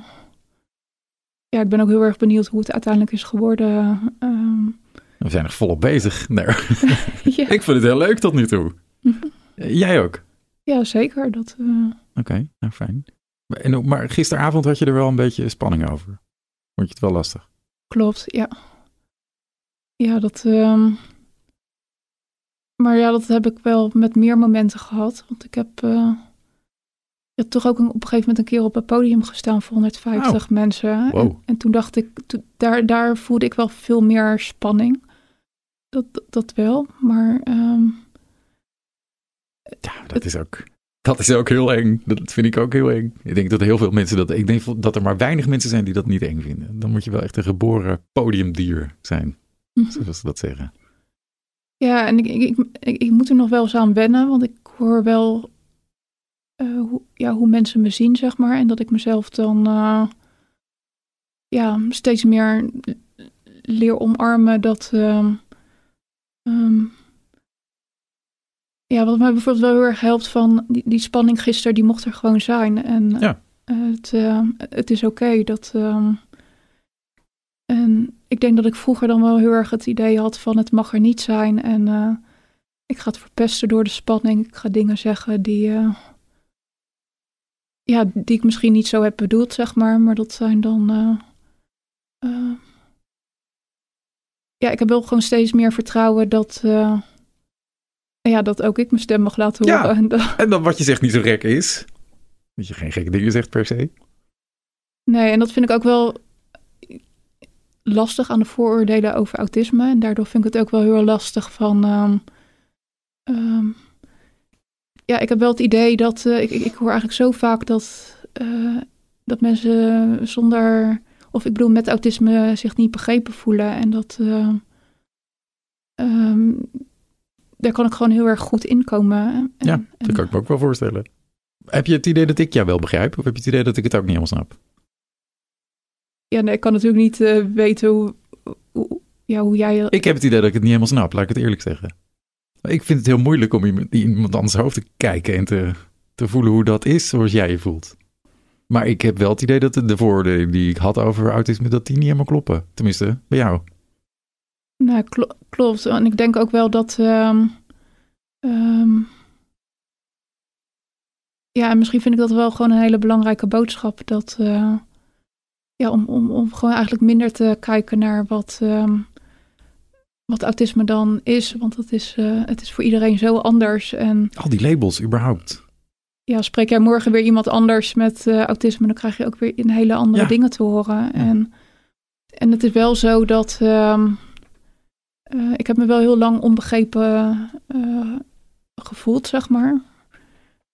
ja, ik ben ook heel erg benieuwd hoe het uiteindelijk is geworden. Um... We zijn nog volop bezig. Nee. ja. Ik vind het heel leuk tot nu toe. Jij ook? Ja, zeker. Dat, uh... Oké, okay, nou fijn. En, maar gisteravond had je er wel een beetje spanning over. Vond je het wel lastig? Klopt, ja. Ja, dat... Um... Maar ja, dat heb ik wel met meer momenten gehad. Want ik heb uh... ja, toch ook een, op een gegeven moment een keer op het podium gestaan voor 150 oh. mensen. Wow. En, en, toen dacht ik, to, daar, daar voelde ik wel veel meer spanning. Dat, dat, wel, maar... Um... Ja, dat is ook. Dat is ook heel eng. Dat vind ik ook heel eng. Ik denk dat heel veel mensen dat. Ik denk dat er maar weinig mensen zijn die dat niet eng vinden. Dan moet je wel echt een geboren podiumdier zijn. Mhm. Zoals ze dat zeggen. Ja, en ik, ik, ik, ik moet er nog wel eens aan wennen, want ik hoor wel eh, hoe, ja, hoe mensen me zien, zeg maar. En dat ik mezelf dan eh, ja, steeds meer leer omarmen dat. ehm, ehm, ja, wat mij bijvoorbeeld wel heel erg helpt van die, die spanning gisteren, die mocht er gewoon zijn. En Ja. eh, het, het is oké dat. ehm, en ik denk dat ik vroeger dan wel heel erg het idee had van het mag er niet zijn. En eh, ik ga het verpesten door de spanning. Ik ga dingen zeggen die, eh, ja, die ik misschien niet zo heb bedoeld, zeg maar. Maar dat zijn dan. eh, ja, ik heb wel gewoon steeds meer vertrouwen dat. ja, dat ook ik mijn stem mag laten Ja. horen. En dat- En dan wat je zegt niet zo gek is. Dat je geen gekke dingen zegt per se. nee, en dat vind ik ook wel lastig aan de vooroordelen over autisme. En daardoor vind ik het ook wel heel lastig van. ehm, ehm, ja, ik heb wel het idee dat. eh, ik, ik, hoor eigenlijk zo vaak dat, eh, dat mensen zonder. Of ik bedoel, met autisme zich niet begrepen voelen. En dat. eh, ehm, daar kan ik gewoon heel erg goed in komen. En, Ja, en- Dat kan ik me ook wel voorstellen. Heb je het idee dat ik jou wel begrijp? Of heb je het idee dat ik het ook niet helemaal snap? Ja, nee, ik kan natuurlijk niet eh, weten hoe, hoe, ja, hoe jij. Ik heb het idee dat ik het niet helemaal snap, laat ik het eerlijk zeggen. Ik vind het heel moeilijk om iemand, iemand anders hoofd te kijken en te, te voelen hoe dat is zoals jij je voelt. Maar ik heb wel het idee dat de, de vooroordelen die ik had over autisme, dat die niet helemaal kloppen. Tenminste, bij jou. Nou, klo- klopt. En ik denk ook wel dat. ehm, ehm, ja, en misschien vind ik dat wel gewoon een hele belangrijke boodschap. Dat. eh, ja, om, om, om gewoon eigenlijk minder te kijken naar wat. ehm, wat autisme dan is. Want het is, eh, het is voor iedereen zo anders. En Al die labels überhaupt. ja, spreek jij morgen weer iemand anders met eh, autisme, dan krijg je ook weer een hele andere Ja. dingen te horen. En, en het is wel zo dat ehm, eh, ik heb me wel heel lang onbegrepen gevoeld, zeg maar.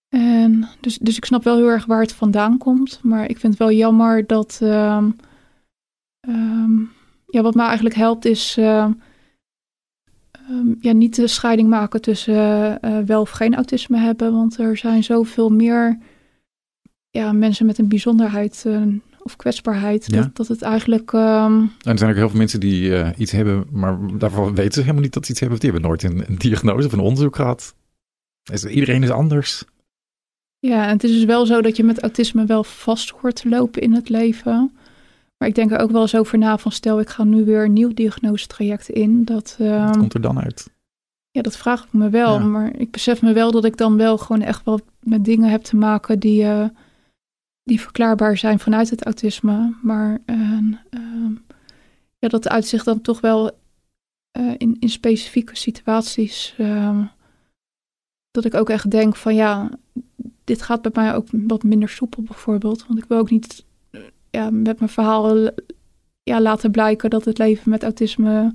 En dus, dus ik snap wel heel erg waar het vandaan komt. Maar ik vind het wel jammer dat. ehm, ehm, ja, wat mij eigenlijk helpt is. ehm, ehm, ja, niet de scheiding maken tussen eh, wel of geen autisme hebben. Want er zijn zoveel meer ja, mensen met een bijzonderheid eh, of kwetsbaarheid. Ja. Dat, dat het eigenlijk. ehm, En er zijn ook heel veel mensen die eh, iets hebben, maar daarvan weten ze helemaal niet dat ze iets hebben. Die hebben nooit een, een diagnose of een onderzoek gehad. Dus iedereen is anders. Ja, en het is dus wel zo dat je met autisme wel vast hoort te lopen in het leven. Maar ik denk er ook wel eens over na van stel ik ga nu weer een nieuw diagnosetraject in. Dat, ehm, Wat komt er dan uit? ja, dat vraag ik me wel. Ja. Maar ik besef me wel dat ik dan wel gewoon echt wel met dingen heb te maken die, eh, die verklaarbaar zijn vanuit het autisme. Maar eh, ehm, ja, dat uitzicht dan toch wel eh, in, in specifieke situaties. ehm, dat ik ook echt denk van ja, dit gaat bij mij ook wat minder soepel bijvoorbeeld. Want ik wil ook niet eh, ja, met mijn verhaal ja, laten blijken dat het leven met autisme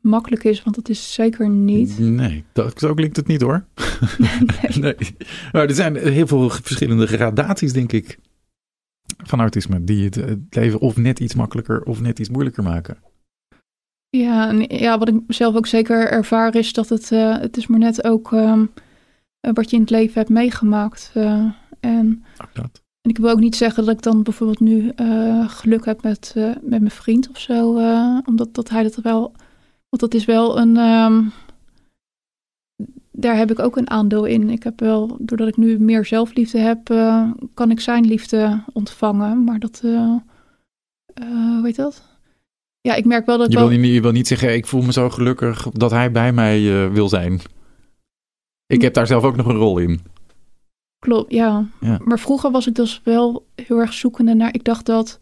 makkelijk is. Want dat is zeker niet. Nee, dat, zo klinkt het niet hoor. nee. Maar er zijn heel veel verschillende gradaties, denk ik, van autisme. Die het, het leven of net iets makkelijker of net iets moeilijker maken. Ja, en ja, wat ik zelf ook zeker ervaar is dat het, eh, het is maar net ook ehm, eh, wat je in het leven hebt meegemaakt. eh, en, Ook dat. en ik wil ook niet zeggen dat ik dan bijvoorbeeld nu eh, geluk heb met, eh, met mijn vriend of zo. eh, omdat dat hij dat wel. Want dat is wel een. ehm, daar heb ik ook een aandeel in. Ik heb wel, doordat ik nu meer zelfliefde heb, eh, kan ik zijn liefde ontvangen. Maar dat. eh eh, hoe heet dat? Ja, ik merk wel dat Je wel... wil, niet, je wil niet zeggen, ik voel me zo gelukkig dat hij bij mij eh, wil zijn. Ik heb daar zelf ook nog een rol in. Klopt, ja. Ja. Maar vroeger was ik dus wel heel erg zoekende naar... Ik dacht dat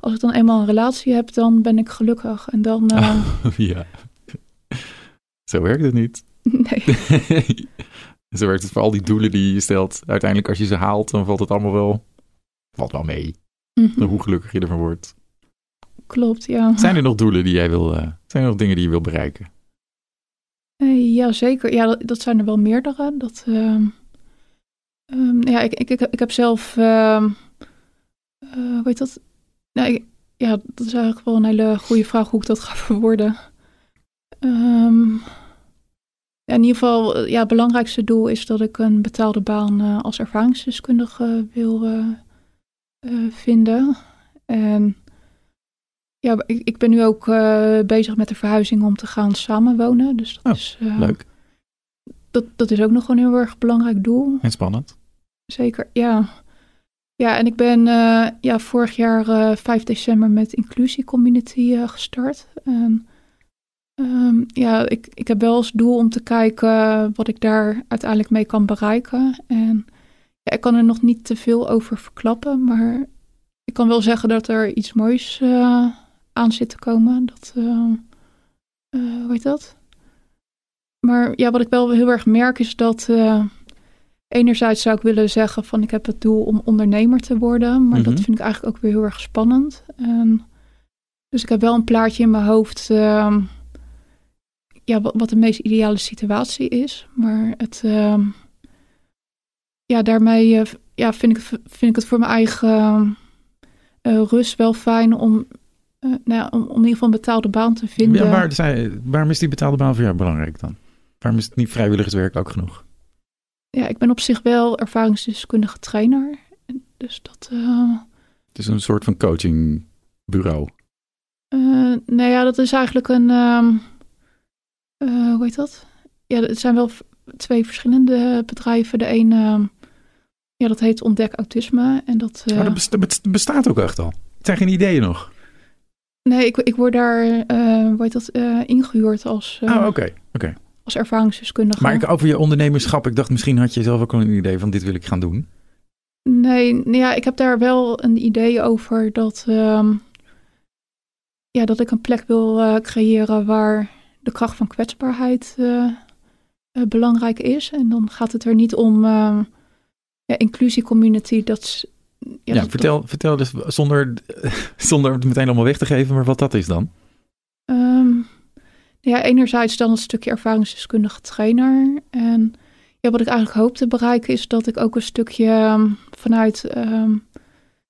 als ik dan eenmaal een relatie heb, dan ben ik gelukkig. En dan... eh, ja. Zo werkt het niet. nee. Zo werkt het voor al die doelen die je stelt. Uiteindelijk als je ze haalt, dan valt het allemaal wel, valt wel mee. Mhm. Hoe gelukkig je ervan wordt. Klopt, ja. Zijn er nog doelen die jij wil, eh, zijn er nog dingen die je wil bereiken? Eh, ja, zeker. Ja, dat, dat zijn er wel meerdere. Dat, ehm, ehm, ja, ik, ik, ik, ik heb zelf... eh, hoe heet dat? Ik- ja, dat is eigenlijk wel een hele goede vraag hoe ik dat ga verwoorden. In ieder geval, ja, het belangrijkste doel is dat ik een betaalde baan als ervaringsdeskundige wil vinden. En ja, ik, ik ben nu ook bezig met de verhuizing om te gaan samenwonen. Dus dat oh, is leuk. Dat, dat is ook nog een heel erg belangrijk doel. En spannend. Zeker, ja. Ja, en ik ben uh, ja, vorig jaar uh, eh, 5 december met Inclusie Community gestart. En, um, ja, ik, ik heb wel als doel om te kijken wat ik daar uiteindelijk mee kan bereiken. En ja, ik kan er nog niet te veel over verklappen, maar ik kan wel zeggen dat er iets moois aan zit te komen. Dat, hoe heet dat? Maar ja, wat ik wel heel erg merk is dat enerzijds zou ik willen zeggen van ik heb het doel om ondernemer te worden, maar dat mhm. vind ik eigenlijk ook weer heel erg spannend. En dus ik heb wel een plaatje in mijn hoofd, uh, ja, wat, wat, de meest ideale situatie is, maar het, uh, ja, daarmee uh, ja, vind, ik, vind ik het voor mijn eigen eh, rust wel fijn om, eh, nou ja, om, om, in ieder geval een betaalde baan te vinden. Ja, waar, waarom is die betaalde baan voor jou belangrijk dan? Waarom is het niet vrijwilligerswerk ook genoeg? ja, ik ben op zich wel ervaringsdeskundige trainer. Dus dat. Uh, het is een soort van coachingbureau. Uh, nou ja, dat is eigenlijk een. Uh, hoe heet dat? Ja, het zijn wel twee verschillende bedrijven. De een, ehm, ja, dat heet Ontdek Autisme. En dat bestaat ook echt al. Het zijn geen ideeën nog. Nee, ik, ik word daar, hoe heet dat, ingehuurd als. oh, oké, oké als ervaringsdeskundige. Maar ik, over je ondernemerschap, ik dacht misschien had je zelf ook al een idee van dit wil ik gaan doen. Nee, nou ja, ik heb daar wel een idee over dat, ehm, ja, dat ik een plek wil uh, creëren waar de kracht van kwetsbaarheid uh, uh, belangrijk is. En dan gaat het er niet om ehm, ja, inclusie community. Dat ja, ja vertel, vertel dus zonder, zonder het meteen allemaal weg te geven, maar wat dat is dan. Um, ja, enerzijds dan een stukje ervaringsdeskundige trainer. En ja, wat ik eigenlijk hoop te bereiken is dat ik ook een stukje ehm, vanuit um,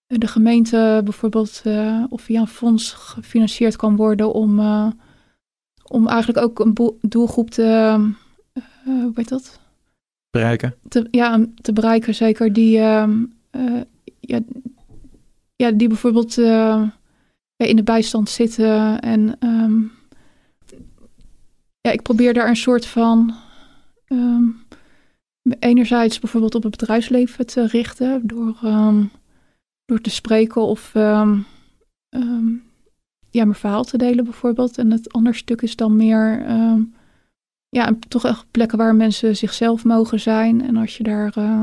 de gemeente bijvoorbeeld uh, of via een fonds gefinancierd kan worden om, uh, om eigenlijk ook een doelgroep te, uh, hoe heet dat? Bereiken. Te, ja, te bereiken zeker die, ehm, ja, ja, die bijvoorbeeld in de bijstand zitten en ja, ik probeer daar een soort van. Um, enerzijds bijvoorbeeld op het bedrijfsleven te richten door, um, door te spreken of ja, mijn verhaal te delen bijvoorbeeld. En het andere stuk is dan meer ja, toch echt plekken waar mensen zichzelf mogen zijn. En als je daar uh,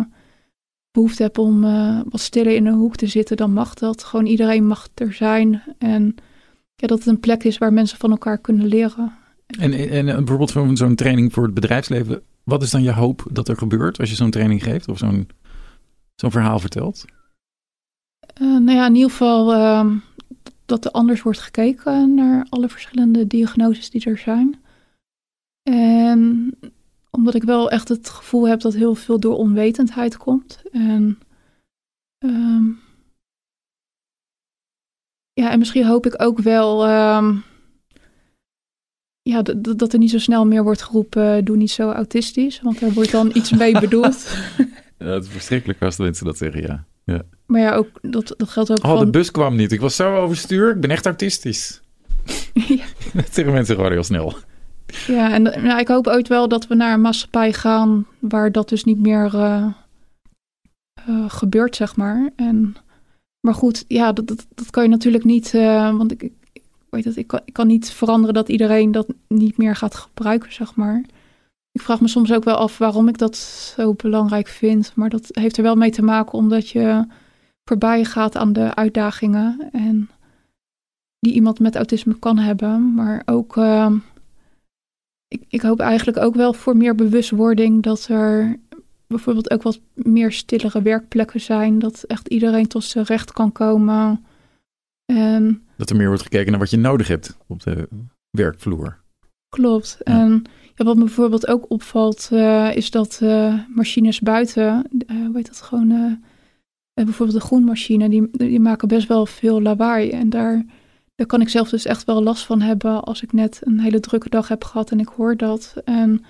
behoefte hebt om uh, wat stiller in een hoek te zitten, dan mag dat. Gewoon iedereen mag er zijn. En ja, dat het een plek is waar mensen van elkaar kunnen leren. En, en, bijvoorbeeld voor zo'n training voor het bedrijfsleven, wat is dan je hoop dat er gebeurt als je zo'n training geeft of zo'n zo'n verhaal vertelt? Uh, nou ja, in ieder geval uh, dat er anders wordt gekeken naar alle verschillende diagnoses die er zijn. En omdat ik wel echt het gevoel heb dat heel veel door onwetendheid komt. En, um, ja, en misschien hoop ik ook wel um, ja, dat er niet zo snel meer wordt geroepen, doe niet zo autistisch, want daar wordt dan iets mee bedoeld. Ja, het is verschrikkelijk als de mensen dat zeggen, ja. ja. Maar ja, ook, dat, dat geldt ook Oh, de bus kwam niet. Ik was zo overstuur. Ik ben echt autistisch. ja. dat zeggen mensen gewoon heel snel. Ja, en nou, ik hoop ooit wel dat we naar een maatschappij gaan waar dat dus niet meer uh, uh, gebeurt, zeg maar. En, maar goed, ja, dat, dat, dat kan je natuurlijk niet, uh, want ik, weet het, ik, kan, ik kan niet veranderen dat iedereen dat niet meer gaat gebruiken, zeg maar. Ik vraag me soms ook wel af waarom ik dat zo belangrijk vind. Maar dat heeft er wel mee te maken omdat je voorbij gaat aan de uitdagingen. En die iemand met autisme kan hebben. Maar ook, ik, ik hoop eigenlijk ook wel voor meer bewustwording dat er bijvoorbeeld ook wat meer stillere werkplekken zijn. Dat echt iedereen tot zijn recht kan komen. En dat er meer wordt gekeken naar wat je nodig hebt op de werkvloer. Klopt. En ja, wat me bijvoorbeeld ook opvalt, uh, is dat uh, machines buiten, uh, hoe heet dat gewoon, bijvoorbeeld de groenmachine, die, die maken best wel veel lawaai. En daar, daar kan ik zelf dus echt wel last van hebben als ik net een hele drukke dag heb gehad en ik hoor dat. En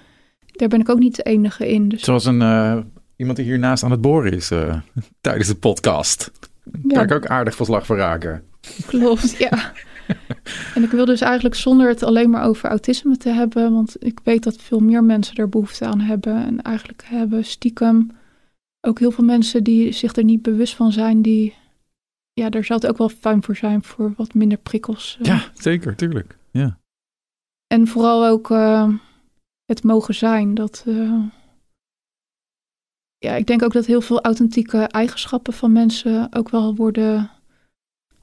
daar ben ik ook niet de enige in. Dus Zoals een, eh, iemand die hiernaast aan het boren is eh, tijdens de podcast. Daar Ja. kan ik ook aardig van slag voor raken. klopt, ja. En ik wil dus eigenlijk zonder het alleen maar over autisme te hebben, want ik weet dat veel meer mensen er behoefte aan hebben. En eigenlijk hebben stiekem ook heel veel mensen die zich er niet bewust van zijn, die, ja, daar zou het ook wel fijn voor zijn voor wat minder prikkels. eh. Ja, zeker, tuurlijk. Ja. En vooral ook eh, het mogen zijn. Dat, eh, ja, ik denk ook dat heel veel authentieke eigenschappen van mensen ook wel worden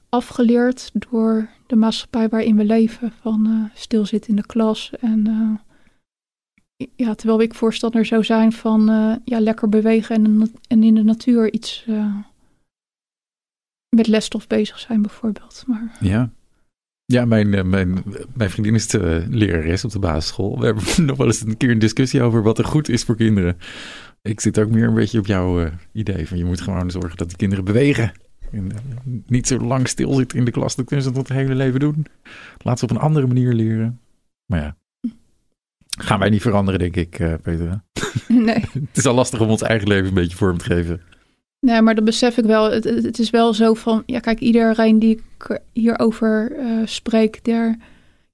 afgeleerd door de maatschappij waarin we leven. Van stilzitten in de klas. En ja, terwijl ik voorstander zou zijn van ja, lekker bewegen en, in de- en in de natuur iets met lesstof bezig zijn bijvoorbeeld. Maar Ja. Ja, mijn, eh, mijn, mijn vriendin is de lerares op de basisschool. We hebben nog wel eens een keer een discussie over wat er goed is voor kinderen. Ik zit ook meer een beetje op jouw eh, idee van je moet gewoon zorgen dat die kinderen bewegen. En, eh, niet zo lang stilzitten in de klas, dat kunnen ze tot het hele leven doen. Laat ze op een andere manier leren. Maar ja, gaan wij niet veranderen, denk ik, Peter. nee. Het is al lastig om ons eigen leven een beetje vorm te geven. Nee, maar dat besef ik wel. Het, het is wel zo van, ja, kijk, iedereen die ik hierover eh spreek, der,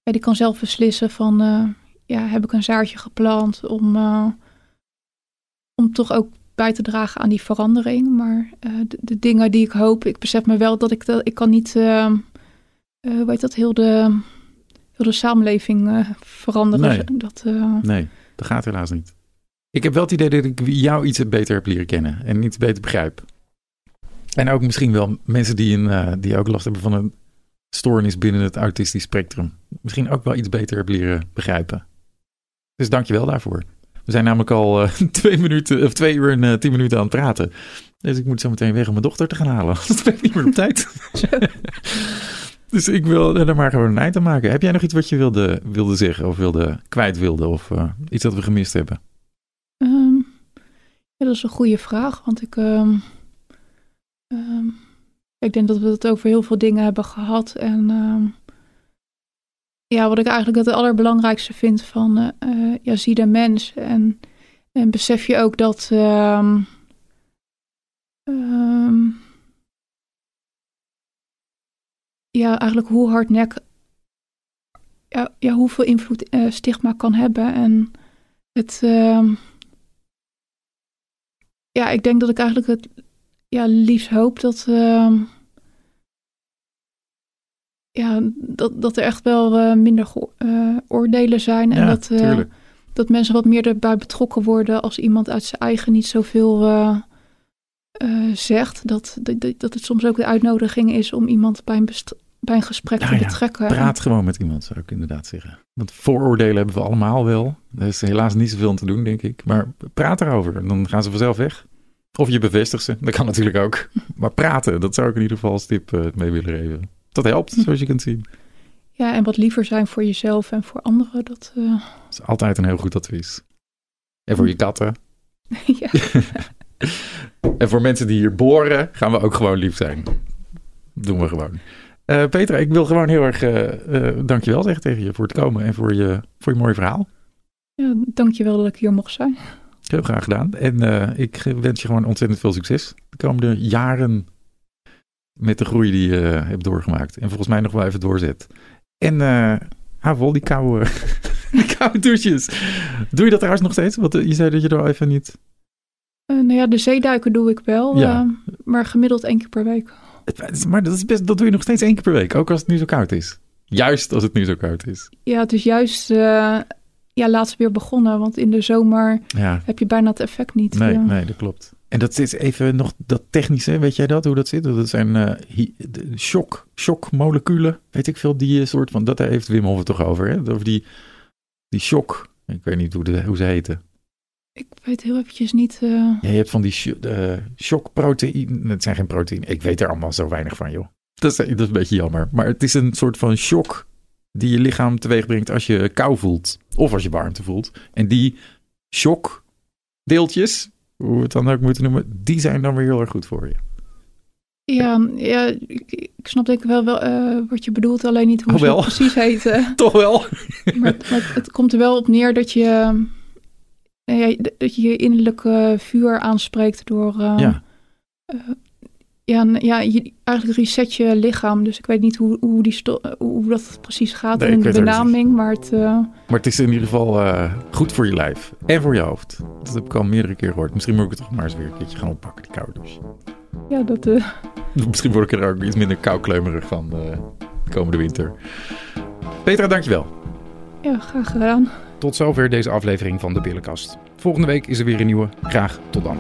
ja, die kan zelf beslissen van, eh, ja, heb ik een zaadje geplant om, eh, om toch ook bij te dragen aan die verandering. Maar de, de dingen die ik hoop, ik besef me wel dat ik dat, ik kan niet, hoe heet dat, heel de, heel de samenleving veranderen. Nee. Dat, Nee, dat gaat helaas niet. Ik heb wel het idee dat ik jou iets beter heb leren kennen en iets beter begrijp. En ook misschien wel mensen die, een, eh, die ook last hebben van een stoornis binnen het autistisch spectrum. Misschien ook wel iets beter heb leren begrijpen. Dus dank je wel daarvoor. We zijn namelijk al eh, twee, minuten, of twee uur en eh, tien minuten aan het praten. Dus ik moet zo meteen weg om mijn dochter te gaan halen. Dat ben niet meer op tijd. dus ik wil er maar gewoon een eind aan maken. Heb jij nog iets wat je wilde, wilde zeggen of wilde, kwijt wilde? Of iets dat we gemist hebben? Ja, dat is een goede vraag, want ik, ehm, ehm, ik denk dat we het over heel veel dingen hebben gehad. En ehm, ja, wat ik eigenlijk het allerbelangrijkste vind van, eh, eh, ja, zie de mens. En, en besef je ook dat, ja, eigenlijk hoe hardnek, ja, hoeveel invloed eh, stigma kan hebben. En het, ja, ik denk dat ik eigenlijk het ja, liefst hoop dat, ehm, ja, dat, dat er echt wel eh, minder eh, oordelen zijn. En ja, dat, eh, dat mensen wat meer erbij betrokken worden als iemand uit zijn eigen niet zoveel zegt. Dat, dat, dat het soms ook de uitnodiging is om iemand bij een, bij een gesprek Ja, te ja. betrekken. Praat gewoon met iemand, zou ik inderdaad zeggen. Want vooroordelen hebben we allemaal wel. Er is helaas niet zoveel aan te doen, denk ik. Maar praat erover. Dan gaan ze vanzelf weg. Of je bevestigt ze. Dat kan natuurlijk ook. Maar praten, dat zou ik in ieder geval als tip eh, mee willen geven. Dat helpt, zoals je kunt zien. Ja, en wat liever zijn voor jezelf en voor anderen. Dat, eh, Dat is altijd een heel goed advies. En voor je katten. ja. En voor mensen die hier boren, gaan we ook gewoon lief zijn. Doen we gewoon. Eh, Petra, ik wil gewoon heel erg eh eh dankjewel zeggen tegen je voor het komen en voor je, voor je mooie verhaal. ja, dankjewel dat ik hier mocht zijn. Heel graag gedaan. En ik wens je gewoon ontzettend veel succes de komende jaren met de groei die je hebt doorgemaakt. En volgens mij nog wel even doorzet. En hou vol die koude, die koude douches. Doe je dat trouwens nog steeds? Want je zei dat je er al even niet... Nou ja, de zeeduiken doe ik wel, Ja. maar gemiddeld één keer per week. Maar dat, is best, dat doe je nog steeds één keer per week. Ook als het nu zo koud is. Juist als het nu zo koud is. Ja, het is juist eh, ja, laatst weer begonnen, want in de zomer Ja, heb je bijna het effect niet. nee, nee, dat klopt. En dat is even nog dat technische, weet jij dat, hoe dat zit? Dat zijn de shock, shockmoleculen, weet ik veel, die eh, soort van, dat heeft Wim Hof het toch over, hè? Over die, die shock, ik weet niet hoe, de, hoe ze heten. Ik weet heel eventjes niet. eh, Ja, je hebt van die sh- eh, shockproteïne, het zijn geen proteïne, ik weet er allemaal zo weinig van, joh. Dat is, dat is een beetje jammer, maar het is een soort van shock die je lichaam teweeg brengt als je kou voelt, of als je warmte voelt. En die shockdeeltjes, hoe we het dan ook moeten noemen, die zijn dan weer heel erg goed voor je. ja, ja ik, ik snap denk ik wel, wel eh, wat je bedoelt, alleen niet hoe Oh, ze wel. precies heten. Toch wel? maar het, maar het komt er wel op neer dat je, ja, dat je je innerlijke vuur aanspreekt door... Uh, ja. ja, ja je, eigenlijk reset je lichaam. Dus ik weet niet hoe, hoe, die hoe dat precies gaat Nee, in de benaming. Maar het, eh, Maar het is in ieder geval eh, goed voor je lijf en voor je hoofd. Dat heb ik al meerdere keer gehoord. Misschien moet ik het toch maar eens weer een keertje gaan oppakken, die koude douche. ja, dat... eh, Misschien word ik er ook iets minder koudkleumerig van eh, de komende winter. Petra, dankjewel. ja, graag gedaan. Tot zover deze aflevering van de Pillenkast. Volgende week is er weer een nieuwe. Graag tot dan.